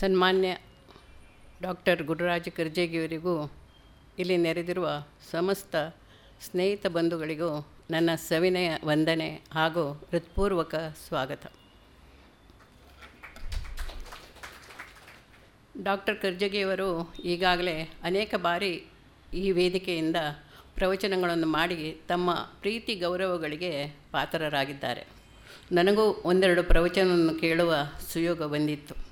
ಸನ್ಮಾನ್ಯ ಡಾಕ್ಟರ್ ಗುರುರಾಜ ಕರ್ಜೆಗಿಯವರಿಗೂ ಇಲ್ಲಿ ನೆರೆದಿರುವ ಸಮಸ್ತ ಸ್ನೇಹಿತ ಬಂಧುಗಳಿಗೂ ನನ್ನ ಸವಿನಯ ವಂದನೆ ಹಾಗೂ ಹೃತ್ಪೂರ್ವಕ ಸ್ವಾಗತ. ಡಾಕ್ಟರ್ ಕರ್ಜಗಿಯವರು ಈಗಾಗಲೇ ಅನೇಕ ಬಾರಿ ಈ ವೇದಿಕೆಯಿಂದ ಪ್ರವಚನಗಳನ್ನು ಮಾಡಿ ತಮ್ಮ ಪ್ರೀತಿ ಗೌರವಗಳಿಗೆ ಪಾತ್ರರಾಗಿದ್ದಾರೆ. ನನಗೂ ಒಂದೆರಡು ಪ್ರವಚನವನ್ನು ಕೇಳುವ ಸುಯೋಗ ಬಂದಿತ್ತು.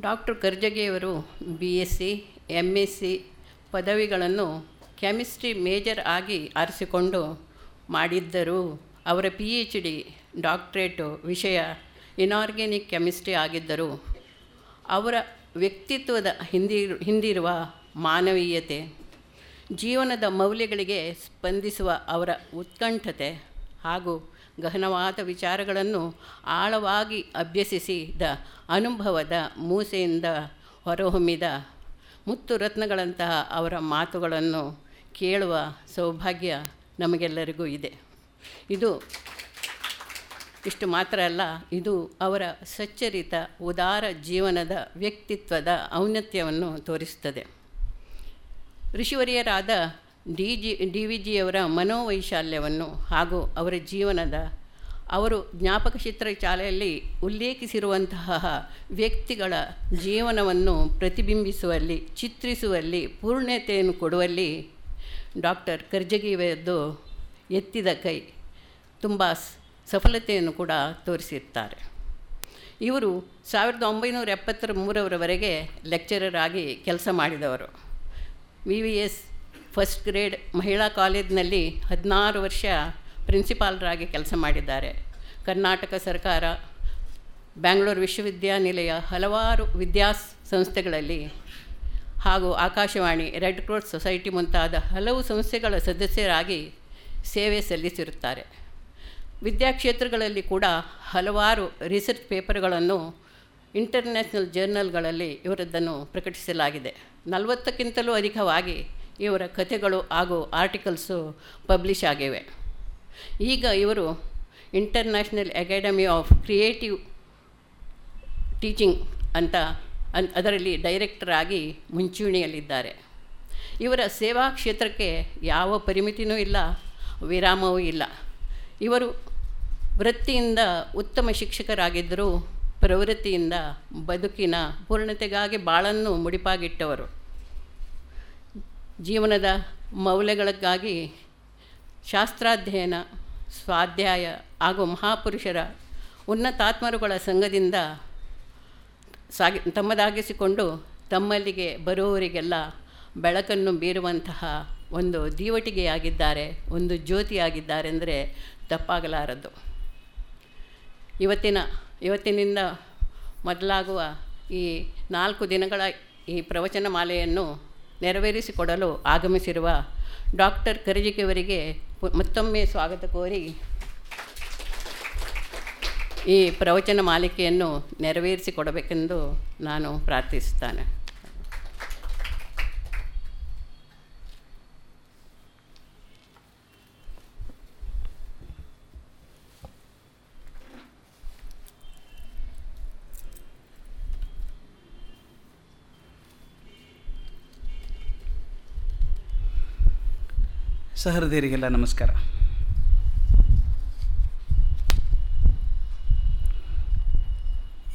Doctor ಕರ್ಜಗಿಯವರು B S C M S C ಪದವಿಗಳನ್ನು ಕೆಮಿಸ್ಟ್ರಿ ಮೇಜರ್ ಆಗಿ ಆರಿಸಿಕೊಂಡು ಮಾಡಿದ್ದರೂ. ಅವರ ಪಿ ಎಚ್ ಡಿ ಡಾಕ್ಟ್ರೇಟು ವಿಷಯ ಇನಾರ್ಗ್ಯಾನಿಕ್ ಕೆಮಿಸ್ಟ್ರಿ ಆಗಿದ್ದರು. ಅವರ ವ್ಯಕ್ತಿತ್ವದ ಹಿಂದಿ, ಹಿಂದಿರುವ ಮಾನವೀಯತೆ, ಜೀವನದ ಮೌಲ್ಯಗಳಿಗೆ ಸ್ಪಂದಿಸುವ ಅವರ ಉತ್ಕಂಠತೆ ಹಾಗೂ ಗಹನವಾದ ವಿಚಾರಗಳನ್ನು ಆಳವಾಗಿ ಅಭ್ಯಸಿಸಿದ ಅನುಭವದ ಮೂಸೆಯಿಂದ ಹೊರಹೊಮ್ಮಿದ ಮುತ್ತು ರತ್ನಗಳಂತಹ ಅವರ ಮಾತುಗಳನ್ನು ಕೇಳುವ ಸೌಭಾಗ್ಯ ನಮಗೆಲ್ಲರಿಗೂ ಇದೆ. ಇದು ಇಷ್ಟು ಮಾತ್ರ ಅಲ್ಲ, ಇದು ಅವರ ಸಚ್ಚರಿತ, ಉದಾರ ಜೀವನದ ವ್ಯಕ್ತಿತ್ವದ ಔನ್ನತ್ಯವನ್ನು ತೋರಿಸುತ್ತದೆ. ಋಷಿವರಿಯರಾದ ಡಿ ಜಿ ಡಿ ವಿ ಜಿಯವರ ಮನೋವೈಶಾಲ್ಯವನ್ನು ಹಾಗೂ ಅವರ ಜೀವನದ, ಅವರು ಜ್ಞಾಪಕ ಚಿತ್ರಶಾಲೆಯಲ್ಲಿ ಉಲ್ಲೇಖಿಸಿರುವಂತಹ ವ್ಯಕ್ತಿಗಳ ಜೀವನವನ್ನು ಪ್ರತಿಬಿಂಬಿಸುವಲ್ಲಿ, ಚಿತ್ರಿಸುವಲ್ಲಿ ಪೂರ್ಣತೆಯನ್ನು ಕೊಡುವಲ್ಲಿ ಡಾಕ್ಟರ್ ಕರ್ಜಗಿಯವರದ್ದು ಎತ್ತಿದ ಕೈ, ತುಂಬ ಸಫಲತೆಯನ್ನು ಕೂಡ ತೋರಿಸಿರ್ತಾರೆ. ಇವರು ಸಾವಿರದ ಒಂಬೈನೂರ ಎಪ್ಪತ್ತರ ಮೂರರವರೆಗೆ ಲೆಕ್ಚರರ್ ಆಗಿ ಕೆಲಸ ಮಾಡಿದವರು. V V S first grade ಮಹಿಳಾ ಕಾಲೇಜಿನಲ್ಲಿ ಹದಿನಾರು ವರ್ಷ ಪ್ರಿನ್ಸಿಪಾಲರಾಗಿ ಕೆಲಸ ಮಾಡಿದ್ದಾರೆ. ಕರ್ನಾಟಕ ಸರ್ಕಾರ, ಬ್ಯಾಂಗ್ಳೂರು ವಿಶ್ವವಿದ್ಯಾನಿಲಯ ಹಲವಾರು ವಿದ್ಯಾ ಸಂಸ್ಥೆಗಳಲ್ಲಿ ಹಾಗೂ ಆಕಾಶವಾಣಿ, ರೆಡ್ ಕ್ರಾಸ್ ಸೊಸೈಟಿ ಮುಂತಾದ ಹಲವು ಸಂಸ್ಥೆಗಳ ಸದಸ್ಯರಾಗಿ ಸೇವೆ ಸಲ್ಲಿಸಿರುತ್ತಾರೆ. ವಿದ್ಯಾಕ್ಷೇತ್ರಗಳಲ್ಲಿ ಕೂಡ ಹಲವಾರು ರಿಸರ್ಚ್ ಪೇಪರ್ಗಳನ್ನು ಇಂಟರ್ನ್ಯಾಷನಲ್ ಜರ್ನಲ್ಗಳಲ್ಲಿ ಇವರದ್ದನ್ನು ಪ್ರಕಟಿಸಲಾಗಿದೆ. ನಲವತ್ತಕ್ಕಿಂತಲೂ ಅಧಿಕವಾಗಿ ಇವರ ಕಥೆಗಳು ಹಾಗೂ ಆರ್ಟಿಕಲ್ಸು ಪಬ್ಲಿಷ್ ಆಗಿವೆ. ಈಗ ಇವರು international academy of creative teaching ಅಂತ ಅನ್ ಅದರಲ್ಲಿ ಡೈರೆಕ್ಟರ್ ಆಗಿ ಮುಂಚೂಣಿಯಲ್ಲಿದ್ದಾರೆ. ಇವರ ಸೇವಾ ಕ್ಷೇತ್ರಕ್ಕೆ ಯಾವ ಪರಿಮಿತಿನೂ ಇಲ್ಲ, ವಿರಾಮವೂ ಇಲ್ಲ. ಇವರು ವೃತ್ತಿಯಿಂದ ಉತ್ತಮ ಶಿಕ್ಷಕರಾಗಿದ್ದರೂ ಪ್ರವೃತ್ತಿಯಿಂದ ಬದುಕಿನ ಪೂರ್ಣತೆಗಾಗಿ ಬಾಳನ್ನು ಮುಡಿಪಾಗಿಟ್ಟವರು. ಜೀವನದ ಮೌಲ್ಯಗಳಿಗಾಗಿ ಶಾಸ್ತ್ರಾಧ್ಯಯನ, ಸ್ವಾಧ್ಯಾಯ ಹಾಗೂ ಮಹಾಪುರುಷರ ಉನ್ನತಾತ್ಮರುಗಳ ಸಂಘದಿಂದ ಸಾಗಿ, ತಮ್ಮದಾಗಿಸಿಕೊಂಡು ತಮ್ಮಲ್ಲಿಗೆ ಬರುವವರಿಗೆಲ್ಲ ಬೆಳಕನ್ನು ಬೀರುವಂತಹ ಒಂದು ದೀವಟಿಗೆಯಾಗಿದ್ದಾರೆ, ಒಂದು ಜ್ಯೋತಿಯಾಗಿದ್ದಾರೆ ಅಂದರೆ ತಪ್ಪಾಗಲಾರದು. ಇವತ್ತಿನ, ಇವತ್ತಿನಿಂದ ಮೊದಲಾಗುವ ಈ ನಾಲ್ಕು ದಿನಗಳ ಈ ಪ್ರವಚನ ಮಾಲೆಯನ್ನು ನೆರವೇರಿಸಿಕೊಡಲು ಆಗಮಿಸಿರುವ ಡಾಕ್ಟರ್ ಕರಿಜಿಕೆಯವರಿಗೆ ಮತ್ತೊಮ್ಮೆ ಸ್ವಾಗತ ಕೋರಿ ಈ ಪ್ರವಚನ ಮಾಲಿಕೆಯನ್ನು ನೆರವೇರಿಸಿಕೊಡಬೇಕೆಂದು ನಾನು ಪ್ರಾರ್ಥಿಸುತ್ತಾನೆ. ಸಹೃದಯರಿಗೆಲ್ಲ ನಮಸ್ಕಾರ.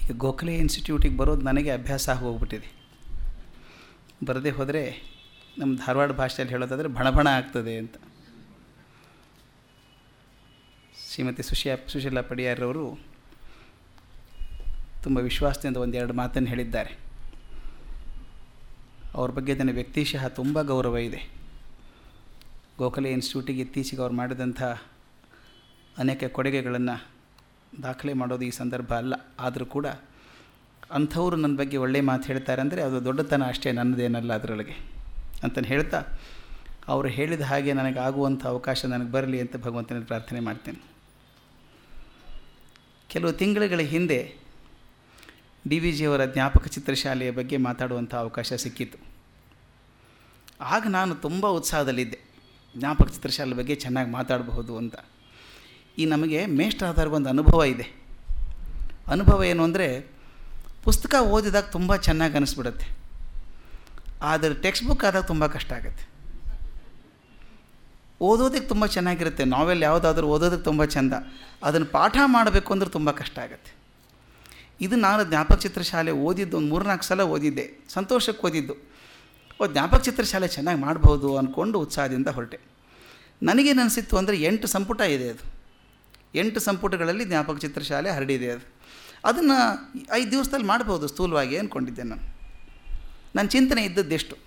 ಈಗ ಗೋಖಲೆ ಇನ್ಸ್ಟಿಟ್ಯೂಟಿಗೆ ಬರೋದು ನನಗೆ ಅಭ್ಯಾಸ ಆಗಿ ಹೋಗ್ಬಿಟ್ಟಿದೆ ಬರದೇ ಹೋದರೆ ನಮ್ಮ ಧಾರವಾಡ ಭಾಷೆಯಲ್ಲಿ ಹೇಳೋದಾದರೆ ಭಣಭಣ ಆಗ್ತದೆ ಅಂತ. ಶ್ರೀಮತಿ ಸುಶಿಯಾ ಸುಶೀಲಾ ಪಡಿಯಾರವರು ತುಂಬ ವಿಶ್ವಾಸದಿಂದ ಒಂದೆರಡು ಮಾತನ್ನು ಹೇಳಿದ್ದಾರೆ. ಅವ್ರ ಬಗ್ಗೆ ನನ್ನ ವ್ಯಕ್ತಿಶಃ ತುಂಬ ಗೌರವ ಇದೆ. ಗೋಖಲೆ ಇನ್ಸ್ಟಿಟ್ಯೂಟಿಗೆ ಇತ್ತೀಚೆಗೆ ಅವ್ರು ಮಾಡಿದಂಥ ಅನೇಕ ಕೊಡುಗೆಗಳನ್ನು ದಾಖಲೆ ಮಾಡೋದು ಈ ಸಂದರ್ಭ ಅಲ್ಲ. ಆದರೂ ಕೂಡ ಅಂಥವರು ನನ್ನ ಬಗ್ಗೆ ಒಳ್ಳೆಯ ಮಾತು ಹೇಳ್ತಾರೆ ಅಂದರೆ ಅದು ದೊಡ್ಡತನ ಅಷ್ಟೇ, ನನ್ನದೇನಲ್ಲ ಅದರೊಳಗೆ ಅಂತಲೇ ಹೇಳ್ತಾ ಅವರು ಹೇಳಿದ ಹಾಗೆ ನನಗೆ ಆಗುವಂಥ ಅವಕಾಶ ನನಗೆ ಬರಲಿ ಅಂತ ಭಗವಂತನ ಪ್ರಾರ್ಥನೆ ಮಾಡ್ತೇನೆ. ಕೆಲವು ತಿಂಗಳುಗಳ ಹಿಂದೆ ಡಿ ವಿ ಜಿಯವರ ಜ್ಞಾಪಕ ಚಿತ್ರಶಾಲೆಯ ಬಗ್ಗೆ ಮಾತಾಡುವಂಥ ಅವಕಾಶ ಸಿಕ್ಕಿತ್ತು. ಆಗ ನಾನು ತುಂಬ ಉತ್ಸಾಹದಲ್ಲಿದ್ದೆ. ಜ್ಞಾಪಕ ಚಿತ್ರಶಾಲೆ ಬಗ್ಗೆ ಚೆನ್ನಾಗಿ ಮಾತಾಡಬಹುದು ಅಂತ. ಈ ನಮಗೆ ಮೇಷ್ಟ್ರಾದಾಗ ಒಂದು ಅನುಭವ ಇದೆ. ಅನುಭವ ಏನು ಅಂದರೆ ಪುಸ್ತಕ ಓದಿದಾಗ ತುಂಬ ಚೆನ್ನಾಗಿ ಅನಿಸ್ಬಿಡುತ್ತೆ. ಆದರೆ ಟೆಕ್ಸ್ಟ್ ಬುಕ್ ಆದಾಗ ತುಂಬ ಕಷ್ಟ ಆಗುತ್ತೆ. ಓದೋದಕ್ಕೆ ತುಂಬ ಚೆನ್ನಾಗಿರುತ್ತೆ. ನಾವೆಲ್ ಯಾವುದಾದ್ರೂ ಓದೋದಕ್ಕೆ ತುಂಬ ಚೆಂದ. ಅದನ್ನು ಪಾಠ ಮಾಡಬೇಕು ಅಂದ್ರೆ ತುಂಬ ಕಷ್ಟ ಆಗುತ್ತೆ. ಇದು ನಾನು ಜ್ಞಾಪಕ ಚಿತ್ರಶಾಲೆ ಓದಿದ್ದು ಒಂದು ಮೂರ್ನಾಲ್ಕು ಸಲ ಓದಿದ್ದೆ. ಸಂತೋಷಕ್ಕೆ ಓದಿದ್ದು. ಓ, ಜ್ಞಾಪಕ ಚಿತ್ರಶಾಲೆ ಚೆನ್ನಾಗಿ ಮಾಡ್ಬೋದು ಅಂದ್ಕೊಂಡು ಉತ್ಸಾಹದಿಂದ ಹೊರಟೆ. ನನಗೇನು ಅನಿಸಿತ್ತು ಅಂದರೆ ಎಂಟು ಸಂಪುಟ ಇದೆ ಅದು. ಎಂಟು ಸಂಪುಟಗಳಲ್ಲಿ ಜ್ಞಾಪಕ ಚಿತ್ರಶಾಲೆ ಹರಡಿದೆ ಅದು. ಅದನ್ನು ಐದು ದಿವಸದಲ್ಲಿ ಮಾಡ್ಬೋದು ಸ್ಥೂಲವಾಗಿ ಅಂದ್ಕೊಂಡಿದ್ದೆ ನಾನು. ನನ್ನ ಚಿಂತನೆ ಇದ್ದದ್ದೆಷ್ಟು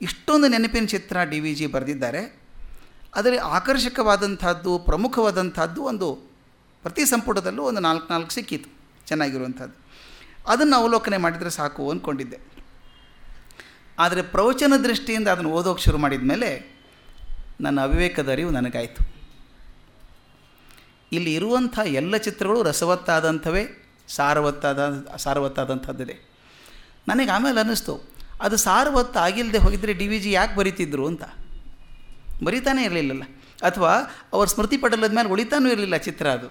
ಇಷ್ಟೊಂದು ನೆನಪಿನ ಚಿತ್ರ ಡಿ ವಿ ಜಿ ಬರೆದಿದ್ದಾರೆ. ಅದರಲ್ಲಿ ಆಕರ್ಷಕವಾದಂಥದ್ದು, ಪ್ರಮುಖವಾದಂಥದ್ದು ಒಂದು ಪ್ರತಿ ಸಂಪುಟದಲ್ಲೂ ಒಂದು ನಾಲ್ಕು ನಾಲ್ಕು ಸಿಕ್ಕಿತ್ತು ಚೆನ್ನಾಗಿರುವಂಥದ್ದು. ಅದನ್ನು ಅವಲೋಕನೆ ಮಾಡಿದರೆ ಸಾಕು ಅಂದ್ಕೊಂಡಿದ್ದೆ ಆದರೆ ಪ್ರವಚನ ದೃಷ್ಟಿಯಿಂದ ಅದನ್ನು ಓದೋಕೆ ಶುರು ಮಾಡಿದ ಮೇಲೆ ನನ್ನ ಅವಿವೇಕದ ಅರಿವು ನನಗಾಯಿತು. ಇಲ್ಲಿ ಇರುವಂಥ ಎಲ್ಲ ಚಿತ್ರಗಳು ರಸವತ್ತಾದಂಥವೇ, ಸಾರವತ್ತಾದ, ಸಾರವತ್ತಾದಂಥದ್ದಿದೆ. ನನಗೆ ಆಮೇಲೆ ಅನ್ನಿಸ್ತು, ಅದು ಸಾರವತ್ತು ಆಗಿಲ್ಲದೆ ಹೋಗಿದ್ದರೆ ಡಿ ವಿ ಜಿ ಯಾಕೆ ಬರೀತಿದ್ರು ಅಂತ. ಬರಿತಾನೇ ಇರಲಿಲ್ಲಲ್ಲ. ಅಥವಾ ಅವರ ಸ್ಮೃತಿ ಪಟಲದ ಮೇಲೆ ಉಳಿತಾನೂ ಇರಲಿಲ್ಲ ಚಿತ್ರ ಅದು.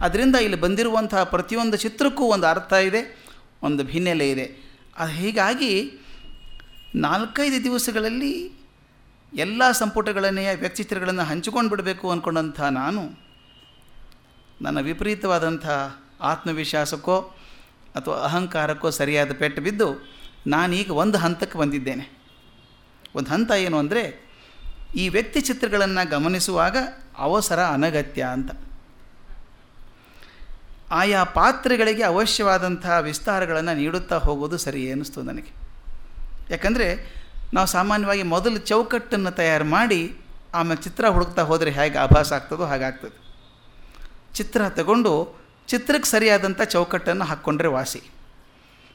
ಅದರಿಂದ ಇಲ್ಲಿ ಬಂದಿರುವಂತಹ ಪ್ರತಿಯೊಂದು ಚಿತ್ರಕ್ಕೂ ಒಂದು ಅರ್ಥ ಇದೆ, ಒಂದು ಹಿನ್ನೆಲೆ ಇದೆ. ಹೀಗಾಗಿ ನಾಲ್ಕೈದು ದಿವಸಗಳಲ್ಲಿ ಎಲ್ಲ ಸಂಪುಟಗಳನ್ನೇ ವ್ಯಕ್ತಿಚಿತ್ರಗಳನ್ನು ಹಂಚಿಕೊಂಡು ಬಿಡಬೇಕು ಅಂದ್ಕೊಂಡಂಥ ನಾನು, ನನ್ನ ವಿಪರೀತವಾದಂಥ ಆತ್ಮವಿಶ್ವಾಸಕ್ಕೋ ಅಥವಾ ಅಹಂಕಾರಕ್ಕೋ ಸರಿಯಾದ ಪೆಟ್ಟು ಬಿದ್ದು ನಾನೀಗ ಒಂದು ಹಂತಕ್ಕೆ ಬಂದಿದ್ದೇನೆ. ಒಂದು ಹಂತ ಏನು ಅಂದರೆ, ಈ ವ್ಯಕ್ತಿ ಚಿತ್ರಗಳನ್ನು ಗಮನಿಸುವಾಗ ಅವಸರ ಅನಗತ್ಯ ಅಂತ. ಆಯಾ ಪಾತ್ರೆಗಳಿಗೆ ಅವಶ್ಯವಾದಂಥ ವಿಸ್ತಾರಗಳನ್ನು ನೀಡುತ್ತಾ ಹೋಗೋದು ಸರಿ ಅನ್ನಿಸ್ತು ನನಗೆ. ಯಾಕಂದರೆ ನಾವು ಸಾಮಾನ್ಯವಾಗಿ ಮೊದಲು ಚೌಕಟ್ಟನ್ನು ತಯಾರು ಮಾಡಿ ಆಮೇಲೆ ಚಿತ್ರ ಹುಡುಕ್ತಾ ಹೋದರೆ ಹೇಗೆ ಆಭಾಸ ಆಗ್ತದೋ ಹಾಗಾಗ್ತದೆ ಚಿತ್ರ ತಗೊಂಡು ಚಿತ್ರಕ್ಕೆ ಸರಿಯಾದಂಥ ಚೌಕಟ್ಟನ್ನು ಹಾಕ್ಕೊಂಡ್ರೆ ವಾಸಿ.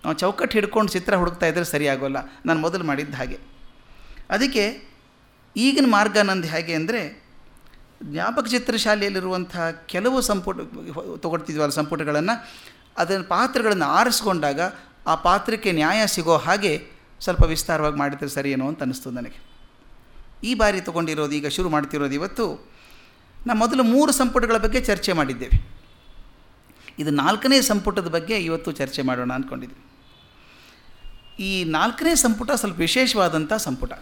ನಾವು ಚೌಕಟ್ಟು ಹಿಡ್ಕೊಂಡು ಚಿತ್ರ ಹುಡುಕ್ತಾ ಇದ್ದರೆ ಸರಿಯಾಗೋಲ್ಲ ನಾನು ಮೊದಲು ಮಾಡಿದ್ದ ಹಾಗೆ. ಅದಕ್ಕೆ ಈಗಿನ ಮಾರ್ಗ ನಂದು ಹೇಗೆ ಅಂದರೆ ಜ್ಞಾಪಕ ಚಿತ್ರಶಾಲೆಯಲ್ಲಿರುವಂಥ ಕೆಲವು ಸಂಪುಟ ತೊಗೊಳ್ತಿದ್ವಲ್ಲ ಸಂಪುಟಗಳನ್ನು, ಅದನ್ನು ಪಾತ್ರಗಳನ್ನು ಆರಿಸ್ಕೊಂಡಾಗ ಆ ಪಾತ್ರಕ್ಕೆ ನ್ಯಾಯ ಸಿಗೋ ಹಾಗೆ ಸ್ವಲ್ಪ ವಿಸ್ತಾರವಾಗಿ ಮಾಡಿದರೆ ಸರಿಯೇನೋ ಅಂತ ಅನ್ನಿಸ್ತು ನನಗೆ. ಈ ಬಾರಿ ತೊಗೊಂಡಿರೋದು, ಈಗ ಶುರು ಮಾಡ್ತಿರೋದು ಇವತ್ತು ನಾವು ಮೊದಲು ಮೂರು ಸಂಪುಟಗಳ ಬಗ್ಗೆ ಚರ್ಚೆ ಮಾಡಿದ್ದೇವೆ. ಇದು ನಾಲ್ಕನೇ ಸಂಪುಟದ ಬಗ್ಗೆ ಇವತ್ತು ಚರ್ಚೆ ಮಾಡೋಣ ಅಂದ್ಕೊಂಡಿದ್ವಿ ಈ ನಾಲ್ಕನೇ ಸಂಪುಟ ಸ್ವಲ್ಪ ವಿಶೇಷವಾದಂಥ ಸಂಪುಟ.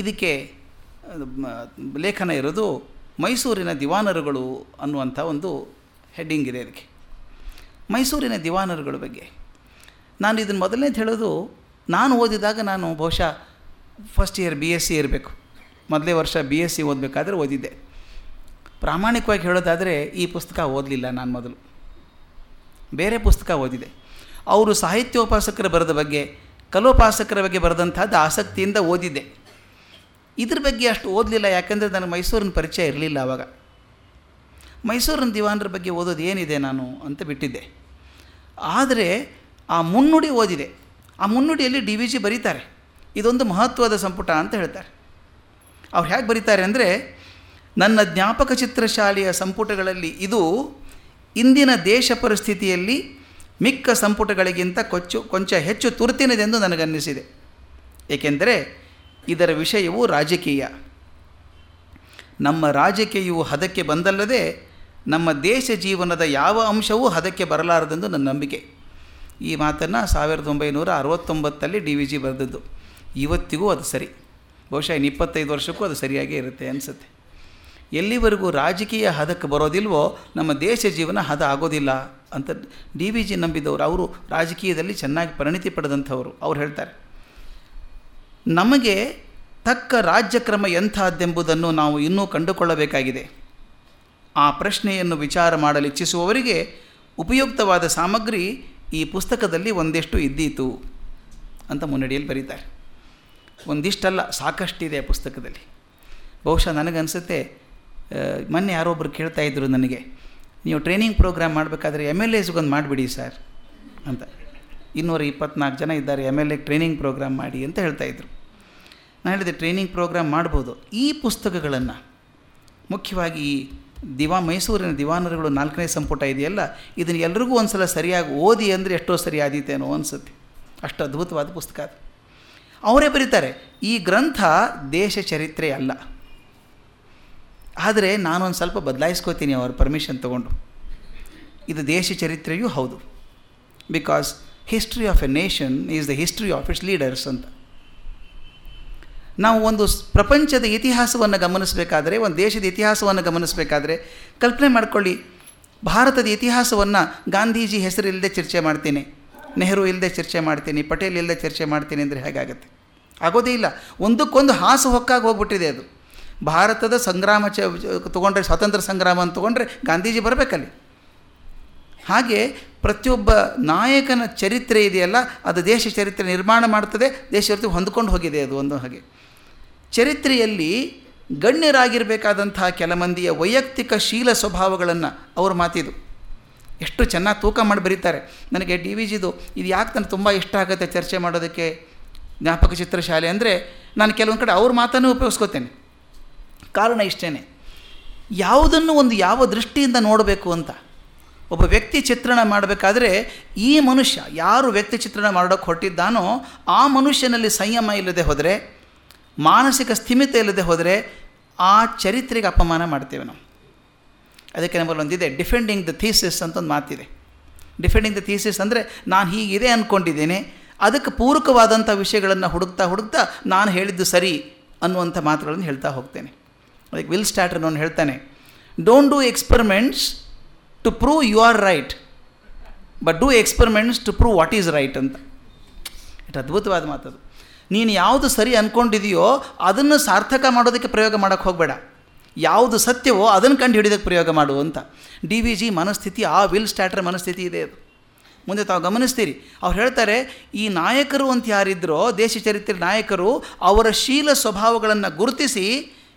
ಇದಕ್ಕೆ ಲೇಖನ ಇರೋದು ಮೈಸೂರಿನ ದಿವಾನರುಗಳು ಅನ್ನುವಂಥ ಒಂದು ಹೆಡ್ಡಿಂಗ್ ಇದೆ ಅದಕ್ಕೆ ಮೈಸೂರಿನ ದಿವಾನರುಗಳ ಬಗ್ಗೆ. ನಾನು ಇದನ್ನು ಮೊದಲನೇದು ಹೇಳೋದು ನಾನು ಓದಿದಾಗ ನಾನು ಬಹುಶಃ first year B S C ಇರಬೇಕು. ಮೊದಲೇ ವರ್ಷ ಬಿ ಎಸ್ ಸಿ ಓದಬೇಕಾದ್ರೆ ಓದಿದ್ದೆ. ಪ್ರಾಮಾಣಿಕವಾಗಿ ಹೇಳೋದಾದರೆ ಈ ಪುಸ್ತಕ ಓದಲಿಲ್ಲ ನಾನು ಮೊದಲು. ಬೇರೆ ಪುಸ್ತಕ ಓದಿದೆ. ಅವರು ಸಾಹಿತ್ಯೋಪಾಸಕರ ಬರೆದ ಬಗ್ಗೆ, ಕಲೋಪಾಸಕರ ಬಗ್ಗೆ ಬರೆದಂಥದ್ದು ಆಸಕ್ತಿಯಿಂದ ಓದಿದ್ದೆ. ಇದ್ರ ಬಗ್ಗೆ ಅಷ್ಟು ಓದಲಿಲ್ಲ, ಯಾಕಂದರೆ ನನಗೆ ಮೈಸೂರಿನ ಪರಿಚಯ ಇರಲಿಲ್ಲ ಆವಾಗ ಮೈಸೂರಿನ ದಿವಾನರ ಬಗ್ಗೆ ಓದೋದು ಏನಿದೆ ನಾನು ಅಂತ ಬಿಟ್ಟಿದ್ದೆ. ಆದರೆ ಆ ಮುನ್ನುಡಿ ಓದಿದೆ. ಆ ಮುನ್ನುಡಿಯಲ್ಲಿ ಡಿ ವಿ ಜಿ ಬರೀತಾರೆ. ಇದೊಂದು ಮಹತ್ವದ ಸಂಪುಟ ಅಂತ ಹೇಳ್ತಾರೆ. ಅವ್ರು ಹೇಗೆ ಬರೀತಾರೆ ಅಂದರೆ, ನನ್ನ ಜ್ಞಾಪಕ ಚಿತ್ರಶಾಲೆಯ ಸಂಪುಟಗಳಲ್ಲಿ ಇದು ಇಂದಿನ ದೇಶ ಪರಿಸ್ಥಿತಿಯಲ್ಲಿ ಮಿಕ್ಕ ಸಂಪುಟಗಳಿಗಿಂತ ಕೊಚ್ಚು, ಕೊಂಚ ಹೆಚ್ಚು ತುರ್ತಿನದೆಂದು ನನಗನ್ನಿಸಿದೆ. ಏಕೆಂದರೆ, ಇದರ ವಿಷಯವು ರಾಜಕೀಯ. ನಮ್ಮ ರಾಜಕೀಯವು ಹದಕ್ಕೆ ಬಂದಲ್ಲದೆ ನಮ್ಮ ದೇಶ ಜೀವನದ ಯಾವ ಅಂಶವೂ ಹದಕ್ಕೆ ಬರಲಾರದೆಂದು ನನ್ನ ನಂಬಿಕೆ. ಈ ಮಾತನ್ನು ಸಾವಿರದ ಒಂಬೈನೂರ ಅರವತ್ತೊಂಬತ್ತಲ್ಲಿ ಡಿ ವಿ ಜಿ ಬರೆದದ್ದು. ಇವತ್ತಿಗೂ ಅದು ಸರಿ. ಬಹುಶಃ ಇನ್ನು ಇಪ್ಪತ್ತೈದು ವರ್ಷಕ್ಕೂ ಅದು ಸರಿಯಾಗೇ ಇರುತ್ತೆ ಅನಿಸುತ್ತೆ. ಎಲ್ಲಿವರೆಗೂ ರಾಜಕೀಯ ಹದಕ್ಕೆ ಬರೋದಿಲ್ವೋ ನಮ್ಮ ದೇಶ ಜೀವನ ಹದ ಆಗೋದಿಲ್ಲ ಅಂತ ಡಿ ವಿ ಜಿ ನಂಬಿದವರು, ಅವರು ರಾಜಕೀಯದಲ್ಲಿ ಚೆನ್ನಾಗಿ ಪರಿಣಿತಿ ಪಡೆದಂಥವರು, ಅವ್ರು ಹೇಳ್ತಾರೆ. ನಮಗೆ ತಕ್ಕ ರಾಜ್ಯಕ್ರಮ ಎಂಥದ್ದೆಂಬುದನ್ನು ನಾವು ಇನ್ನೂ ಕಂಡುಕೊಳ್ಳಬೇಕಾಗಿದೆ. ಆ ಪ್ರಶ್ನೆಯನ್ನು ವಿಚಾರ ಮಾಡಲು ಇಚ್ಛಿಸುವವರಿಗೆ ಉಪಯುಕ್ತವಾದ ಸಾಮಗ್ರಿ ಈ ಪುಸ್ತಕದಲ್ಲಿ ಒಂದಿಷ್ಟು ಇದ್ದೀತು ಅಂತ ಮುನ್ನಡಿಯಲ್ಲಿ ಬರೀತಾರೆ. ಒಂದಿಷ್ಟಲ್ಲ, ಸಾಕಷ್ಟಿದೆ ಪುಸ್ತಕದಲ್ಲಿ. ಬಹುಶಃ ನನಗನ್ಸುತ್ತೆ ಮೊನ್ನೆ ಯಾರೊಬ್ಬರು ಇದ್ದರು ನನಗೆ, ನೀವು ಟ್ರೈನಿಂಗ್ ಪ್ರೋಗ್ರಾಮ್ ಮಾಡಬೇಕಾದ್ರೆ ಎಂ ಎಲ್ ಎಸ್ಗೊಂದು ಮಾಡಿಬಿಡಿ ಸರ್ ಅಂತ. ಇನ್ನೂರ ಇಪ್ಪತ್ನಾಲ್ಕು ಜನ ಇದ್ದಾರೆ M L A training programme ಮಾಡಿ ಅಂತ ಹೇಳ್ತಾಯಿದ್ರು ನಾನು ಹೇಳಿದೆ, ಟ್ರೈನಿಂಗ್ ಪ್ರೋಗ್ರಾಮ್ ಮಾಡ್ಬೋದು. ಈ ಪುಸ್ತಕಗಳನ್ನು ಮುಖ್ಯವಾಗಿ ದಿವಾ ಮೈಸೂರಿನ ದಿವಾನರುಗಳು ನಾಲ್ಕನೇ ಸಂಪುಟ ಇದೆಯಲ್ಲ, ಇದನ್ನು ಎಲ್ರಿಗೂ ಒಂದು ಸಲ ಸರಿಯಾಗಿ ಓದಿ ಅಂದರೆ ಎಷ್ಟೋ ಸರಿ ಆದೀತೇನೋ ಅನಿಸುತ್ತೆ. ಅಷ್ಟು ಅದ್ಭುತವಾದ ಪುಸ್ತಕ ಅದು. ಅವರೇ ಬರೀತಾರೆ, ಈ ಗ್ರಂಥ ದೇಶ ಚರಿತ್ರೆ ಅಲ್ಲ. ಆದರೆ ನಾನೊಂದು ಸ್ವಲ್ಪ ಬದಲಾಯಿಸ್ಕೋತೀನಿ ಅವರ ಪರ್ಮಿಷನ್ ತಗೊಂಡು. ಇದು ದೇಶ ಚರಿತ್ರೆಯೂ ಹೌದು. Because history of a nation is the history of its leaders ಅಂತ. ನಾವು ಒಂದು ಪ್ರಪಂಚದ ಇತಿಹಾಸವನ್ನು ಗಮನಿಸಬೇಕಾದರೆ, ಒಂದು ದೇಶದ ಇತಿಹಾಸವನ್ನು ಗಮನಿಸಬೇಕಾದ್ರೆ, ಕಲ್ಪನೆ ಮಾಡ್ಕೊಳ್ಳಿ. ಭಾರತದ ಇತಿಹಾಸವನ್ನು ಗಾಂಧೀಜಿ ಹೆಸರಿಲ್ಲದೆ ಚರ್ಚೆ ಮಾಡ್ತೀನಿ. ನೆಹರು ಇಲ್ಲದೆ ಚರ್ಚೆ ಮಾಡ್ತೀನಿ. ಪಟೇಲ್ ಇಲ್ಲದೆ ಚರ್ಚೆ ಮಾಡ್ತೀನಿ ಅಂದರೆ ಹೇಗಾಗುತ್ತೆ? ಆಗೋದೇ ಇಲ್ಲ. ಒಂದಕ್ಕೊಂದು ಹಾಸು ಹೊಕ್ಕಾಗಿ ಹೋಗ್ಬಿಟ್ಟಿದೆ ಅದು. ಭಾರತದ ಸಂಗ್ರಾಮ ಚ ತೊಗೊಂಡ್ರೆ, ಸ್ವಾತಂತ್ರ್ಯ ಸಂಗ್ರಾಮ ಅಂತ ತೊಗೊಂಡ್ರೆ ಗಾಂಧೀಜಿ ಬರಬೇಕಲ್ಲಿ. ಹಾಗೆ ಪ್ರತಿಯೊಬ್ಬ ನಾಯಕನ ಚರಿತ್ರೆ ಇದೆಯಲ್ಲ, ಅದು ದೇಶ ಚರಿತ್ರೆ ನಿರ್ಮಾಣ ಮಾಡ್ತದೆ, ದೇಶ ಹೊಂದ್ಕೊಂಡು ಹೋಗಿದೆ ಅದು ಒಂದು ಹಾಗೆ. ಚರಿತ್ರೆಯಲ್ಲಿ ಗಣ್ಯರಾಗಿರಬೇಕಾದಂತಹ ಕೆಲ ಮಂದಿಯ ವೈಯಕ್ತಿಕ ಶೀಲ ಸ್ವಭಾವಗಳನ್ನು ಅವ್ರ ಮಾತಿದು. ಎಷ್ಟು ಚೆನ್ನಾಗಿ ತೂಕ ಮಾಡಿ ಬರೀತಾರೆ. ನನಗೆ ಡಿ ವಿ ಜಿದು ಇದು ಯಾಕೆ ನನಗೆ ತುಂಬ ಇಷ್ಟ ಆಗುತ್ತೆ ಚರ್ಚೆ ಮಾಡೋದಕ್ಕೆ? ಜ್ಞಾಪಕ ಚಿತ್ರಶಾಲೆ ಅಂದರೆ ನಾನು ಕೆಲವೊಂದು ಕಡೆ ಅವ್ರ ಮಾತನ್ನು ಉಪಯೋಗಿಸ್ಕೋತೇನೆ. ಕಾರಣ ಇಷ್ಟೇ ಯಾವುದನ್ನು ಒಂದು ಯಾವ ದೃಷ್ಟಿಯಿಂದ ನೋಡಬೇಕು ಅಂತ. ಒಬ್ಬ ವ್ಯಕ್ತಿ ಚಿತ್ರಣ ಮಾಡಬೇಕಾದ್ರೆ ಈ ಮನುಷ್ಯ ಯಾರು ವ್ಯಕ್ತಿ ಚಿತ್ರಣ ಮಾಡೋಕ್ಕೆ ಹೊರಟಿದ್ದಾನೋ ಆ ಮನುಷ್ಯನಲ್ಲಿ ಸಂಯಮ ಇಲ್ಲದೆ ಹೋದರೆ ಮಾನಸಿಕ ಸ್ಥಿಮಿತ ಇಲ್ಲದೆ ಹೋದರೆ ಆ ಚರಿತ್ರೆಗೆ ಅಪಮಾನ ಮಾಡ್ತೇವೆ ನಾವು. ಅದಕ್ಕೆ ನಮ್ಮಲ್ಲಿ ಒಂದಿದೆ ಡಿಫೆಂಡಿಂಗ್ ದ ಥೀಸಿಸ್ ಅಂತ ಒಂದು ಮಾತಿದೆ. ಡಿಫೆಂಡಿಂಗ್ ದ ಥೀಸಿಸ್ ಅಂದರೆ ನಾನು ಹೀಗಿದೆ ಅಂದ್ಕೊಂಡಿದ್ದೇನೆ ಅದಕ್ಕೆ ಪೂರಕವಾದಂಥ ವಿಷಯಗಳನ್ನು ಹುಡುಕ್ತಾ ಹುಡುಕ್ತಾ ನಾನು ಹೇಳಿದ್ದು ಸರಿ ಅನ್ನುವಂಥ ಮಾತುಗಳನ್ನು ಹೇಳ್ತಾ ಹೋಗ್ತೇನೆ. ಅದಕ್ಕೆ ವಿಲ್ ಸ್ಟ್ಯಾಟ್ರನ್ ಹೇಳ್ತಾನೆ don't do experiments to prove you are right but do experiments to prove what is right ಅಂತ. ಇಟ್ ಅದ್ಭುತವಾದ ಮಾತದು. ನೀನು ಯಾವುದು ಸರಿ ಅಂದ್ಕೊಂಡಿದೆಯೋ ಅದನ್ನು ಸಾರ್ಥಕ ಮಾಡೋದಕ್ಕೆ ಪ್ರಯೋಗ ಮಾಡೋಕ್ಕೆ ಹೋಗಬೇಡ. ಯಾವುದು ಸತ್ಯವೋ ಅದನ್ನು ಕಂಡು ಹಿಡಿಯೋದಕ್ಕೆ ಪ್ರಯೋಗ ಮಾಡು ಅಂತ. ಡಿ ವಿ ಜಿ ಮನಸ್ಥಿತಿ, ಆ ವಿಲ್ ಸ್ಟ್ಯಾಟರ್ ಮನಸ್ಥಿತಿ ಇದೆ ಅದು. ಮುಂದೆ ತಾವು ಗಮನಿಸ್ತೀರಿ. ಅವ್ರು ಹೇಳ್ತಾರೆ, ಈ ನಾಯಕರು ಅಂತ ಯಾರಿದ್ದರೋ ದೇಶ ಚರಿತ್ರೆ ನಾಯಕರು, ಅವರ ಶೀಲ ಸ್ವಭಾವಗಳನ್ನು ಗುರುತಿಸಿ,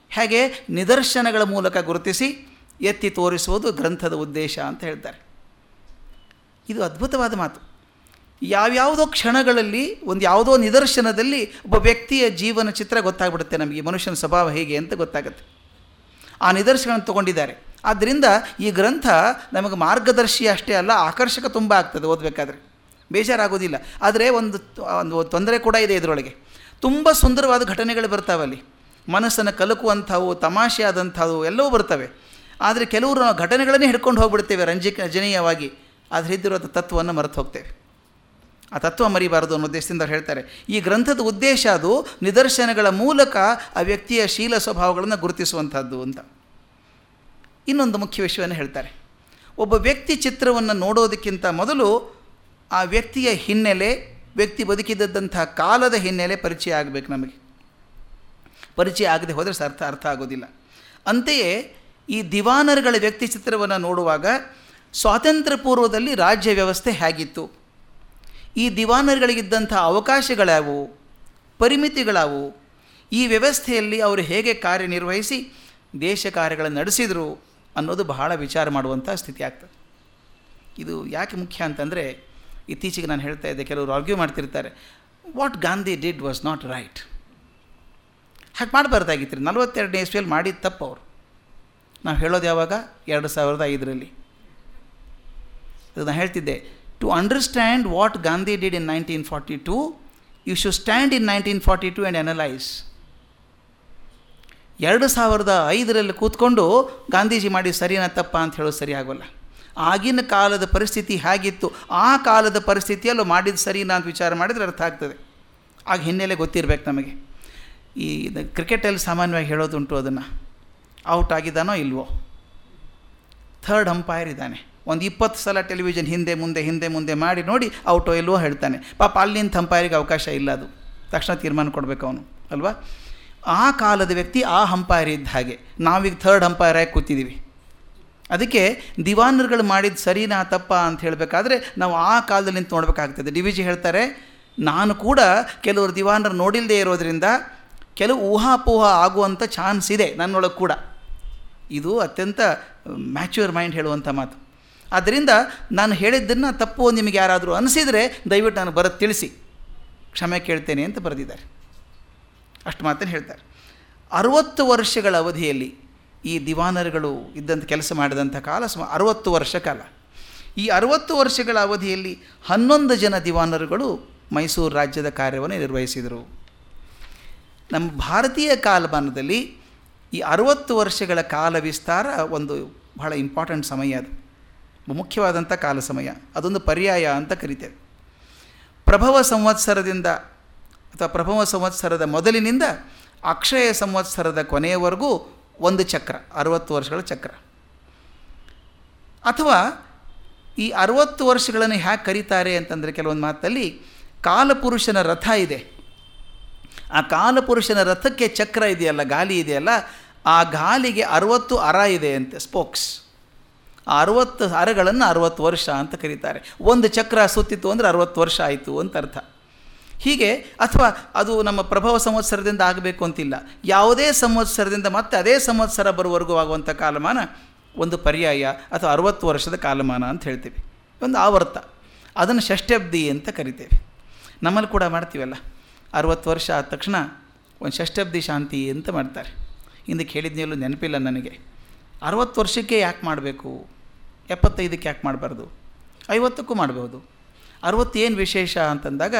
ಹೇಗೆ? ನಿದರ್ಶನಗಳ ಮೂಲಕ ಗುರುತಿಸಿ, ಎತ್ತಿ ತೋರಿಸುವುದು ಗ್ರಂಥದ ಉದ್ದೇಶ ಅಂತ ಹೇಳ್ತಾರೆ. ಇದು ಅದ್ಭುತವಾದ ಮಾತು. ಯಾವ್ಯಾವುದೋ ಕ್ಷಣಗಳಲ್ಲಿ, ಒಂದು ಯಾವುದೋ ನಿದರ್ಶನದಲ್ಲಿ ಒಬ್ಬ ವ್ಯಕ್ತಿಯ ಜೀವನ ಚಿತ್ರ ಗೊತ್ತಾಗ್ಬಿಡುತ್ತೆ ನಮಗೆ ಮನುಷ್ಯನ ಸ್ವಭಾವ ಹೇಗೆ ಅಂತ ಗೊತ್ತಾಗುತ್ತೆ. ಆ ನಿದರ್ಶನಗಳನ್ನು ತೊಗೊಂಡಿದ್ದಾರೆ. ಆದ್ದರಿಂದ ಈ ಗ್ರಂಥ ನಮಗೆ ಮಾರ್ಗದರ್ಶಿ ಅಷ್ಟೇ ಅಲ್ಲ, ಆಕರ್ಷಕ ತುಂಬ ಆಗ್ತದೆ ಓದಬೇಕಾದ್ರೆ. ಬೇಜಾರಾಗೋದಿಲ್ಲ. ಆದರೆ ಒಂದು ಒಂದು ತೊಂದರೆ ಕೂಡ ಇದೆ ಇದರೊಳಗೆ. ತುಂಬ ಸುಂದರವಾದ ಘಟನೆಗಳು ಬರ್ತಾವೆ ಅಲ್ಲಿ. ಮನಸ್ಸನ್ನು ಕಲಕುವಂಥವು ತಮಾಷೆ ಆದಂಥವು ಎಲ್ಲವೂ ಬರ್ತವೆ. ಆದರೆ ಕೆಲವರು ಘಟನೆಗಳನ್ನೇ ಹಿಡ್ಕೊಂಡು ಹೋಗ್ಬಿಡ್ತೇವೆ ರಂಜಿಕ, ರಂಜನೀಯವಾಗಿ. ಆದರೆ ಇದ್ದಿರೋ ತತ್ವವನ್ನು ಮರೆತು ಹೋಗ್ತೇವೆ ಆ ತತ್ವ ಮರಿಬಾರದು ಅನ್ನೋ ಉದ್ದೇಶದಿಂದ ಹೇಳ್ತಾರೆ. ಈ ಗ್ರಂಥದ ಉದ್ದೇಶ ಅದು ನಿದರ್ಶನಗಳ ಮೂಲಕ ಆ ವ್ಯಕ್ತಿಯ ಶೀಲ ಸ್ವಭಾವಗಳನ್ನು ಗುರುತಿಸುವಂಥದ್ದು ಅಂತ. ಇನ್ನೊಂದು ಮುಖ್ಯ ವಿಷಯವನ್ನು ಹೇಳ್ತಾರೆ. ಒಬ್ಬ ವ್ಯಕ್ತಿ ಚಿತ್ರವನ್ನು ನೋಡೋದಕ್ಕಿಂತ ಮೊದಲು ಆ ವ್ಯಕ್ತಿಯ ಹಿನ್ನೆಲೆ, ವ್ಯಕ್ತಿ ಬದುಕಿದ್ದಂತಹ ಕಾಲದ ಹಿನ್ನೆಲೆ ಪರಿಚಯ ಆಗಬೇಕು ನಮಗೆ. ಪರಿಚಯ ಆಗದೆ ಹೋದರೆ ಅರ್ಥ ಅರ್ಥ ಆಗೋದಿಲ್ಲ. ಅಂತೆಯೇ ಈ ದಿವಾನರುಗಳ ವ್ಯಕ್ತಿ ಚಿತ್ರವನ್ನು ನೋಡುವಾಗ ಸ್ವಾತಂತ್ರ್ಯ ಪೂರ್ವದಲ್ಲಿ ರಾಜ್ಯ ವ್ಯವಸ್ಥೆ ಹೇಗಿತ್ತು? ಈ ದಿವಾನರುಗಳಿಗಿದ್ದಂಥ ಅವಕಾಶಗಳ್ಯಾವು ಪರಿಮಿತಿಗಳಾವು, ಈ ವ್ಯವಸ್ಥೆಯಲ್ಲಿ ಅವರು ಹೇಗೆ ಕಾರ್ಯನಿರ್ವಹಿಸಿ ದೇಶ ಕಾರ್ಯಗಳನ್ನು ನಡೆಸಿದರು ಅನ್ನೋದು ಬಹಳ ವಿಚಾರ ಮಾಡುವಂಥ ಸ್ಥಿತಿ ಆಗ್ತದೆ. ಇದು ಯಾಕೆ ಮುಖ್ಯ ಅಂತಂದರೆ, ಇತ್ತೀಚೆಗೆ ನಾನು ಹೇಳ್ತಾ ಇದ್ದೆ, ಕೆಲವರು ಆರ್ಗ್ಯೂ ಮಾಡ್ತಿರ್ತಾರೆ what Gandhi did was not right ಹಾಗೆ ಮಾಡಬಾರ್ದಾಗಿತ್ತು ರೀ. ನಲವತ್ತೆರಡನೇ ಇಸ್ವಿಯಲ್ಲಿ ಮಾಡಿದ ತಪ್ಪು ಅವರು. ನಾವು ಹೇಳೋದು ಯಾವಾಗ? ಎರಡು ಸಾವಿರದ ಐದರಲ್ಲಿ. ಅದು ನಾನು ಹೇಳ್ತಿದ್ದೆ to understand what Gandhi did in nineteen forty two you should stand in nineteen forty two and analyse ಎರಡು ಸಾವಿರದ ಐದರಲ್ಲಿ ಕೂತ್ಕೊಂಡು ಗಾಂಧೀಜಿ ಮಾಡಿ ಸರಿನಾ ತಪ್ಪ ಅಂತ ಹೇಳೋದು ಸರಿ ಆಗೋಲ್ಲ. ಆಗಿನ ಕಾಲದ ಪರಿಸ್ಥಿತಿ ಹೇಗಿತ್ತು, ಆ ಕಾಲದ ಪರಿಸ್ಥಿತಿಯಲ್ಲೂ ಮಾಡಿದ ಸರಿನಾ ಅಂತ ವಿಚಾರ ಮಾಡಿದರೆ ಅರ್ಥ ಆಗ್ತದೆ. ಆಗ ಹಿನ್ನೆಲೆ ಗೊತ್ತಿರಬೇಕು ನಮಗೆ. ಈ ಕ್ರಿಕೆಟಲ್ಲಿ ಸಾಮಾನ್ಯವಾಗಿ ಹೇಳೋದುಂಟು ಅದನ್ನು. ಔಟ್ ಆಗಿದ್ದಾನೋ ಇಲ್ವೋ? ಥರ್ಡ್ ಅಂಪೈರ್ ಇದ್ದಾನೆ. ಒಂದು ಇಪ್ಪತ್ತು ಸಲ ಟೆಲಿವಿಷನ್ ಹಿಂದೆ ಮುಂದೆ ಹಿಂದೆ ಮುಂದೆ ಮಾಡಿ ನೋಡಿ ಔಟೋ ಇಲ್ವೋ ಹೇಳ್ತಾನೆ. ಪಾಪ ಅಲ್ಲಿಂದ ಹಂಪಾಯರಿಗೆ ಅವಕಾಶ ಇಲ್ಲ ಅದು. ತಕ್ಷಣ ತೀರ್ಮಾನ ಕೊಡಬೇಕು ಅವನು, ಅಲ್ವಾ? ಆ ಕಾಲದ ವ್ಯಕ್ತಿ ಆ ಹಂಪೈರ್ ಇದ್ದ ಹಾಗೆ. ನಾವೀಗ ಥರ್ಡ್ ಹಂಪೈರಾಗಿ ಕೂತಿದ್ದೀವಿ ಅದಕ್ಕೆ ದಿವಾನರುಗಳು ಮಾಡಿದ ಸರಿನಾ ತಪ್ಪ ಅಂತ ಹೇಳಬೇಕಾದ್ರೆ ನಾವು ಆ ಕಾಲದಲ್ಲಿ ನಿಂತು ನೋಡಬೇಕಾಗ್ತದೆ. ಡಿ ಹೇಳ್ತಾರೆ, ನಾನು ಕೂಡ ಕೆಲವರು ದಿವಾನರು ನೋಡಿಲ್ಲದೆ ಇರೋದರಿಂದ ಕೆಲವು ಊಹಾಪೋಹ ಆಗುವಂಥ ಚಾನ್ಸ್ ಇದೆ ನನ್ನೊಳಗೆ ಕೂಡ. ಇದು ಅತ್ಯಂತ ಮ್ಯಾಚ್ಯೂರ್ ಮೈಂಡ್ ಹೇಳುವಂಥ ಮಾತು. ಆದ್ದರಿಂದ ನಾನು ಹೇಳಿದ್ದನ್ನು ತಪ್ಪು ನಿಮಗೆ ಯಾರಾದರೂ ಅನಿಸಿದರೆ ದಯವಿಟ್ಟು ನಾನು ಬರೋದು ತಿಳಿಸಿ. ಕ್ಷಮೆ ಕೇಳ್ತೇನೆ ಅಂತ ಬರೆದಿದ್ದಾರೆ. ಅಷ್ಟು ಮಾತನ್ನು ಹೇಳ್ತಾರೆ. ಅರುವತ್ತು ವರ್ಷಗಳ ಅವಧಿಯಲ್ಲಿ ಈ ದಿವಾನರುಗಳು ಇದ್ದಂಥ ಕೆಲಸ ಮಾಡಿದಂಥ ಕಾಲ ಸುಮಾರು ಅರುವತ್ತು ವರ್ಷ ಕಾಲ. ಈ ಅರುವತ್ತು ವರ್ಷಗಳ ಅವಧಿಯಲ್ಲಿ ಹನ್ನೊಂದು ಜನ ದಿವಾನರುಗಳು ಮೈಸೂರು ರಾಜ್ಯದ ಕಾರ್ಯವನ್ನು ನಿರ್ವಹಿಸಿದರು. ನಮ್ಮ ಭಾರತೀಯ ಕಾಲಮಾನದಲ್ಲಿ ಈ ಅರುವತ್ತು ವರ್ಷಗಳ ಕಾಲ ವಿಸ್ತಾರ ಒಂದು ಬಹಳ ಇಂಪಾರ್ಟೆಂಟ್ ಸಮಯ ಅದು. ಮುಖ್ಯವಾದಂಥ ಕಾಲ ಸಮಯ. ಅದೊಂದು ಪರ್ಯಾಯ ಅಂತ ಕರಿತೇವೆ. ಪ್ರಭವ ಸಂವತ್ಸರದಿಂದ ಅಥವಾ ಪ್ರಭವ ಸಂವತ್ಸರದ ಮೊದಲಿನಿಂದ ಅಕ್ಷಯ ಸಂವತ್ಸರದ ಕೊನೆಯವರೆಗೂ ಒಂದು ಚಕ್ರ, ಅರುವತ್ತು ವರ್ಷಗಳ ಚಕ್ರ. ಅಥವಾ ಈ ಅರುವತ್ತು ವರ್ಷಗಳನ್ನು ಹ್ಯಾಕೆ ಕರೀತಾರೆ ಅಂತಂದರೆ ಕೆಲವೊಂದು ಮಾತಲ್ಲಿ ಕಾಲಪುರುಷನ ರಥ ಇದೆ. ಆ ಕಾಲಪುರುಷನ ರಥಕ್ಕೆ ಚಕ್ರ ಇದೆಯಲ್ಲ, ಗಾಲಿ ಇದೆಯಲ್ಲ, ಆ ಗಾಲಿಗೆ ಅರುವತ್ತು ಅರ ಇದೆ ಅಂತೆ, ಸ್ಪೋಕ್ಸ್. ಅರುವತ್ತು ಹರಗಳನ್ನು ಅರುವತ್ತು ವರ್ಷ ಅಂತ ಕರೀತಾರೆ. ಒಂದು ಚಕ್ರ ಸುತ್ತಿತ್ತು ಅಂದರೆ ಅರುವತ್ತು ವರ್ಷ ಆಯಿತು ಅಂತ ಅರ್ಥ. ಹೀಗೆ ಅಥವಾ ಅದು ನಮ್ಮ ಪ್ರಭವ ಸಂವತ್ಸರದಿಂದ ಆಗಬೇಕು ಅಂತಿಲ್ಲ. ಯಾವುದೇ ಸಂವತ್ಸರದಿಂದ ಮತ್ತೆ ಅದೇ ಸಂವತ್ಸರ ಬರುವವರೆಗೂ ಆಗುವಂಥ ಕಾಲಮಾನ ಒಂದು ಪರ್ಯಾಯ ಅಥವಾ ಅರುವತ್ತು ವರ್ಷದ ಕಾಲಮಾನ ಅಂತ ಹೇಳ್ತೀವಿ. ಒಂದು ಆವರ್ತ. ಅದನ್ನು ಷಷ್ಠಬ್ದಿ ಅಂತ ಕರಿತೇವೆ. ನಮ್ಮಲ್ಲಿ ಕೂಡ ಮಾಡ್ತೀವಲ್ಲ. ಅರುವತ್ತು ವರ್ಷ ಆದ ತಕ್ಷಣ ಒಂದು ಷಷ್ಠಬ್ದಿ ಶಾಂತಿ ಅಂತ ಮಾಡ್ತಾರೆ. ಹಿಂದಕ್ಕೆ ಹೇಳಿದ್ನೆಲ್ಲೂ ನೆನಪಿಲ್ಲ ನನಗೆ. ಅರುವತ್ತು ವರ್ಷಕ್ಕೆ ಯಾಕೆ ಮಾಡಬೇಕು? ಎಪ್ಪತ್ತೈದಕ್ಕೆ ಯಾಕೆ ಮಾಡಬಾರ್ದು? ಐವತ್ತಕ್ಕೂ ಮಾಡಬಹುದು ಅರವತ್ತೇನು ವಿಶೇಷ ಅಂತಂದಾಗ,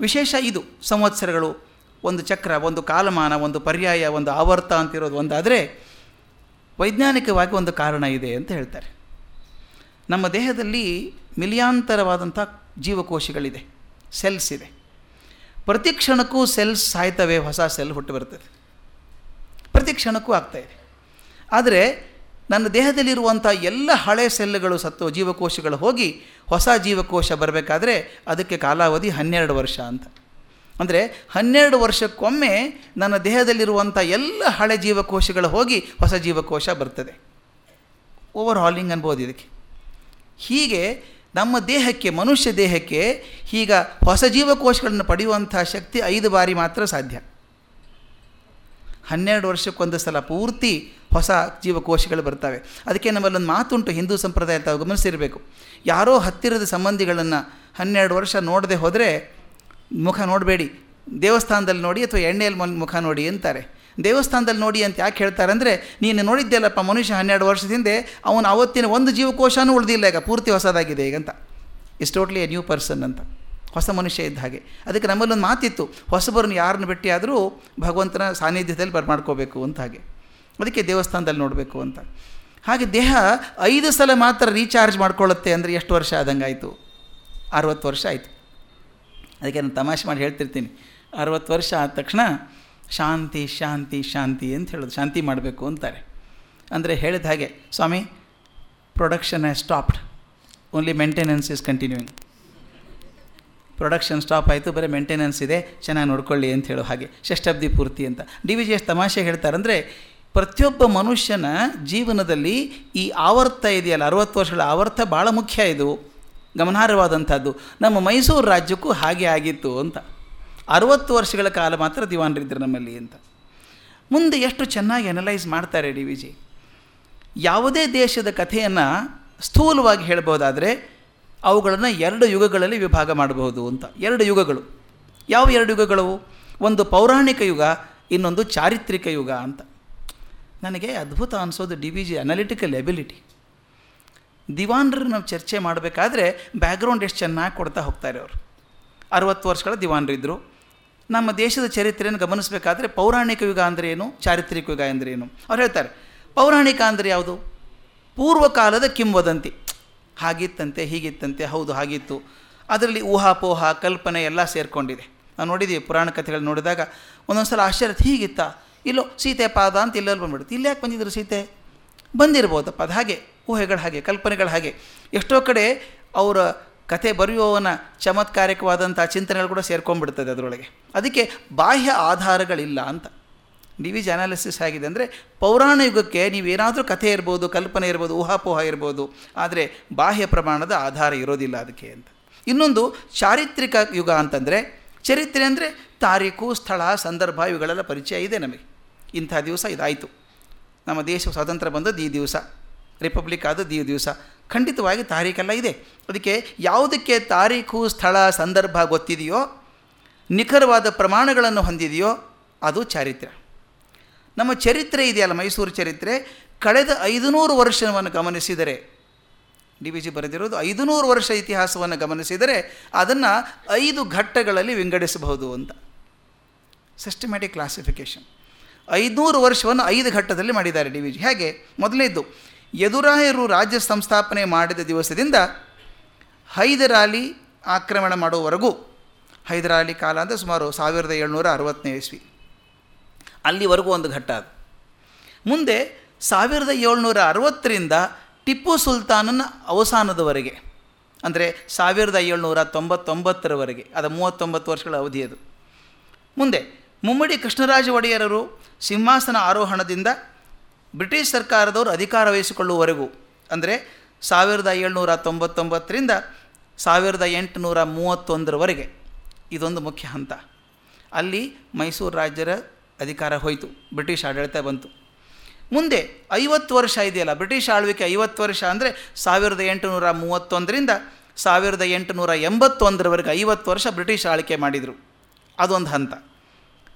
ವಿಶೇಷ ಇದು, ಸಂವತ್ಸರಗಳು, ಒಂದು ಚಕ್ರ, ಒಂದು ಕಾಲಮಾನ, ಒಂದು ಪರ್ಯಾಯ, ಒಂದು ಆವರ್ತ ಅಂತಿರೋದು ಒಂದಾದರೆ, ವೈಜ್ಞಾನಿಕವಾಗಿ ಒಂದು ಕಾರಣ ಇದೆ ಅಂತ ಹೇಳ್ತಾರೆ. ನಮ್ಮ ದೇಹದಲ್ಲಿ ಮಿಲಿಯಾಂತರವಾದಂಥ ಜೀವಕೋಶಗಳಿದೆ, ಸೆಲ್ಸ್ ಇದೆ. ಪ್ರತಿ ಕ್ಷಣಕ್ಕೂ ಸೆಲ್ಸ್ ಸಾಯ್ತವೆ, ಹೊಸ ಸೆಲ್ ಹುಟ್ಟು ಬರ್ತದೆ. ಪ್ರತಿ ಕ್ಷಣಕ್ಕೂ ಆಗ್ತಾಯಿದೆ ಆದರೆ ನನ್ನ ದೇಹದಲ್ಲಿರುವಂಥ ಎಲ್ಲ ಹಳೆ ಸೆಲ್ಲುಗಳು ಸತ್ತು ಜೀವಕೋಶಗಳು ಹೋಗಿ ಹೊಸ ಜೀವಕೋಶ ಬರಬೇಕಾದ್ರೆ ಅದಕ್ಕೆ ಕಾಲಾವಧಿ ಹನ್ನೆರಡು ವರ್ಷ ಅಂತ. ಅಂದರೆ ಹನ್ನೆರಡು ವರ್ಷಕ್ಕೊಮ್ಮೆ ನನ್ನ ದೇಹದಲ್ಲಿರುವಂಥ ಎಲ್ಲ ಹಳೆ ಜೀವಕೋಶಗಳು ಹೋಗಿ ಹೊಸ ಜೀವಕೋಶ ಬರ್ತದೆ. ಓವರ್ ಹಾಲಿಂಗ್ ಅನ್ಬೋದು ಇದಕ್ಕೆ. ಹೀಗೆ ನಮ್ಮ ದೇಹಕ್ಕೆ, ಮನುಷ್ಯ ದೇಹಕ್ಕೆ ಈಗ ಹೊಸ ಜೀವಕೋಶಗಳನ್ನು ಪಡೆಯುವಂಥ ಶಕ್ತಿ ಐದು ಬಾರಿ ಮಾತ್ರ ಸಾಧ್ಯ. ಹನ್ನೆರಡು ವರ್ಷಕ್ಕೊಂದು ಸಲ ಪೂರ್ತಿ ಹೊಸ ಜೀವಕೋಶಗಳು ಬರ್ತವೆ. ಅದಕ್ಕೆ ನಮ್ಮಲ್ಲೊಂದು ಮಾತುಂಟು ಹಿಂದೂ ಸಂಪ್ರದಾಯ ತಾವು ಗಮನಿಸಿರಬೇಕು. ಯಾರೋ ಹತ್ತಿರದ ಸಂಬಂಧಿಗಳನ್ನು ಹನ್ನೆರಡು ವರ್ಷ ನೋಡದೆ ಹೋದರೆ ಮುಖ ನೋಡಬೇಡಿ. ದೇವಸ್ಥಾನದಲ್ಲಿ ನೋಡಿ ಅಥವಾ ಎಣ್ಣೆಯಲ್ಲಿ ಮುಖ ನೋಡಿ ಅಂತಾರೆ. ದೇವಸ್ಥಾನದಲ್ಲಿ ನೋಡಿ ಅಂತ ಯಾಕೆ ಹೇಳ್ತಾರೆ ಅಂದರೆ ನೀನು ನೋಡಿದ್ದೆಲ್ಲಪ್ಪ ಮನುಷ್ಯ ಹನ್ನೆರಡು ವರ್ಷದ ಹಿಂದೆ ಅವನು ಅವತ್ತಿನ ಒಂದು ಜೀವಕೋಶನೂ ಉಳಿದಿಲ್ಲ, ಈಗ ಪೂರ್ತಿ ಹೊಸದಾಗಿದೆ ಈಗಂತ is totally a new person ಅಂತ. ಹೊಸ ಮನುಷ್ಯ ಇದ್ದ ಹಾಗೆ. ಅದಕ್ಕೆ ನಮ್ಮಲ್ಲಿ ಒಂದು ಮಾತಿತ್ತು, ಹೊಸಬರನ್ನು ಯಾರನ್ನು ಭೇಟಿಯಾದರೂ ಭಗವಂತನ ಸಾನ್ನಿಧ್ಯದಲ್ಲಿ ಬರ್ಮಾಡ್ಕೋಬೇಕು ಅಂತ ಹಾಗೆ. ಅದಕ್ಕೆ ದೇವಸ್ಥಾನದಲ್ಲಿ ನೋಡಬೇಕು ಅಂತ. ಹಾಗೆ ದೇಹ ಐದು ಸಲ ಮಾತ್ರ ರೀಚಾರ್ಜ್ ಮಾಡ್ಕೊಳ್ಳುತ್ತೆ ಅಂದರೆ ಎಷ್ಟು ವರ್ಷ ಆದಂಗೆ ಆಯಿತು? ಅರುವತ್ತು ವರ್ಷ ಆಯಿತು. ಅದಕ್ಕೆ ನಾನು ತಮಾಷೆ ಮಾಡಿ ಹೇಳ್ತಿರ್ತೀನಿ. ಅರುವತ್ತು ವರ್ಷ ಆದ ತಕ್ಷಣ ಶಾಂತಿ ಶಾಂತಿ ಶಾಂತಿ ಅಂತ ಹೇಳೋದು, ಶಾಂತಿ ಮಾಡಬೇಕು ಅಂತಾರೆ. ಅಂದರೆ ಹೇಳಿದ ಹಾಗೆ, ಸ್ವಾಮಿ production has stopped only maintenance is continuing production stop ಆಯಿತು, ಬರೀ ಮೇಂಟೆನೆನ್ಸ್ ಇದೆ, ಚೆನ್ನಾಗಿ ನೋಡ್ಕೊಳ್ಳಿ ಅಂತ ಹೇಳೋ ಹಾಗೆ. ಷಷ್ಠಬ್ದಿ ಪೂರ್ತಿ ಅಂತ. ಡಿ ವಿ ಜಿ ಎಸ್ ತಮಾಷೆ ಹೇಳ್ತಾರಂದರೆ, ಪ್ರತಿಯೊಬ್ಬ ಮನುಷ್ಯನ ಜೀವನದಲ್ಲಿ ಈ ಆವರ್ತ ಇದೆಯಲ್ಲ, ಅರುವತ್ತು ವರ್ಷಗಳ ಆವರ್ತ ಭಾಳ ಮುಖ್ಯ ಇದು. ಗಮನಾರ್ಹವಾದಂಥದ್ದು. ನಮ್ಮ ಮೈಸೂರು ರಾಜ್ಯಕ್ಕೂ ಹಾಗೆ ಆಗಿತ್ತು ಅಂತ. ಅರುವತ್ತು ವರ್ಷಗಳ ಕಾಲ ಮಾತ್ರ ದಿವಾನರಿದ್ದರು ನಮ್ಮಲ್ಲಿ ಅಂತ. ಮುಂದೆ ಎಷ್ಟು ಚೆನ್ನಾಗಿ ಅನಲೈಸ್ ಮಾಡ್ತಾರೆ ಡಿ ವಿ ಜಿ ಯಾವುದೇ ದೇಶದ ಕಥೆಯನ್ನು ಸ್ಥೂಲವಾಗಿ ಹೇಳ್ಬೋದಾದರೆ ಅವುಗಳನ್ನು ಎರಡು ಯುಗಗಳಲ್ಲಿ ವಿಭಾಗ ಮಾಡಬಹುದು ಅಂತ. ಎರಡು ಯುಗಗಳು. ಯಾವ ಎರಡು ಯುಗಗಳು? ಒಂದು ಪೌರಾಣಿಕ ಯುಗ, ಇನ್ನೊಂದು ಚಾರಿತ್ರಿಕ ಯುಗ ಅಂತ. ನನಗೆ ಅದ್ಭುತ ಅನಿಸೋದು D V G analytical ability ದಿವಾನ್ರು ನಾವು ಚರ್ಚೆ ಮಾಡಬೇಕಾದ್ರೆ ಬ್ಯಾಕ್ಗ್ರೌಂಡ್ ಎಷ್ಟು ಚೆನ್ನಾಗಿ ಕೊಡ್ತಾ ಹೋಗ್ತಾರೆ ಅವರು ಅರುವತ್ತು ವರ್ಷಗಳ ದಿವಾನರಿದ್ದರು ನಮ್ಮ ದೇಶದ ಚರಿತ್ರೆಯನ್ನು ಗಮನಿಸಬೇಕಾದ್ರೆ ಪೌರಾಣಿಕ ಯುಗ ಅಂದರೆ ಏನು? ಚಾರಿತ್ರಿಕ ಯುಗ ಅಂದರೆ ಏನು? ಅವ್ರು ಹೇಳ್ತಾರೆ, ಪೌರಾಣಿಕ ಅಂದರೆ ಯಾವುದು? ಪೂರ್ವಕಾಲದ ಕಿಂವದಂತಿ. ಹಾಗಿತ್ತಂತೆ, ಹೀಗಿತ್ತಂತೆ, ಹೌದು, ಹಾಗಿತ್ತು. ಅದರಲ್ಲಿ ಊಹಾಪೋಹ, ಕಲ್ಪನೆ ಎಲ್ಲ ಸೇರಿಕೊಂಡಿದೆ. ನಾವು ನೋಡಿದ್ದೀವಿ ಪುರಾಣ ಕಥೆಗಳು ನೋಡಿದಾಗ ಒಂದೊಂದು ಸಲ ಆಶ್ಚರ್ಯ ಹೀಗಿತ್ತಾ? ಇಲ್ಲೋ, ಸೀತೆ ಪಾದ ಅಂತ ಇಲ್ಲಲ್ಲಿ ಬಂದ್ಬಿಡುತ್ತೆ. ಇಲ್ಲಿ ಯಾಕೆ ಬಂದಿದ್ರು ಸೀತೆ? ಬಂದಿರ್ಬೋದಪ್ಪ, ಅದು ಹಾಗೆ, ಊಹೆಗಳು ಹಾಗೆ, ಕಲ್ಪನೆಗಳು ಹಾಗೆ. ಎಷ್ಟೋ ಕಡೆ ಅವರ ಕತೆ ಬರೆಯುವವನ ಚಮತ್ಕಾರಿಕವಾದಂಥ ಚಿಂತನೆಗಳು ಕೂಡ ಸೇರ್ಕೊಂಡ್ಬಿಡ್ತದೆ ಅದರೊಳಗೆ. ಅದಕ್ಕೆ ಬಾಹ್ಯ ಆಧಾರಗಳಿಲ್ಲ ಅಂತ. ಡಿ ವಿ ಜಿ ಅನಾಲಿಸಿಸ್ ಆಗಿದೆ ಅಂದರೆ ಪೌರಾಣ ಯುಗಕ್ಕೆ ನೀವೇನಾದರೂ ಕಥೆ ಇರ್ಬೋದು, ಕಲ್ಪನೆ ಇರ್ಬೋದು, ಊಹಾಪೋಹ ಇರ್ಬೋದು, ಆದರೆ ಬಾಹ್ಯ ಪ್ರಮಾಣದ ಆಧಾರ ಇರೋದಿಲ್ಲ ಅದಕ್ಕೆ ಅಂತ. ಇನ್ನೊಂದು ಚಾರಿತ್ರಿಕ ಯುಗ ಅಂತಂದರೆ ಚರಿತ್ರೆ ಅಂದರೆ ತಾರೀಕು, ಸ್ಥಳ, ಸಂದರ್ಭ ಇವುಗಳೆಲ್ಲ ಪರಿಚಯ ಇದೆ ನಮಗೆ. ಇಂಥ ದಿವಸ ಇದಾಯಿತು. ನಮ್ಮ ದೇಶ ಸ್ವಾತಂತ್ರ್ಯ ಬಂದದ್ದು ಈ ದಿವಸ. ರಿಪಬ್ಲಿಕ್ ಆದದ್ದು ಈ ದಿವಸ. ಖಂಡಿತವಾಗಿ ತಾರೀಖೆಲ್ಲ ಇದೆ. ಅದಕ್ಕೆ ಯಾವುದಕ್ಕೆ ತಾರೀಖು ಸ್ಥಳ, ಸಂದರ್ಭ ಗೊತ್ತಿದೆಯೋ, ನಿಖರವಾದ ಪ್ರಮಾಣಗಳನ್ನು ಹೊಂದಿದೆಯೋ ಅದು ಚಾರಿತ್ರ್ಯ. ನಮ್ಮ ಚರಿತ್ರೆ ಇದೆಯಲ್ಲ, ಮೈಸೂರು ಚರಿತ್ರೆ. ಕಳೆದ ಐದುನೂರು ವರ್ಷವನ್ನು ಗಮನಿಸಿದರೆ, ಡಿ ವಿ ಜಿ ಬರೆದಿರೋದು ಐದುನೂರು ವರ್ಷ ಇತಿಹಾಸವನ್ನು ಗಮನಿಸಿದರೆ ಅದನ್ನು ಐದು ಘಟ್ಟಗಳಲ್ಲಿ ವಿಂಗಡಿಸಬಹುದು ಅಂತ. ಸಿಸ್ಟಮ್ಯಾಟಿಕ್ ಕ್ಲಾಸಿಫಿಕೇಷನ್ ಐದುನೂರು ವರ್ಷವನ್ನು ಐದು ಘಟ್ಟದಲ್ಲಿ ಮಾಡಿದ್ದಾರೆ ಡಿ ವಿ ಜಿ. ಹೇಗೆ? ಮೊದಲನೇದ್ದು ಯದುರಾಯರು ರಾಜ್ಯ ಸಂಸ್ಥಾಪನೆ ಮಾಡಿದ ದಿವಸದಿಂದ ಹೈದರಾಲಿ ಆಕ್ರಮಣ ಮಾಡುವವರೆಗೂ, ಹೈದರಾಲಿ ಕಾಲ ಅಂದರೆ ಸುಮಾರು ಸಾವಿರದ ಏಳ್ನೂರ ಅರವತ್ತನೇ ಇಸ್ವಿ. ಅಲ್ಲಿವರೆಗೂ ಒಂದು ಘಟ್ಟ ಅದು. ಮುಂದೆ ಸಾವಿರದ ಏಳ್ನೂರ ಅರವತ್ತರಿಂದ ಟಿಪ್ಪು ಸುಲ್ತಾನನ ಅವಸಾನದವರೆಗೆ, ಅಂದರೆ ಸಾವಿರದ ಏಳ್ನೂರ ತೊಂಬತ್ತೊಂಬತ್ತರವರೆಗೆ, ಅದು ಮೂವತ್ತೊಂಬತ್ತು ವರ್ಷಗಳ ಅವಧಿ ಅದು. ಮುಂದೆ ಮುಮ್ಮಡಿ ಕೃಷ್ಣರಾಜ ಒಡೆಯರರು ಸಿಂಹಾಸನ ಆರೋಹಣದಿಂದ ಬ್ರಿಟಿಷ್ ಸರ್ಕಾರದವರು ಅಧಿಕಾರ ವಹಿಸಿಕೊಳ್ಳುವವರೆಗೂ, ಅಂದರೆ ಸಾವಿರದ ಏಳ್ನೂರ ತೊಂಬತ್ತೊಂಬತ್ತರಿಂದ ಸಾವಿರದ ಎಂಟುನೂರ ಮೂವತ್ತೊಂದರವರೆಗೆ, ಇದೊಂದು ಮುಖ್ಯ ಹಂತ. ಅಲ್ಲಿ ಮೈಸೂರು ರಾಜ್ಯರ ಅಧಿಕಾರ ಹೋಯಿತು. ಬ್ರಿಟಿಷ್ ಆಡಳಿತ ಬಂತು. ಮುಂದೆ ಐವತ್ತು ವರ್ಷ ಇದೆಯಲ್ಲ, ಬ್ರಿಟಿಷ್ ಆಳ್ವಿಕೆ ಐವತ್ತು ವರ್ಷ ಅಂದರೆ ಸಾವಿರದ ಎಂಟುನೂರ ಮೂವತ್ತೊಂದರಿಂದ ಸಾವಿರದ ಎಂಟುನೂರ ಎಂಬತ್ತೊಂದರವರೆಗೆ ಐವತ್ತು ವರ್ಷ ಬ್ರಿಟಿಷ್ ಆಳ್ವಿಕೆ ಮಾಡಿದರು. ಅದೊಂದು ಹಂತ.